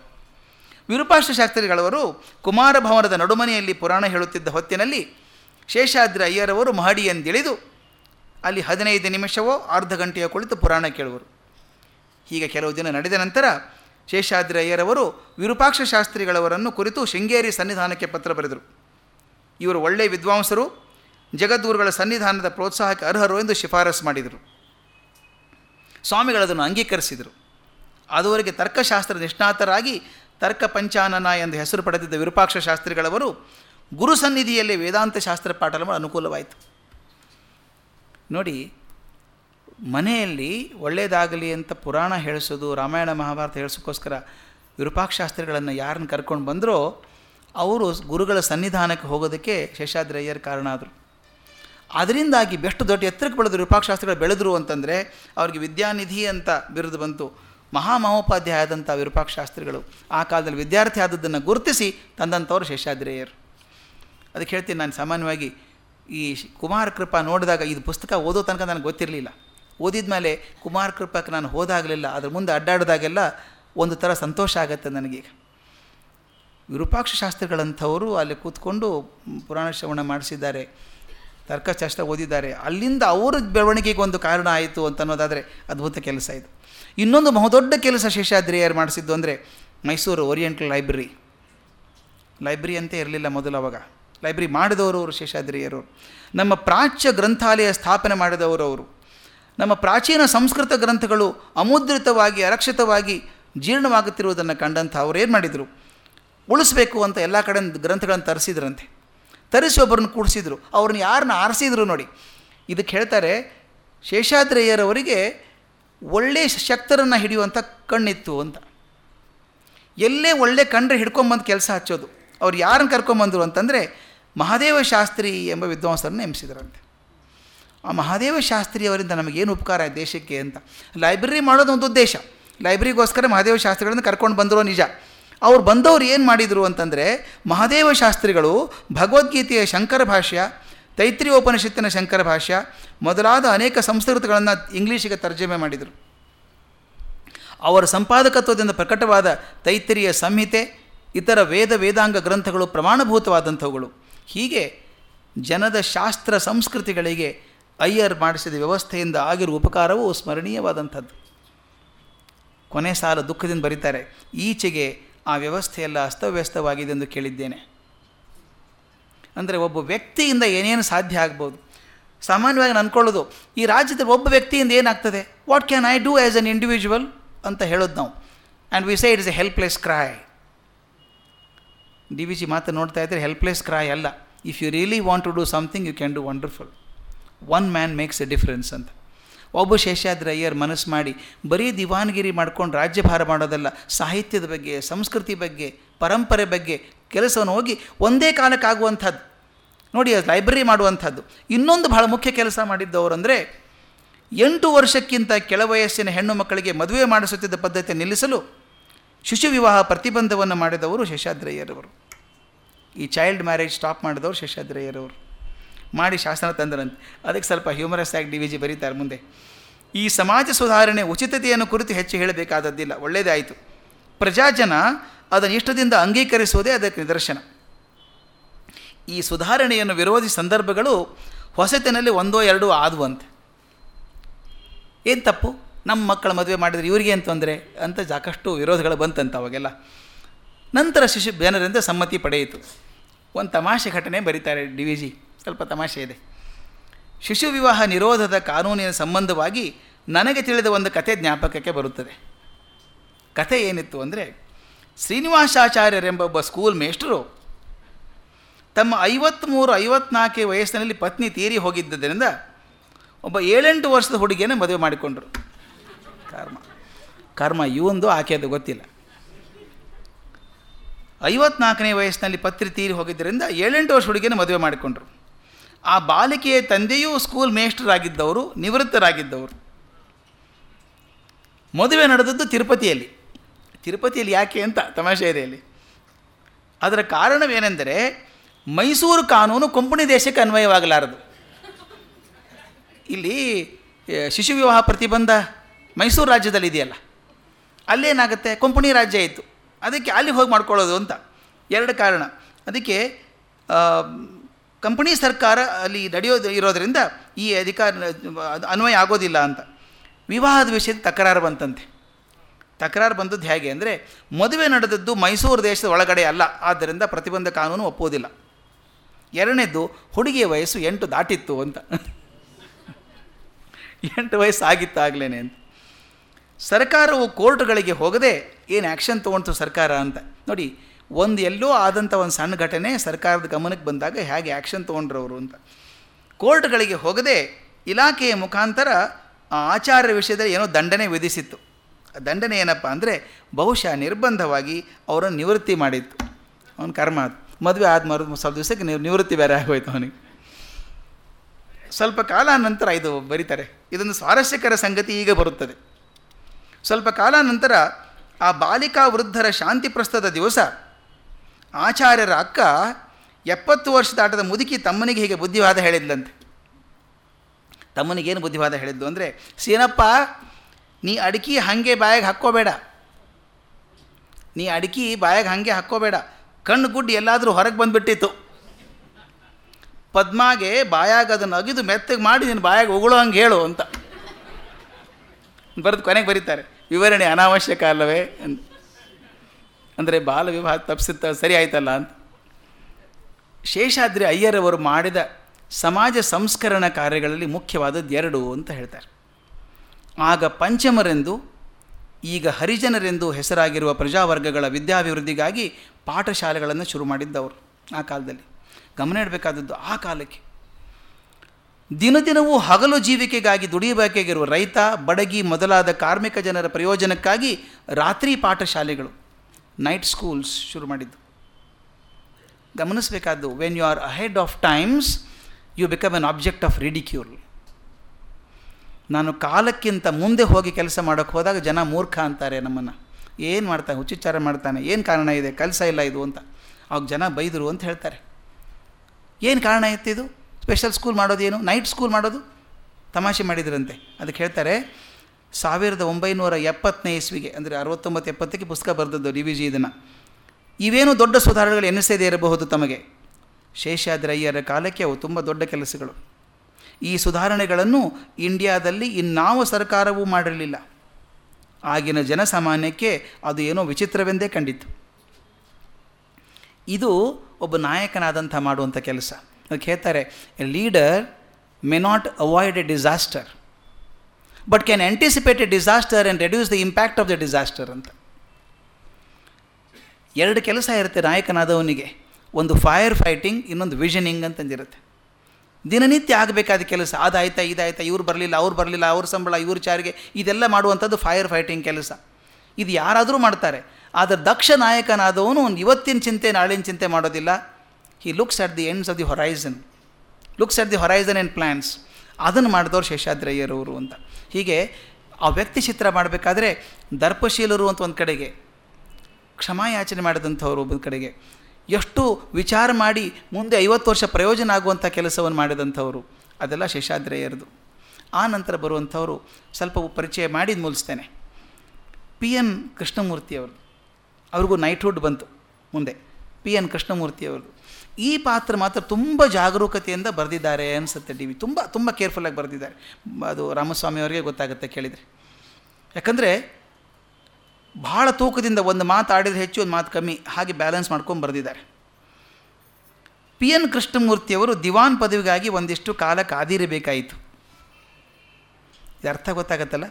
ವಿರೂಪಾಕ್ಷ ಶಾಸ್ತ್ರಿಗಳವರು ಕುಮಾರ ಭವನದ ನಡುಮನೆಯಲ್ಲಿ ಪುರಾಣ ಹೇಳುತ್ತಿದ್ದ ಹೊತ್ತಿನಲ್ಲಿ ಶೇಷಾದ್ರಿ ಅಯ್ಯರವರು ಮಹಡಿಯಂದಿಳಿದು ಅಲ್ಲಿ ಹದಿನೈದು ನಿಮಿಷವೋ ಅರ್ಧ ಗಂಟೆಯ ಕುಳಿತು ಪುರಾಣ ಕೇಳುವರು. ಹೀಗೆ ಕೆಲವು ದಿನ ನಡೆದ ನಂತರ ಶೇಷಾದ್ರಿ ಅಯ್ಯರವರು ವಿರೂಪಾಕ್ಷ ಶಾಸ್ತ್ರಿಗಳವರನ್ನು ಕುರಿತು ಶೃಂಗೇರಿ ಸನ್ನಿಧಾನಕ್ಕೆ ಪತ್ರ ಬರೆದರು. ಇವರು ಒಳ್ಳೆಯ ವಿದ್ವಾಂಸರು, ಜಗದ್ಗುರುಗಳ ಸನ್ನಿಧಾನದ ಪ್ರೋತ್ಸಾಹಕ್ಕೆ ಅರ್ಹರು ಎಂದು ಶಿಫಾರಸು ಮಾಡಿದರು. ಸ್ವಾಮಿಗಳದನ್ನು ಅಂಗೀಕರಿಸಿದರು. ಅದುವರೆಗೆ ತರ್ಕಶಾಸ್ತ್ರ ನಿಷ್ಣಾತರಾಗಿ ತರ್ಕ ಪಂಚಾನನ ಎಂದು ಹೆಸರು ಪಡೆದಿದ್ದ ವಿರೂಪಾಕ್ಷ ಶಾಸ್ತ್ರಿಗಳವರು ಗುರು ಸನ್ನಿಧಿಯಲ್ಲಿ ವೇದಾಂತ ಶಾಸ್ತ್ರ ಪಾಠ ಮಾಡಿ ಅನುಕೂಲವಾಯಿತು. ನೋಡಿ, ಮನೆಯಲ್ಲಿ ಒಳ್ಳೆಯದಾಗಲಿ ಅಂತ ಪುರಾಣ ಹೇಳಿಸೋದು, ರಾಮಾಯಣ, ಮಹಾಭಾರತ ಹೇಳಿಸೋಕ್ಕೋಸ್ಕರ ವಿರೂಪಾಕ್ಷಾಸ್ತ್ರಿಗಳನ್ನು ಯಾರನ್ನು ಕರ್ಕೊಂಡು ಬಂದರೋ, ಅವರು ಗುರುಗಳ ಸನ್ನಿಧಾನಕ್ಕೆ ಹೋಗೋದಕ್ಕೆ ಶೇಷಾದ್ರಿ ಅಯ್ಯರ್ ಕಾರಣ ಆದರು. ಅದರಿಂದಾಗಿ ಬೆಷ್ಟು ದೊಡ್ಡ ಎತ್ತರಕ್ಕೆ ಬೆಳೆದು ವಿರೂಪಾಕ್ಷಾಸ್ತ್ರಿಗಳು ಬೆಳೆದರು ಅಂತಂದರೆ, ಅವ್ರಿಗೆ ವಿದ್ಯಾನಿಧಿ ಅಂತ ಬಿರುದು ಬಂತು. ಮಹಾಮಹೋಪಾಧ್ಯಾಯ ಆದಂಥ ವಿರೂಪಾಕ್ಷಾಸ್ತ್ರಿಗಳು ಆ ಕಾಲದಲ್ಲಿ ವಿದ್ಯಾರ್ಥಿ ಆದದ್ದನ್ನು ಗುರುತಿಸಿ ತಂದಂಥವ್ರು ಶೇಷಾದ್ರಿ ಅಯ್ಯರ್ ಅದಕ್ಕೆ ಹೇಳ್ತೀನಿ, ನಾನು ಸಾಮಾನ್ಯವಾಗಿ ಈ ಕುಮಾರ್ ಕೃಪಾ ನೋಡಿದಾಗ ಇದು ಪುಸ್ತಕ ಓದೋ ತನಕ ನನಗೆ ಗೊತ್ತಿರಲಿಲ್ಲ. ಓದಿದ ಮೇಲೆ ಕುಮಾರ ಕೃಪಾಕ್ಕೆ ನಾನು ಹೋದಾಗಲಿಲ್ಲ, ಅದ್ರ ಮುಂದೆ ಅಡ್ಡಾಡಿದಾಗೆಲ್ಲ ಒಂದು ಥರ ಸಂತೋಷ ಆಗುತ್ತೆ ನನಗೀಗ. ವಿರೂಪಾಕ್ಷ ಶಾಸ್ತ್ರಿಗಳಂಥವರು ಅಲ್ಲಿ ಕೂತ್ಕೊಂಡು ಪುರಾಣ ಶ್ರವಣ ಮಾಡಿಸಿದ್ದಾರೆ, ತರ್ಕಶಾಸ್ತ್ರ ಓದಿದ್ದಾರೆ. ಅಲ್ಲಿಂದ ಅವರ ಬೆಳವಣಿಗೆಗೆ ಒಂದು ಕಾರಣ ಆಯಿತು ಅಂತ ಅನ್ನೋದಾದರೆ ಅದ್ಭುತ ಕೆಲಸ ಇದು. ಇನ್ನೊಂದು ಬಹುದೊಡ್ಡ ಕೆಲಸ ಶೇಷಾದ್ರಿಯರು ಮಾಡಿಸಿದ್ದು ಅಂದರೆ ಮೈಸೂರು ಓರಿಯೆಂಟಲ್ ಲೈಬ್ರರಿ. ಲೈಬ್ರರಿ ಅಂತ ಇರಲಿಲ್ಲ ಮೊದಲು ಅವಾಗ. ಲೈಬ್ರರಿ ಮಾಡಿದವರು ಅವರು ಶೇಷಾದ್ರಿಯರು. ನಮ್ಮ ಪ್ರಾಚ್ಯ ಗ್ರಂಥಾಲಯ ಸ್ಥಾಪನೆ ಮಾಡಿದವರು ಅವರು. ನಮ್ಮ ಪ್ರಾಚೀನ ಸಂಸ್ಕೃತ ಗ್ರಂಥಗಳು ಅಮುದ್ರಿತವಾಗಿ, ಅರಕ್ಷಿತವಾಗಿ ಜೀರ್ಣವಾಗುತ್ತಿರುವುದನ್ನು ಕಂಡಂಥ ಅವರು ಏನು ಮಾಡಿದರು? ಉಳಿಸ್ಬೇಕು ಅಂತ ಎಲ್ಲ ಕಡೆ ಗ್ರಂಥಗಳನ್ನು ತರಿಸಿದ್ರಂತೆ. ತರಿಸಿ ಒಬ್ಬರನ್ನ ಕೂಡಿಸಿದ್ರು. ಅವ್ರನ್ನ ಯಾರನ್ನ ಆರಿಸಿದ್ರು ನೋಡಿ. ಇದಕ್ಕೆ ಹೇಳ್ತಾರೆ ಶೇಷಾದ್ರಯ್ಯರವರಿಗೆ ಒಳ್ಳೆಯ ಶಕ್ತರನ್ನು ಹಿಡಿಯುವಂಥ ಕಣ್ಣಿತ್ತು ಅಂತ. ಎಲ್ಲೇ ಒಳ್ಳೆ ಕಂಡ್ರೆ ಹಿಡ್ಕೊಂಬಂದು ಕೆಲಸ ಹಚ್ಚೋದು. ಅವ್ರು ಯಾರನ್ನು ಕರ್ಕೊಂಬಂದರು ಅಂತಂದರೆ ಮಹಾದೇವ ಶಾಸ್ತ್ರಿ ಎಂಬ ವಿದ್ವಾಂಸರನ್ನು ನೇಮಿಸಿದ್ರಂತೆ. ಆ ಮಹಾದೇವ ಶಾಸ್ತ್ರಿಯವರಿಂದ ನಮಗೇನು ಉಪಕಾರ ದೇಶಕ್ಕೆ ಅಂತ? ಲೈಬ್ರರಿ ಮಾಡೋದು ಒಂದು ಉದ್ದೇಶ. ಲೈಬ್ರರಿಗೋಸ್ಕರ ಮಹಾದೇವ ಶಾಸ್ತ್ರಿಗಳನ್ನು ಕರ್ಕೊಂಡು ಬಂದರೋ ನಿಜ. ಅವ್ರು ಬಂದವರು ಏನು ಮಾಡಿದರು ಅಂತಂದರೆ, ಮಹಾದೇವ ಶಾಸ್ತ್ರಿಗಳು ಭಗವದ್ಗೀತೆಯ ಶಂಕರ ಭಾಷ್ಯ, ತೈತ್ರಿ ಉಪನಿಷತ್ತಿನ ಶಂಕರ ಭಾಷ್ಯ ಮೊದಲಾದ ಅನೇಕ ಸಂಸ್ಕೃತಗಳನ್ನು ಇಂಗ್ಲೀಷಿಗೆ ತರ್ಜಮೆ ಮಾಡಿದರು. ಅವರ ಸಂಪಾದಕತ್ವದಿಂದ ಪ್ರಕಟವಾದ ತೈತ್ರಿಯ ಸಂಹಿತೆ, ಇತರ ವೇದ ವೇದಾಂಗ ಗ್ರಂಥಗಳು ಪ್ರಮಾಣಭೂತವಾದಂಥವುಗಳು. ಹೀಗೆ ಜನದ ಶಾಸ್ತ್ರ ಸಂಸ್ಕೃತಿಗಳಿಗೆ ಅಯ್ಯರ್ ಮಾಡಿಸಿದ ವ್ಯವಸ್ಥೆಯಿಂದ ಆಗಿರುವ ಉಪಕಾರವು ಸ್ಮರಣೀಯವಾದಂಥದ್ದು. ಕೊನೆ ಸಾಲ ದುಃಖದಿಂದ ಬರೀತಾರೆ, ಈಚೆಗೆ ಆ ವ್ಯವಸ್ಥೆಯೆಲ್ಲ ಅಸ್ತವ್ಯಸ್ತವಾಗಿದೆ ಎಂದು ಕೇಳಿದ್ದೇನೆ. ಅಂದರೆ ಒಬ್ಬ ವ್ಯಕ್ತಿಯಿಂದ ಏನೇನು ಸಾಧ್ಯ ಆಗ್ಬೋದು? ಸಾಮಾನ್ಯವಾಗಿ ಅಂದ್ಕೊಳ್ಳೋದು ಈ ರಾಜ್ಯದ ಒಬ್ಬ ವ್ಯಕ್ತಿಯಿಂದ ಏನಾಗ್ತದೆ? What can I do as an individual ಅಂತ ಹೇಳೋದು ನಾವು. And we say it is a helpless cry D V G ಮಾತು ನೋಡ್ತಾ ಇದ್ದರೆ ಹೆಲ್ಪ್ಲೆಸ್ ಕ್ರಾಯ್ ಅಲ್ಲ. If you really want to do something you can do wonderful one man makes a difference ಅಂತ. ಒಬ್ಬ ಶೇಷಾದ್ರಿ ಅಯ್ಯರ್ ಮನಸ್ಸು ಮಾಡಿ ಬರೀ ದಿವಾನಗಿರಿ ಮಾಡ್ಕೊಂಡು ರಾಜ್ಯಭಾರ ಮಾಡೋದಲ್ಲ, ಸಾಹಿತ್ಯದ ಬಗ್ಗೆ, ಸಂಸ್ಕೃತಿ ಬಗ್ಗೆ, ಪರಂಪರೆ ಬಗ್ಗೆ, ಕೆಲಸವನ್ನು ಹೋಗಿ ಒಂದೇ ಕಾಲಕ್ಕಾಗುವಂಥದ್ದು ನೋಡಿ ಅದು ಲೈಬ್ರರಿ ಮಾಡುವಂಥದ್ದು. ಇನ್ನೊಂದು ಬಹಳ ಮುಖ್ಯ ಕೆಲಸ ಮಾಡಿದ್ದವರು ಅಂದರೆ ಎಂಟು ವರ್ಷಕ್ಕಿಂತ ಕೆಳ ವಯಸ್ಸಿನ ಹೆಣ್ಣು ಮಕ್ಕಳಿಗೆ ಮದುವೆ ಮಾಡಿಸುತ್ತಿದ್ದ ಪದ್ಧತಿ ನಿಲ್ಲಿಸಲು ಶಿಶು ವಿವಾಹ ಪ್ರತಿಬಂಧವನ್ನು ಮಾಡಿದವರು ಶೇಷಾದ್ರಯ್ಯರವರು ಈ ಚೈಲ್ಡ್ ಮ್ಯಾರೇಜ್ ಸ್ಟಾಪ್ ಮಾಡಿದವರು ಶೇಷಾದ್ರಯ್ಯರವರು ಮಾಡಿ ಶಾಸನ ತಂದರಂತೆ. ಅದಕ್ಕೆ ಸ್ವಲ್ಪ ಹ್ಯೂಮರಸ್ ಆಗಿ ಡಿ ವಿ ಜಿ ಬರೀತಾರೆ ಮುಂದೆ. ಈ ಸಮಾಜ ಸುಧಾರಣೆ ಉಚಿತತೆಯನ್ನು ಕುರಿತು ಹೆಚ್ಚು ಹೇಳಬೇಕಾದದ್ದಿಲ್ಲ. ಒಳ್ಳೆಯದೇ ಆಯಿತು ಪ್ರಜಾಜನ ಅದನ್ನು ಇಷ್ಟದಿಂದ ಅಂಗೀಕರಿಸುವುದೇ ಅದಕ್ಕೆ ನಿದರ್ಶನ. ಈ ಸುಧಾರಣೆಯನ್ನು ವಿರೋಧಿ ಸಂದರ್ಭಗಳು ಹೊಸತಿನಲ್ಲಿ ಒಂದೋ ಎರಡೋ ಆದುವಂತೆ ಏನು ತಪ್ಪು? ನಮ್ಮ ಮಕ್ಕಳ ಮದುವೆ ಮಾಡಿದರೆ ಇವರಿಗೆ ಏನು ತೊಂದರೆ? ಅಂತ ಸಾಕಷ್ಟು ವಿರೋಧಗಳು ಬಂತಂತ ಅವಾಗೆಲ್ಲ. ನಂತರ ಶಿಶು ಜನರಿಂದ ಸಮ್ಮತಿ ಪಡೆಯಿತು. ಒಂದು ತಮಾಷೆ ಘಟನೆ ಬರೀತಾರೆ ಡಿ ವಿ ಜಿ. ಸ್ವಲ್ಪ ತಮಾಷೆ ಇದೆ. ಶಿಶು ವಿವಾಹ ನಿರೋಧದ ಕಾನೂನಿನ ಸಂಬಂಧವಾಗಿ ನನಗೆ ತಿಳಿದ ಒಂದು ಕತೆ ಜ್ಞಾಪಕಕ್ಕೆ ಬರುತ್ತದೆ. ಕತೆ ಏನಿತ್ತು ಅಂದರೆ, ಶ್ರೀನಿವಾಸಾಚಾರ್ಯರೆಂಬ ಒಬ್ಬ ಸ್ಕೂಲ್ ಮೇಸ್ಟರು ತಮ್ಮ ಐವತ್ತ್ಮೂರು ಐವತ್ನಾಲ್ಕೇ ವಯಸ್ಸಿನಲ್ಲಿ ಪತ್ನಿ ತೀರಿ ಹೋಗಿದ್ದರಿಂದ ಒಬ್ಬ ಏಳೆಂಟು ವರ್ಷದ ಹುಡುಗಿಯನ್ನು ಮದುವೆ ಮಾಡಿಕೊಂಡ್ರು. ಕರ್ಮ. ಕರ್ಮ ಇವಂದು ಆಕೆಯದು ಗೊತ್ತಿಲ್ಲ. ಐವತ್ನಾಲ್ಕನೇ ವಯಸ್ಸಿನಲ್ಲಿ ಪತ್ರಿ ತೀರಿ ಹೋಗಿದ್ದರಿಂದ ಏಳೆಂಟು ವರ್ಷ ಹುಡುಗಿಯನ್ನು ಮದುವೆ ಮಾಡಿಕೊಂಡ್ರು. ಆ ಬಾಲಿಕೆಯ ತಂದೆಯೂ ಸ್ಕೂಲ್ ಮೇಸ್ಟರಾಗಿದ್ದವರು ನಿವೃತ್ತರಾಗಿದ್ದವರು. ಮದುವೆ ನಡೆದದ್ದು ತಿರುಪತಿಯಲ್ಲಿ. ತಿರುಪತಿಯಲ್ಲಿ ಯಾಕೆ ಅಂತ ತಮಾಷೆ ಅಲ್ಲಿ ಅದರ ಕಾರಣವೇನೆಂದರೆ ಮೈಸೂರು ಕಾನೂನು ಕೊಂಪಣಿ ದೇಶಕ್ಕೆ ಅನ್ವಯವಾಗಲಾರದು. ಇಲ್ಲಿ ಶಿಶು ವಿವಾಹ ಪ್ರತಿಬಂಧ ಮೈಸೂರು ರಾಜ್ಯದಲ್ಲಿ ಇದೆಯಲ್ಲ. ಅಲ್ಲೇನಾಗುತ್ತೆ ಕೊಂಪಣಿ ರಾಜ್ಯ ಇತ್ತು. ಅದಕ್ಕೆ ಅಲ್ಲಿ ಹೋಗಿ ಮಾಡ್ಕೊಳ್ಳೋದು ಅಂತ. ಎರಡು ಕಾರಣ. ಅದಕ್ಕೆ ಕಂಪನಿ ಸರ್ಕಾರ ಅಲ್ಲಿ ನಡೆಯೋದು ಇರೋದರಿಂದ ಈ ಅಧಿಕಾರ ಅನ್ವಯ ಆಗೋದಿಲ್ಲ ಅಂತ. ವಿವಾಹದ ವಿಷಯದ ತಕರಾರು ಬಂತಂತೆ. ತಕರಾರು ಬಂದದ್ದು ಹೇಗೆ ಅಂದರೆ, ಮದುವೆ ನಡೆದದ್ದು ಮೈಸೂರು ದೇಶದ ಒಳಗಡೆ ಅಲ್ಲ. ಆದ್ದರಿಂದ ಪ್ರತಿಬಂಧ ಕಾನೂನು ಒಪ್ಪುವುದಿಲ್ಲ. ಎರಡನೇದ್ದು ಹುಡುಗಿಯ ವಯಸ್ಸು ಎಂಟು ದಾಟಿತ್ತು ಅಂತ. ಎಂಟು ವಯಸ್ಸು ಆಗಿತ್ತಾಗಲೇ ಅಂತ. ಸರ್ಕಾರವು ಕೋರ್ಟ್ಗಳಿಗೆ ಹೋಗದೆ ಏನು ಆ್ಯಕ್ಷನ್ ತೊಗೊಳ್ತು ಸರ್ಕಾರ ಅಂತ. ನೋಡಿ, ಒಂದು ಎಲ್ಲೋ ಆದಂಥ ಒಂದು ಸಣ್ಣ ಘಟನೆ ಸರ್ಕಾರದ ಗಮನಕ್ಕೆ ಬಂದಾಗ ಹೇಗೆ ಆ್ಯಕ್ಷನ್ ತೊಗೊಂಡ್ರವರು ಅಂತ. ಕೋರ್ಟ್ಗಳಿಗೆ ಹೋಗದೆ ಇಲಾಖೆಯ ಮುಖಾಂತರ ಆ ಆಚಾರ್ಯ ವಿಷಯದಲ್ಲಿ ಏನೋ ದಂಡನೆ ವಿಧಿಸಿತ್ತು. ದಂಡನೆ ಏನಪ್ಪ ಅಂದರೆ ಬಹುಶಃ ನಿರ್ಬಂಧವಾಗಿ ಅವರನ್ನು ನಿವೃತ್ತಿ ಮಾಡಿತ್ತು. ಅವನ ಕರ್ಮ ಮದುವೆ ಆದ ಮರು ಸ್ವಲ್ಪ ದಿವಸಕ್ಕೆ ನಿವೃತ್ತಿ ಬೇರೆ ಆಗೋಯ್ತು ಅವನಿಗೆ. ಸ್ವಲ್ಪ ಕಾಲ ನಂತರ ಇದು ಬರೀತಾರೆ. ಇದೊಂದು ಸ್ವಾರಸ್ಯಕರ ಸಂಗತಿ ಈಗ ಬರುತ್ತದೆ. ಸ್ವಲ್ಪ ಕಾಲ ನಂತರ ಆ ಬಾಲಿಕಾ ವೃದ್ಧರ ಶಾಂತಿ ಪ್ರಸ್ತದ ದಿವಸ. ಆಚಾರ್ಯರ ಅಕ್ಕ ಎಪ್ಪತ್ತು ವರ್ಷದ ಆಟದ ಮುದುಕಿ ತಮ್ಮನಿಗೆ ಹೀಗೆ ಬುದ್ಧಿವಾದ ಹೇಳಿದ್ಲಂತೆ. ತಮ್ಮನಿಗೇನು ಬುದ್ಧಿವಾದ ಹೇಳಿದ್ದು ಅಂದರೆ, ಸೇನಪ್ಪ, ನೀ ಅಡಿಕೆ ಹಾಗೆ ಬಾಯಾಗ ಹಾಕ್ಕೋಬೇಡ. ನೀ ಅಡಿಕೆ ಬಾಯಾಗ ಹಾಗೆ ಹಾಕ್ಕೋಬೇಡ. ಕಣ್ಣು ಗುಡ್ಡಿ ಎಲ್ಲಾದರೂ ಹೊರಗೆ ಬಂದುಬಿಟ್ಟಿತ್ತು. ಪದ್ಮಾಗೆ ಬಾಯಾಗ ಅದನ್ನು ಅಗಿದು ಮೆತ್ತಗೆ ಮಾಡಿ ನೀನು ಬಾಯಾಗ ಉಗುಳೋ ಹಂಗೆ ಹೇಳು ಅಂತ. ಬರೆದು ಕೊನೆಗೆ ಬರೀತಾರೆ, ವಿವರಣೆ ಅನಾವಶ್ಯಕ ಅಲ್ಲವೇ ಅಂತ. ಅಂದರೆ ಬಾಲ ವಿವಾಹ ತಪ್ಪಿಸುತ್ತ ಸರಿ ಆಯ್ತಲ್ಲ ಅಂತ. ಶೇಷಾದ್ರಿ ಅಯ್ಯರವರು ಮಾಡಿದ ಸಮಾಜ ಸಂಸ್ಕರಣ ಕಾರ್ಯಗಳಲ್ಲಿ ಮುಖ್ಯವಾದದ್ದು ಎರಡು ಅಂತ ಹೇಳ್ತಾರೆ. ಆಗ ಪಂಚಮರೆಂದು, ಈಗ ಹರಿಜನರೆಂದು ಹೆಸರಾಗಿರುವ ಪ್ರಜಾವರ್ಗಗಳ ವಿದ್ಯಾಭಿವೃದ್ಧಿಗಾಗಿ ಪಾಠಶಾಲೆಗಳನ್ನು ಶುರು ಮಾಡಿದ್ದವರು ಆ ಕಾಲದಲ್ಲಿ. ಗಮನ ಇಡಬೇಕಾದದ್ದು ಆ ಕಾಲಕ್ಕೆ. ದಿನದಿನವೂ ಹಗಲು ಜೀವಿಕೆಗಾಗಿ ದುಡಿಯಬೇಕಾಗಿರುವ ರೈತ, ಬಡಗಿ ಮೊದಲಾದ ಕಾರ್ಮಿಕ ಜನರ ಪ್ರಯೋಜನಕ್ಕಾಗಿ ರಾತ್ರಿ ಪಾಠಶಾಲೆಗಳು ನೈಟ್ ಸ್ಕೂಲ್ಸ್ ಶುರು ಮಾಡಿದ್ದು. ಗಮನಿಸಬೇಕಾದ್ದು when you are ahead of times you become an object of ridicule ನಾನು ಕಾಲಕ್ಕಿಂತ ಮುಂದೆ ಹೋಗಿ ಕೆಲಸ ಮಾಡೋಕ್ಕೆ ಹೋದಾಗ ಜನ ಮೂರ್ಖ ಅಂತಾರೆ ನಮ್ಮನ್ನು. ಏನು ಮಾಡ್ತಾನೆ ಹುಚ್ಚಿಚಾರ ಮಾಡ್ತಾನೆ, ಏನು ಕಾರಣ ಇದೆ, ಕೆಲಸ ಇಲ್ಲ ಇದು ಅಂತ. ಅವಾಗ ಜನ ಬೈದರು ಅಂತ ಹೇಳ್ತಾರೆ. ಏನು ಕಾರಣ ಇತ್ತಿದು ಸ್ಪೆಷಲ್ ಸ್ಕೂಲ್ ಮಾಡೋದೇನು? ನೈಟ್ ಸ್ಕೂಲ್ ಮಾಡೋದು? ತಮಾಷೆ ಮಾಡಿದ್ರಂತೆ. ಅದಕ್ಕೆ ಹೇಳ್ತಾರೆ, ಸಾವಿರದ ಒಂಬೈನೂರ ಎಪ್ಪತ್ತನೇ ಇಸ್ವಿಗೆ, ಅಂದರೆ ಅರವತ್ತೊಂಬತ್ತು ಎಪ್ಪತ್ತಕ್ಕೆ ಪುಸ್ತಕ ಬರೆದದ್ದು ಡಿ ವಿ ಜಿ ಇದನ್ನು. ಇವೇನು ದೊಡ್ಡ ಸುಧಾರಣೆಗಳು ಎನಿಸದೇ ಇರಬಹುದು ತಮಗೆ. ಶೇಷಾದ್ರಯ್ಯರ ಕಾಲಕ್ಕೆ ಅವು ತುಂಬ ದೊಡ್ಡ ಕೆಲಸಗಳು. ಈ ಸುಧಾರಣೆಗಳನ್ನು ಇಂಡಿಯಾದಲ್ಲಿ ಇನ್ನಾವ ಸರ್ಕಾರವೂ ಮಾಡಿರಲಿಲ್ಲ. ಆಗಿನ ಜನಸಾಮಾನ್ಯಕ್ಕೆ ಅದು ಏನೋ ವಿಚಿತ್ರವೆಂದೇ ಕಂಡಿತ್ತು. ಇದು ಒಬ್ಬ ನಾಯಕನಾದಂಥ ಮಾಡುವಂಥ ಕೆಲಸ. ಅದಕ್ಕೆ ಹೇಳ್ತಾರೆ a leader may not avoid a disaster but can anticipate a disaster and reduce the impact of the disaster ಅಂತ. ಎರಡು ಕೆಲಸ ಇರುತ್ತೆ ನಾಯಕನಾದವನಿಗೆ. ಒಂದು ಫೈರ್ ಫೈಟಿಂಗ್ ಇನ್ನೊಂದು ವಿಷನಿಂಗ್ ಅಂತಂದಿರುತ್ತೆ. ದಿನನಿತ್ಯ ಆಗಬೇಕಾದ ಕೆಲಸ, ಅದಾಯ್ತಾ, ಇದಾಯ್ತಾ, ಇವ್ರು ಬರಲಿಲ್ಲ, ಅವ್ರು ಬರಲಿಲ್ಲ, ಅವ್ರ ಸಂಬಳ, ಇವ್ರ ಚಾರಿಗೆ ಇದೆಲ್ಲ ಮಾಡುವಂಥದ್ದು ಫೈರ್ ಫೈಟಿಂಗ್ ಕೆಲಸ. ಇದು ಯಾರಾದರೂ ಮಾಡ್ತಾರೆ, ಆದರೆ ದಕ್ಷ ನಾಯಕನಾದವನು ಇವತ್ತಿನ ಚಿಂತೆ, ನಾಳಿನ ಚಿಂತೆ ಮಾಡೋದಿಲ್ಲ. He looks at the ends of the horizon looks at the horizon and plans ಅದನ್ನು ಮಾಡಿದವ್ರು ಶೇಷಾದ್ರಯ್ಯರವರು ಅಂತ. ಹೀಗೆ ಆ ವ್ಯಕ್ತಿ ಚಿತ್ರ ಮಾಡಬೇಕಾದ್ರೆ ದರ್ಪಶೀಲರು ಅಂತ ಒಂದು ಕಡೆಗೆ, ಕ್ಷಮಾಯಾಚನೆ ಮಾಡಿದಂಥವ್ರು ಒಂದು ಕಡೆಗೆ, ಎಷ್ಟು ವಿಚಾರ ಮಾಡಿ ಮುಂದೆ ಐವತ್ತು ವರ್ಷ ಪ್ರಯೋಜನ ಆಗುವಂಥ ಕೆಲಸವನ್ನು ಮಾಡಿದಂಥವರು, ಅದೆಲ್ಲ ಶೇಷಾದ್ರಯ್ಯರದು. ಆ ನಂತರ ಬರುವಂಥವರು ಸ್ವಲ್ಪ ಪರಿಚಯ ಮಾಡಿ ಮೂಲಿಸ್ತೇನೆ ಪಿ ಎನ್ ಕೃಷ್ಣಮೂರ್ತಿಯವರು. ಅವ್ರಿಗೂ ನೈಟ್ಹುಡ್ ಬಂತು ಮುಂದೆ. ಪಿ ಎನ್ ಕೃಷ್ಣಮೂರ್ತಿಯವ್ರದ್ದು. ಈ ಪಾತ್ರ ಮಾತ್ರ ತುಂಬ ಜಾಗರೂಕತೆಯಿಂದ ಬರೆದಿದ್ದಾರೆ ಅನಿಸುತ್ತೆ ಡಿ ವಿ. ತುಂಬ ತುಂಬ ಕೇರ್ಫುಲ್ಲಾಗಿ ಬರೆದಿದ್ದಾರೆ. ಅದು ರಾಮಸ್ವಾಮಿ ಅವರಿಗೆ ಗೊತ್ತಾಗುತ್ತೆ ಕೇಳಿದರೆ. ಯಾಕಂದರೆ ಭಾಳ ತೂಕದಿಂದ ಒಂದು ಮಾತು ಆಡಿದರೆ ಹೆಚ್ಚು, ಒಂದು ಮಾತು ಕಮ್ಮಿ, ಹಾಗೆ ಬ್ಯಾಲೆನ್ಸ್ ಮಾಡ್ಕೊಂಡು ಬರೆದಿದ್ದಾರೆ. ಪಿ ಎನ್ ಕೃಷ್ಣಮೂರ್ತಿಯವರು ದಿವಾನ್ ಪದವಿಗಾಗಿ ಒಂದಿಷ್ಟು ಕಾಲ ಕಾದಿರಬೇಕಾಯಿತು. ಇದು ಅರ್ಥ ಗೊತ್ತಾಗತ್ತಲ್ಲ?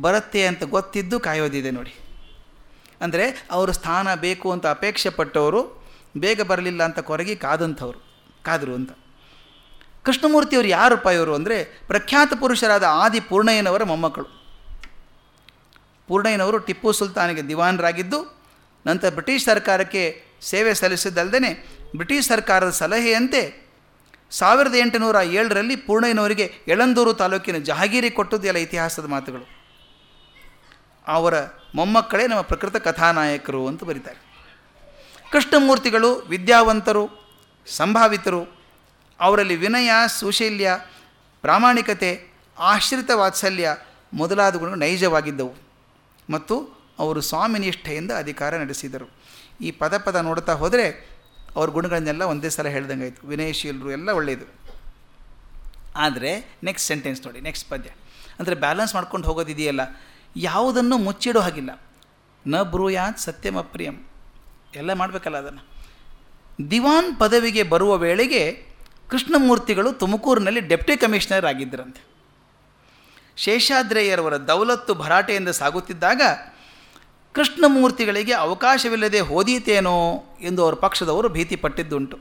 ಬರುತ್ತೆ ಅಂತ ಗೊತ್ತಿದ್ದು ಕಾಯೋದಿದೆ ನೋಡಿ. ಅಂದರೆ ಅವರು ಸ್ಥಾನ ಬೇಕು ಅಂತ ಅಪೇಕ್ಷೆ ಪಟ್ಟವರು ಬೇಗ ಬರಲಿಲ್ಲ ಅಂತ ಕೊರಗಿ ಕಾದಂಥವ್ರು, ಕಾದರು ಅಂತ. ಕೃಷ್ಣಮೂರ್ತಿಯವರು ಯಾರಪ್ಪ ಇವರು ಅಂದರೆ ಪ್ರಖ್ಯಾತ ಪುರುಷರಾದ ಆದಿ ಪೂರ್ಣಯ್ಯನವರ ಮೊಮ್ಮಕ್ಕಳು. ಪೂರ್ಣಯ್ಯನವರು ಟಿಪ್ಪು ಸುಲ್ತಾನಿಗೆ ದಿವಾನರಾಗಿದ್ದು, ನಂತರ ಬ್ರಿಟಿಷ್ ಸರ್ಕಾರಕ್ಕೆ ಸೇವೆ ಸಲ್ಲಿಸಿದ್ದಲ್ಲದೆ ಬ್ರಿಟಿಷ್ ಸರ್ಕಾರದ ಸಲಹೆಯಂತೆ ಸಾವಿರದ ಎಂಟುನೂರ ಏಳರಲ್ಲಿ ಪೂರ್ಣಯ್ಯನವರಿಗೆ ಎಳಂದೂರು ತಾಲೂಕಿನ ಜಹಗೀರಿ ಕೊಟ್ಟದ್ದು ಎಲ್ಲ ಇತಿಹಾಸದ ಮಾತುಗಳು. ಅವರ ಮೊಮ್ಮಕ್ಕಳೇ ನಮ್ಮ ಪ್ರಕೃತ ಕಥಾನಾಯಕರು ಅಂತ ಬರೀತಾರೆ. ಕೃಷ್ಣಮೂರ್ತಿಗಳು ವಿದ್ಯಾವಂತರು, ಸಂಭಾವಿತರು. ಅವರಲ್ಲಿ ವಿನಯ, ಸುಶೀಲ್ಯ, ಪ್ರಾಮಾಣಿಕತೆ, ಆಶ್ರಿತ ವಾತ್ಸಲ್ಯ ಮೊದಲಾದ ಗುಣ ನೈಜವಾಗಿದ್ದವು. ಮತ್ತು ಅವರು ಸ್ವಾಮಿನಿಷ್ಠೆಯಿಂದ ಅಧಿಕಾರ ನಡೆಸಿದರು. ಈ ಪದ ಪದ ನೋಡ್ತಾ ಹೋದರೆ ಅವ್ರ ಗುಣಗಳನ್ನೆಲ್ಲ ಒಂದೇ ಸಲ ಹೇಳ್ದಂಗೆ ಆಯಿತು. ವಿನಯಶೀಲರು ಎಲ್ಲ ಒಳ್ಳೆಯದು. ಆದರೆ ನೆಕ್ಸ್ಟ್ ಸೆಂಟೆನ್ಸ್ ನೋಡಿ ನೆಕ್ಸ್ಟ್ ಪದ್ಯ. ಅಂದರೆ ಬ್ಯಾಲೆನ್ಸ್ ಮಾಡ್ಕೊಂಡು ಹೋಗೋದಿದೆಯಲ್ಲ, ಯಾವುದನ್ನು ಮುಚ್ಚಿಡೋ ಹಾಗಿಲ್ಲ. ನ ಬ್ರೂಯಾತ್ ಸತ್ಯಮಪ್ರಿಯಂ ಎಲ್ಲ ಮಾಡಬೇಕಲ್ಲ ಅದನ್ನು. ದಿವಾನ್ ಪದವಿಗೆ ಬರುವ ವೇಳೆಗೆ ಕೃಷ್ಣಮೂರ್ತಿಗಳು ತುಮಕೂರಿನಲ್ಲಿ ಡೆಪ್ಟಿ ಕಮಿಷನರ್ ಆಗಿದ್ದರಂತೆ. ಶೇಷಾದ್ರೇಯರವರ ದೌಲತ್ತು ಭರಾಟೆಯಿಂದ ಸಾಗುತ್ತಿದ್ದಾಗ ಕೃಷ್ಣಮೂರ್ತಿಗಳಿಗೆ ಅವಕಾಶವಿಲ್ಲದೆ ಹೋದೀತೇನೋ ಎಂದು ಅವರ ಪಕ್ಷದವರು ಭೀತಿ ಪಟ್ಟಿದ್ದುಂಟು.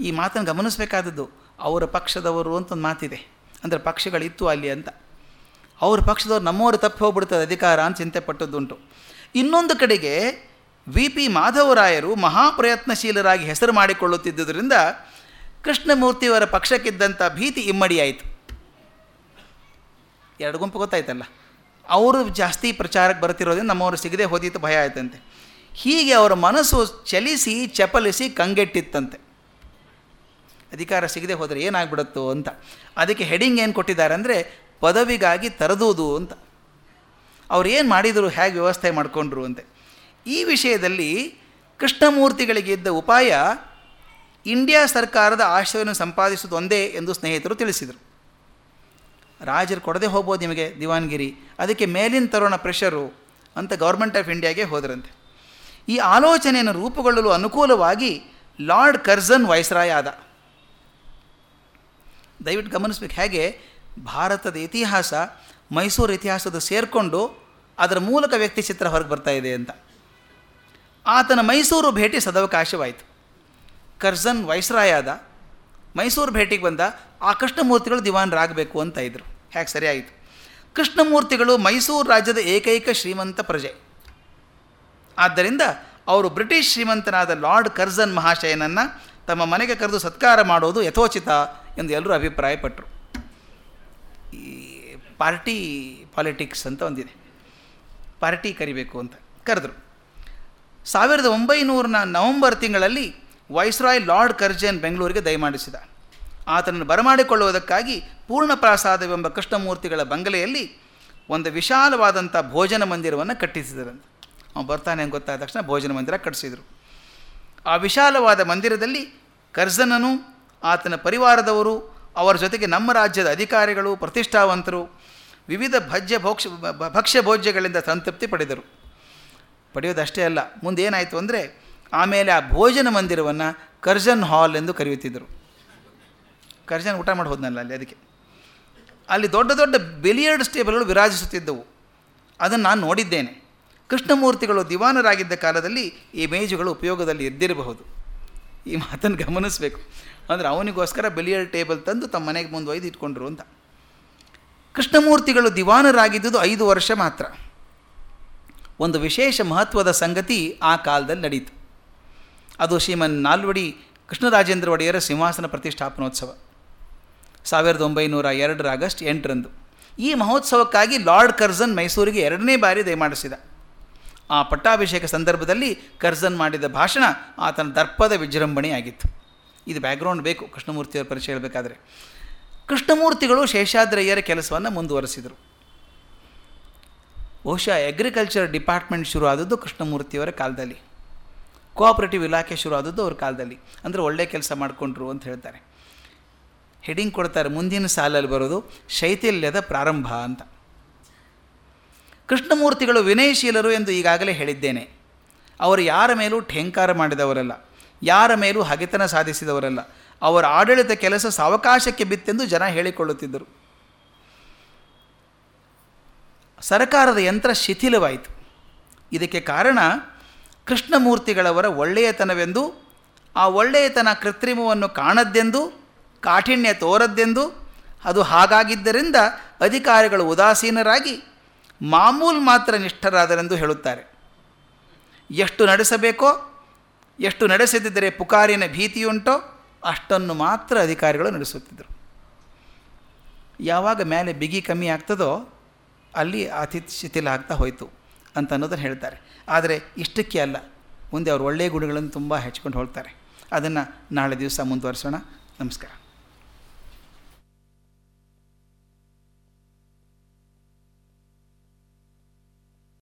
ಈ ಮಾತನ್ನು ಗಮನಿಸಬೇಕಾದದ್ದು ಅವರ ಪಕ್ಷದವರು ಅಂತ ಒಂದು ಮಾತಿದೆ. ಅಂದರೆ ಪಕ್ಷಗಳಿತ್ತು ಅಲ್ಲಿ ಅಂತ. ಅವ್ರ ಪಕ್ಷದವ್ರು ನಮ್ಮವರು ತಪ್ಪಿ ಹೋಗ್ಬಿಡ್ತದೆ ಅಧಿಕಾರ ಅಂತ ಚಿಂತೆ ಪಟ್ಟದ್ದುಂಟು. ಇನ್ನೊಂದು ಕಡೆಗೆ ವಿ ಪಿ ಮಾಧವರಾಯರು ಮಹಾಪ್ರಯತ್ನಶೀಲರಾಗಿ ಹೆಸರು ಮಾಡಿಕೊಳ್ಳುತ್ತಿದ್ದುದರಿಂದ ಕೃಷ್ಣಮೂರ್ತಿಯವರ ಪಕ್ಷಕ್ಕಿದ್ದಂಥ ಭೀತಿ ಇಮ್ಮಡಿಯಾಯಿತು ಎರಡು ಗುಂಪು ಗೊತ್ತಾಯ್ತಲ್ಲ. ಅವರು ಜಾಸ್ತಿ ಪ್ರಚಾರಕ್ಕೆ ಬರ್ತಿರೋದ್ರಿಂದ ನಮ್ಮವರು ಸಿಗದೆ ಹೋದಿತ್ತು ಭಯ ಆಯ್ತಂತೆ. ಹೀಗೆ ಅವರ ಮನಸ್ಸು ಚಲಿಸಿ, ಚಪಲಿಸಿ ಕಂಗೆಟ್ಟಿತ್ತಂತೆ. ಅಧಿಕಾರ ಸಿಗದೆ ಹೋದರೆ ಏನಾಗ್ಬಿಡುತ್ತೋ ಅಂತ. ಅದಕ್ಕೆ ಹೆಡಿಂಗ್ ಏನು ಕೊಟ್ಟಿದ್ದಾರೆ ಅಂದರೆ ಪದವಿಗಾಗಿ ತರದುವುದು ಅಂತ. ಅವ್ರು ಏನು ಮಾಡಿದರು, ಹೇಗೆ ವ್ಯವಸ್ಥೆ ಮಾಡಿಕೊಂಡ್ರು ಅಂತೆ. ಈ ವಿಷಯದಲ್ಲಿ ಕೃಷ್ಣಮೂರ್ತಿಗಳಿಗೆ ಇದ್ದ ಉಪಾಯ ಇಂಡಿಯಾ ಸರ್ಕಾರದ ಆಶ್ರಯವನ್ನು ಸಂಪಾದಿಸುವುದು ಒಂದೇ ಎಂದು ಸ್ನೇಹಿತರು ತಿಳಿಸಿದರು. ರಾಜರು ಕೊಡದೆ ಹೋಗ್ಬೋದು ನಿಮಗೆ ದಿವಾನ್ಗಿರಿ, ಅದಕ್ಕೆ ಮೇಲಿನ ತರೋಣ ಪ್ರೆಷರು ಅಂತ ಗೌರ್ಮೆಂಟ್ ಆಫ್ ಇಂಡಿಯಾಗೆ ಹೋದರಂತೆ. ಈ ಆಲೋಚನೆಯನ್ನು ರೂಪುಗೊಳ್ಳಲು ಅನುಕೂಲವಾಗಿ ಲಾರ್ಡ್ ಕರ್ಜನ್ ವೈಸ್ರಾಯ್ ಆದ. ದಯವಿಟ್ಟು ಗಮನಿಸ್ಬೇಕು, ಹೇಗೆ ಭಾರತದ ಇತಿಹಾಸ ಮೈಸೂರು ಇತಿಹಾಸದ ಸೇರಿಕೊಂಡು ಅದರ ಮೂಲಕ ವ್ಯಕ್ತಿ ಚಿತ್ರ ಹೊರಗೆ ಬರ್ತಾ ಇದೆ ಅಂತ. ಆತನ ಮೈಸೂರು ಭೇಟಿ ಸದವಕಾಶವಾಯಿತು. ಕರ್ಜನ್ ವೈಸ್ರಾಯ್ ಆದ ಮೈಸೂರು ಭೇಟಿಗೆ ಬಂದ ಆ ಕೃಷ್ಣಮೂರ್ತಿಗಳು ದಿವಾನರಾಗಬೇಕು ಅಂತ ಇದ್ದರು ಹೇಗೆ ಸರಿಯಾಯಿತು. ಕೃಷ್ಣಮೂರ್ತಿಗಳು ಮೈಸೂರು ರಾಜ್ಯದ ಏಕೈಕ ಶ್ರೀಮಂತ ಪ್ರಜೆ. ಆದ್ದರಿಂದ ಅವರು ಬ್ರಿಟಿಷ್ ಶ್ರೀಮಂತನಾದ ಲಾರ್ಡ್ ಕರ್ಜನ್ ಮಹಾಶಯನನ್ನು ತಮ್ಮ ಮನೆಗೆ ಕರೆದು ಸತ್ಕಾರ ಮಾಡೋದು ಯಥೋಚಿತ ಎಂದು ಎಲ್ಲರೂ ಅಭಿಪ್ರಾಯಪಟ್ಟರು ಈ ಪಾರ್ಟಿ ಪಾಲಿಟಿಕ್ಸ್ ಅಂತ ಒಂದಿದೆ. ಪಾರ್ಟಿ ಕರಿಬೇಕು ಅಂತ ಕರೆದರು. ಸಾವಿರದ ಒಂಬೈನೂರನ ನವೆಂಬರ್ ತಿಂಗಳಲ್ಲಿ ವೈಸ್ರಾಯ್ ಲಾರ್ಡ್ ಕರ್ಜನ್ ಬೆಂಗಳೂರಿಗೆ ದಯಮಾಡಿಸಿದ ಆತನನ್ನು ಬರಮಾಡಿಕೊಳ್ಳುವುದಕ್ಕಾಗಿ ಪೂರ್ಣಪ್ರಾಸಾದವೆಂಬ ಕೃಷ್ಣಮೂರ್ತಿಗಳ ಬಂಗಲೆಯಲ್ಲಿ ಒಂದು ವಿಶಾಲವಾದಂಥ ಭೋಜನ ಮಂದಿರವನ್ನು ಕಟ್ಟಿಸಿದರಂತೆ. ಅವನು ಬರ್ತಾನೆ ಗೊತ್ತಾದ ತಕ್ಷಣ ಭೋಜನ ಮಂದಿರ ಕಟ್ಟಿಸಿದರು. ಆ ವಿಶಾಲವಾದ ಮಂದಿರದಲ್ಲಿ ಕರ್ಜನನು, ಆತನ ಪರಿವಾರದವರು, ಅವರ ಜೊತೆಗೆ ನಮ್ಮ ರಾಜ್ಯದ ಅಧಿಕಾರಿಗಳು, ಪ್ರತಿಷ್ಠಾವಂತರು, ವಿವಿಧ ಭಜ್ಯ ಭೋಕ್ಷ ಭಕ್ಷ್ಯ ಭೋಜ್ಯಗಳಿಂದ ಸಂತೃಪ್ತಿ ಪಡೆದರು. ಪಡೆಯೋದಷ್ಟೇ ಅಲ್ಲ. ಮುಂದೆ ಏನಾಯಿತು ಅಂದರೆ ಆಮೇಲೆ ಆ ಭೋಜನ ಮಂದಿರವನ್ನು ಕರ್ಜನ್ ಹಾಲ್ ಎಂದು ಕರೆಯುತ್ತಿದ್ದರು. ಕರ್ಜನ್ ಊಟ ಮಾಡಿ ಹೋದ್ನಲ್ಲ ಅಲ್ಲಿ, ಅದಕ್ಕೆ. ಅಲ್ಲಿ ದೊಡ್ಡ ದೊಡ್ಡ ಬಿಲಿಯರ್ಡ್ಸ್ ಟೇಬಲ್ಗಳು ವಿರಾಜಿಸುತ್ತಿದ್ದವು. ಅದನ್ನು ನಾನು ನೋಡಿದ್ದೇನೆ. ಕೃಷ್ಣಮೂರ್ತಿಗಳು ದಿವಾನರಾಗಿದ್ದ ಕಾಲದಲ್ಲಿ ಈ ಮೇಜುಗಳು ಉಪಯೋಗದಲ್ಲಿ ಎದ್ದಿರಬಹುದು. ಈ ಮಾತನ್ನು ಗಮನಿಸಬೇಕು. ಅಂದರೆ ಅವನಿಗೋಸ್ಕರ ಬಿಲಿಯರ್ಡ್ ಟೇಬಲ್ ತಂದು ತಮ್ಮ ಮನೆಗೆ ಮುಂದೆ ಒಯ್ದು ಇಟ್ಕೊಂಡ್ರು ಅಂತ. ಕೃಷ್ಣಮೂರ್ತಿಗಳು ದಿವಾನರಾಗಿದ್ದುದು ಐದು ವರ್ಷ ಮಾತ್ರ. ಒಂದು ವಿಶೇಷ ಮಹತ್ವದ ಸಂಗತಿ ಆ ಕಾಲದಲ್ಲಿ ನಡೀತು. ಅದು ಶ್ರೀಮನ್ ನಾಲ್ವಡಿ ಕೃಷ್ಣರಾಜೇಂದ್ರ ಒಡೆಯರ ಸಿಂಹಾಸನ ಪ್ರತಿಷ್ಠಾಪನೋತ್ಸವ. ಸಾವಿರದ ಒಂಬೈನೂರ ಎರಡರ ಆಗಸ್ಟ್ ಎಂಟರಂದು. ಈ ಮಹೋತ್ಸವಕ್ಕಾಗಿ ಲಾರ್ಡ್ ಕರ್ಜನ್ ಮೈಸೂರಿಗೆ ಎರಡನೇ ಬಾರಿ ದಯಮಾಡಿಸಿದ ಆ ಪಟ್ಟಾಭಿಷೇಕ ಸಂದರ್ಭದಲ್ಲಿ ಕರ್ಜನ್ ಮಾಡಿದ ಭಾಷಣ ಆತನ ದರ್ಪದ ವಿಜೃಂಭಣೆಯಾಗಿತ್ತು. ಇದು ಬ್ಯಾಕ್ಗ್ರೌಂಡ್ ಬೇಕು, ಕೃಷ್ಣಮೂರ್ತಿಯವರ ಪರಿಚಯ ಹೇಳಬೇಕಾದ್ರೆ. ಕೃಷ್ಣಮೂರ್ತಿಗಳು ಶೇಷಾದ್ರಯ್ಯರ ಕೆಲಸವನ್ನು ಮುಂದುವರೆಸಿದರು. ಬಹುಶಃ ಅಗ್ರಿಕಲ್ಚರ್ ಡಿಪಾರ್ಟ್ಮೆಂಟ್ ಶುರು ಆದದ್ದು ಕೃಷ್ಣಮೂರ್ತಿಯವರ ಕಾಲದಲ್ಲಿ. ಕೋಆಪರೇಟಿವ್ ಇಲಾಖೆ ಶುರು ಆದದ್ದು ಅವ್ರ ಕಾಲದಲ್ಲಿ. ಅಂದರೆ ಒಳ್ಳೆ ಕೆಲಸ ಮಾಡಿಕೊಂಡ್ರು ಅಂತ ಹೇಳ್ತಾರೆ. ಹೆಡಿಂಗ್ ಕೊಡ್ತಾರೆ, ಮುಂದಿನ ಸಾಲಲ್ಲಿ ಬರೋದು ಶೈಥಿಲ್ಯದ ಪ್ರಾರಂಭ ಅಂತ. ಕೃಷ್ಣಮೂರ್ತಿಗಳು ವಿನಯಶೀಲರು ಎಂದು ಈಗಾಗಲೇ ಹೇಳಿದ್ದೇನೆ. ಅವರು ಯಾರ ಮೇಲೂ ಠೇಂಕಾರ ಮಾಡಿದವರಲ್ಲ. ಯಾರ ಮೇಲೂ ಹಗೆತನ ಸಾಧಿಸಿದವರಲ್ಲ. ಅವರ ಆಡಳಿತ ಕೆಲಸ ಸಾವಕಾಶಕ್ಕೆ ಬಿತ್ತೆಂದು ಜನ ಹೇಳಿಕೊಳ್ಳುತ್ತಿದ್ದರು. ಸರಕಾರದ ಯಂತ್ರ ಶಿಥಿಲವಾಯಿತು. ಇದಕ್ಕೆ ಕಾರಣ ಕೃಷ್ಣಮೂರ್ತಿಗಳವರ ಒಳ್ಳೆಯತನವೆಂದು, ಆ ಒಳ್ಳೆಯತನ ಕೃತ್ರಿಮವನ್ನು ಕಾಣದ್ದೆಂದು, ಕಾಠಿಣ್ಯ ತೋರದ್ದೆಂದು, ಅದು ಹಾಗಾಗಿದ್ದರಿಂದ ಅಧಿಕಾರಿಗಳು ಉದಾಸೀನರಾಗಿ ಮಾಮೂಲು ಮಾತ್ರ ನಿಷ್ಠರಾದರೆಂದು ಹೇಳುತ್ತಾರೆ. ಎಷ್ಟು ನಡೆಸಬೇಕೋ, ಎಷ್ಟು ನಡೆಸದಿದ್ದರೆ ಪುಕಾರಿನ ಭೀತಿಯುಂಟೋ, ಅಷ್ಟನ್ನು ಮಾತ್ರ ಅಧಿಕಾರಿಗಳು ನಡೆಸುತ್ತಿದ್ದರು. ಯಾವಾಗ ಮೇಲೆ ಬಿಗಿ ಕಮ್ಮಿ ಆಗ್ತದೋ ಅಲ್ಲಿ ಅತಿಥಿ ಶಿಥಿಲ ಆಗ್ತಾ ಹೋಯಿತು ಅಂತ ಅನ್ನೋದನ್ನು ಹೇಳ್ತಾರೆ. ಆದರೆ ಇಷ್ಟಕ್ಕೆ ಅಲ್ಲ, ಮುಂದೆ ಅವರು ಒಳ್ಳೆಯ ಗುಣಗಳನ್ನು ತುಂಬ ಹೆಚ್ಕೊಂಡು ಹೋಗ್ತಾರೆ. ಅದನ್ನು ನಾಳೆ ದಿವಸ ಮುಂದುವರಿಸೋಣ. ನಮಸ್ಕಾರ.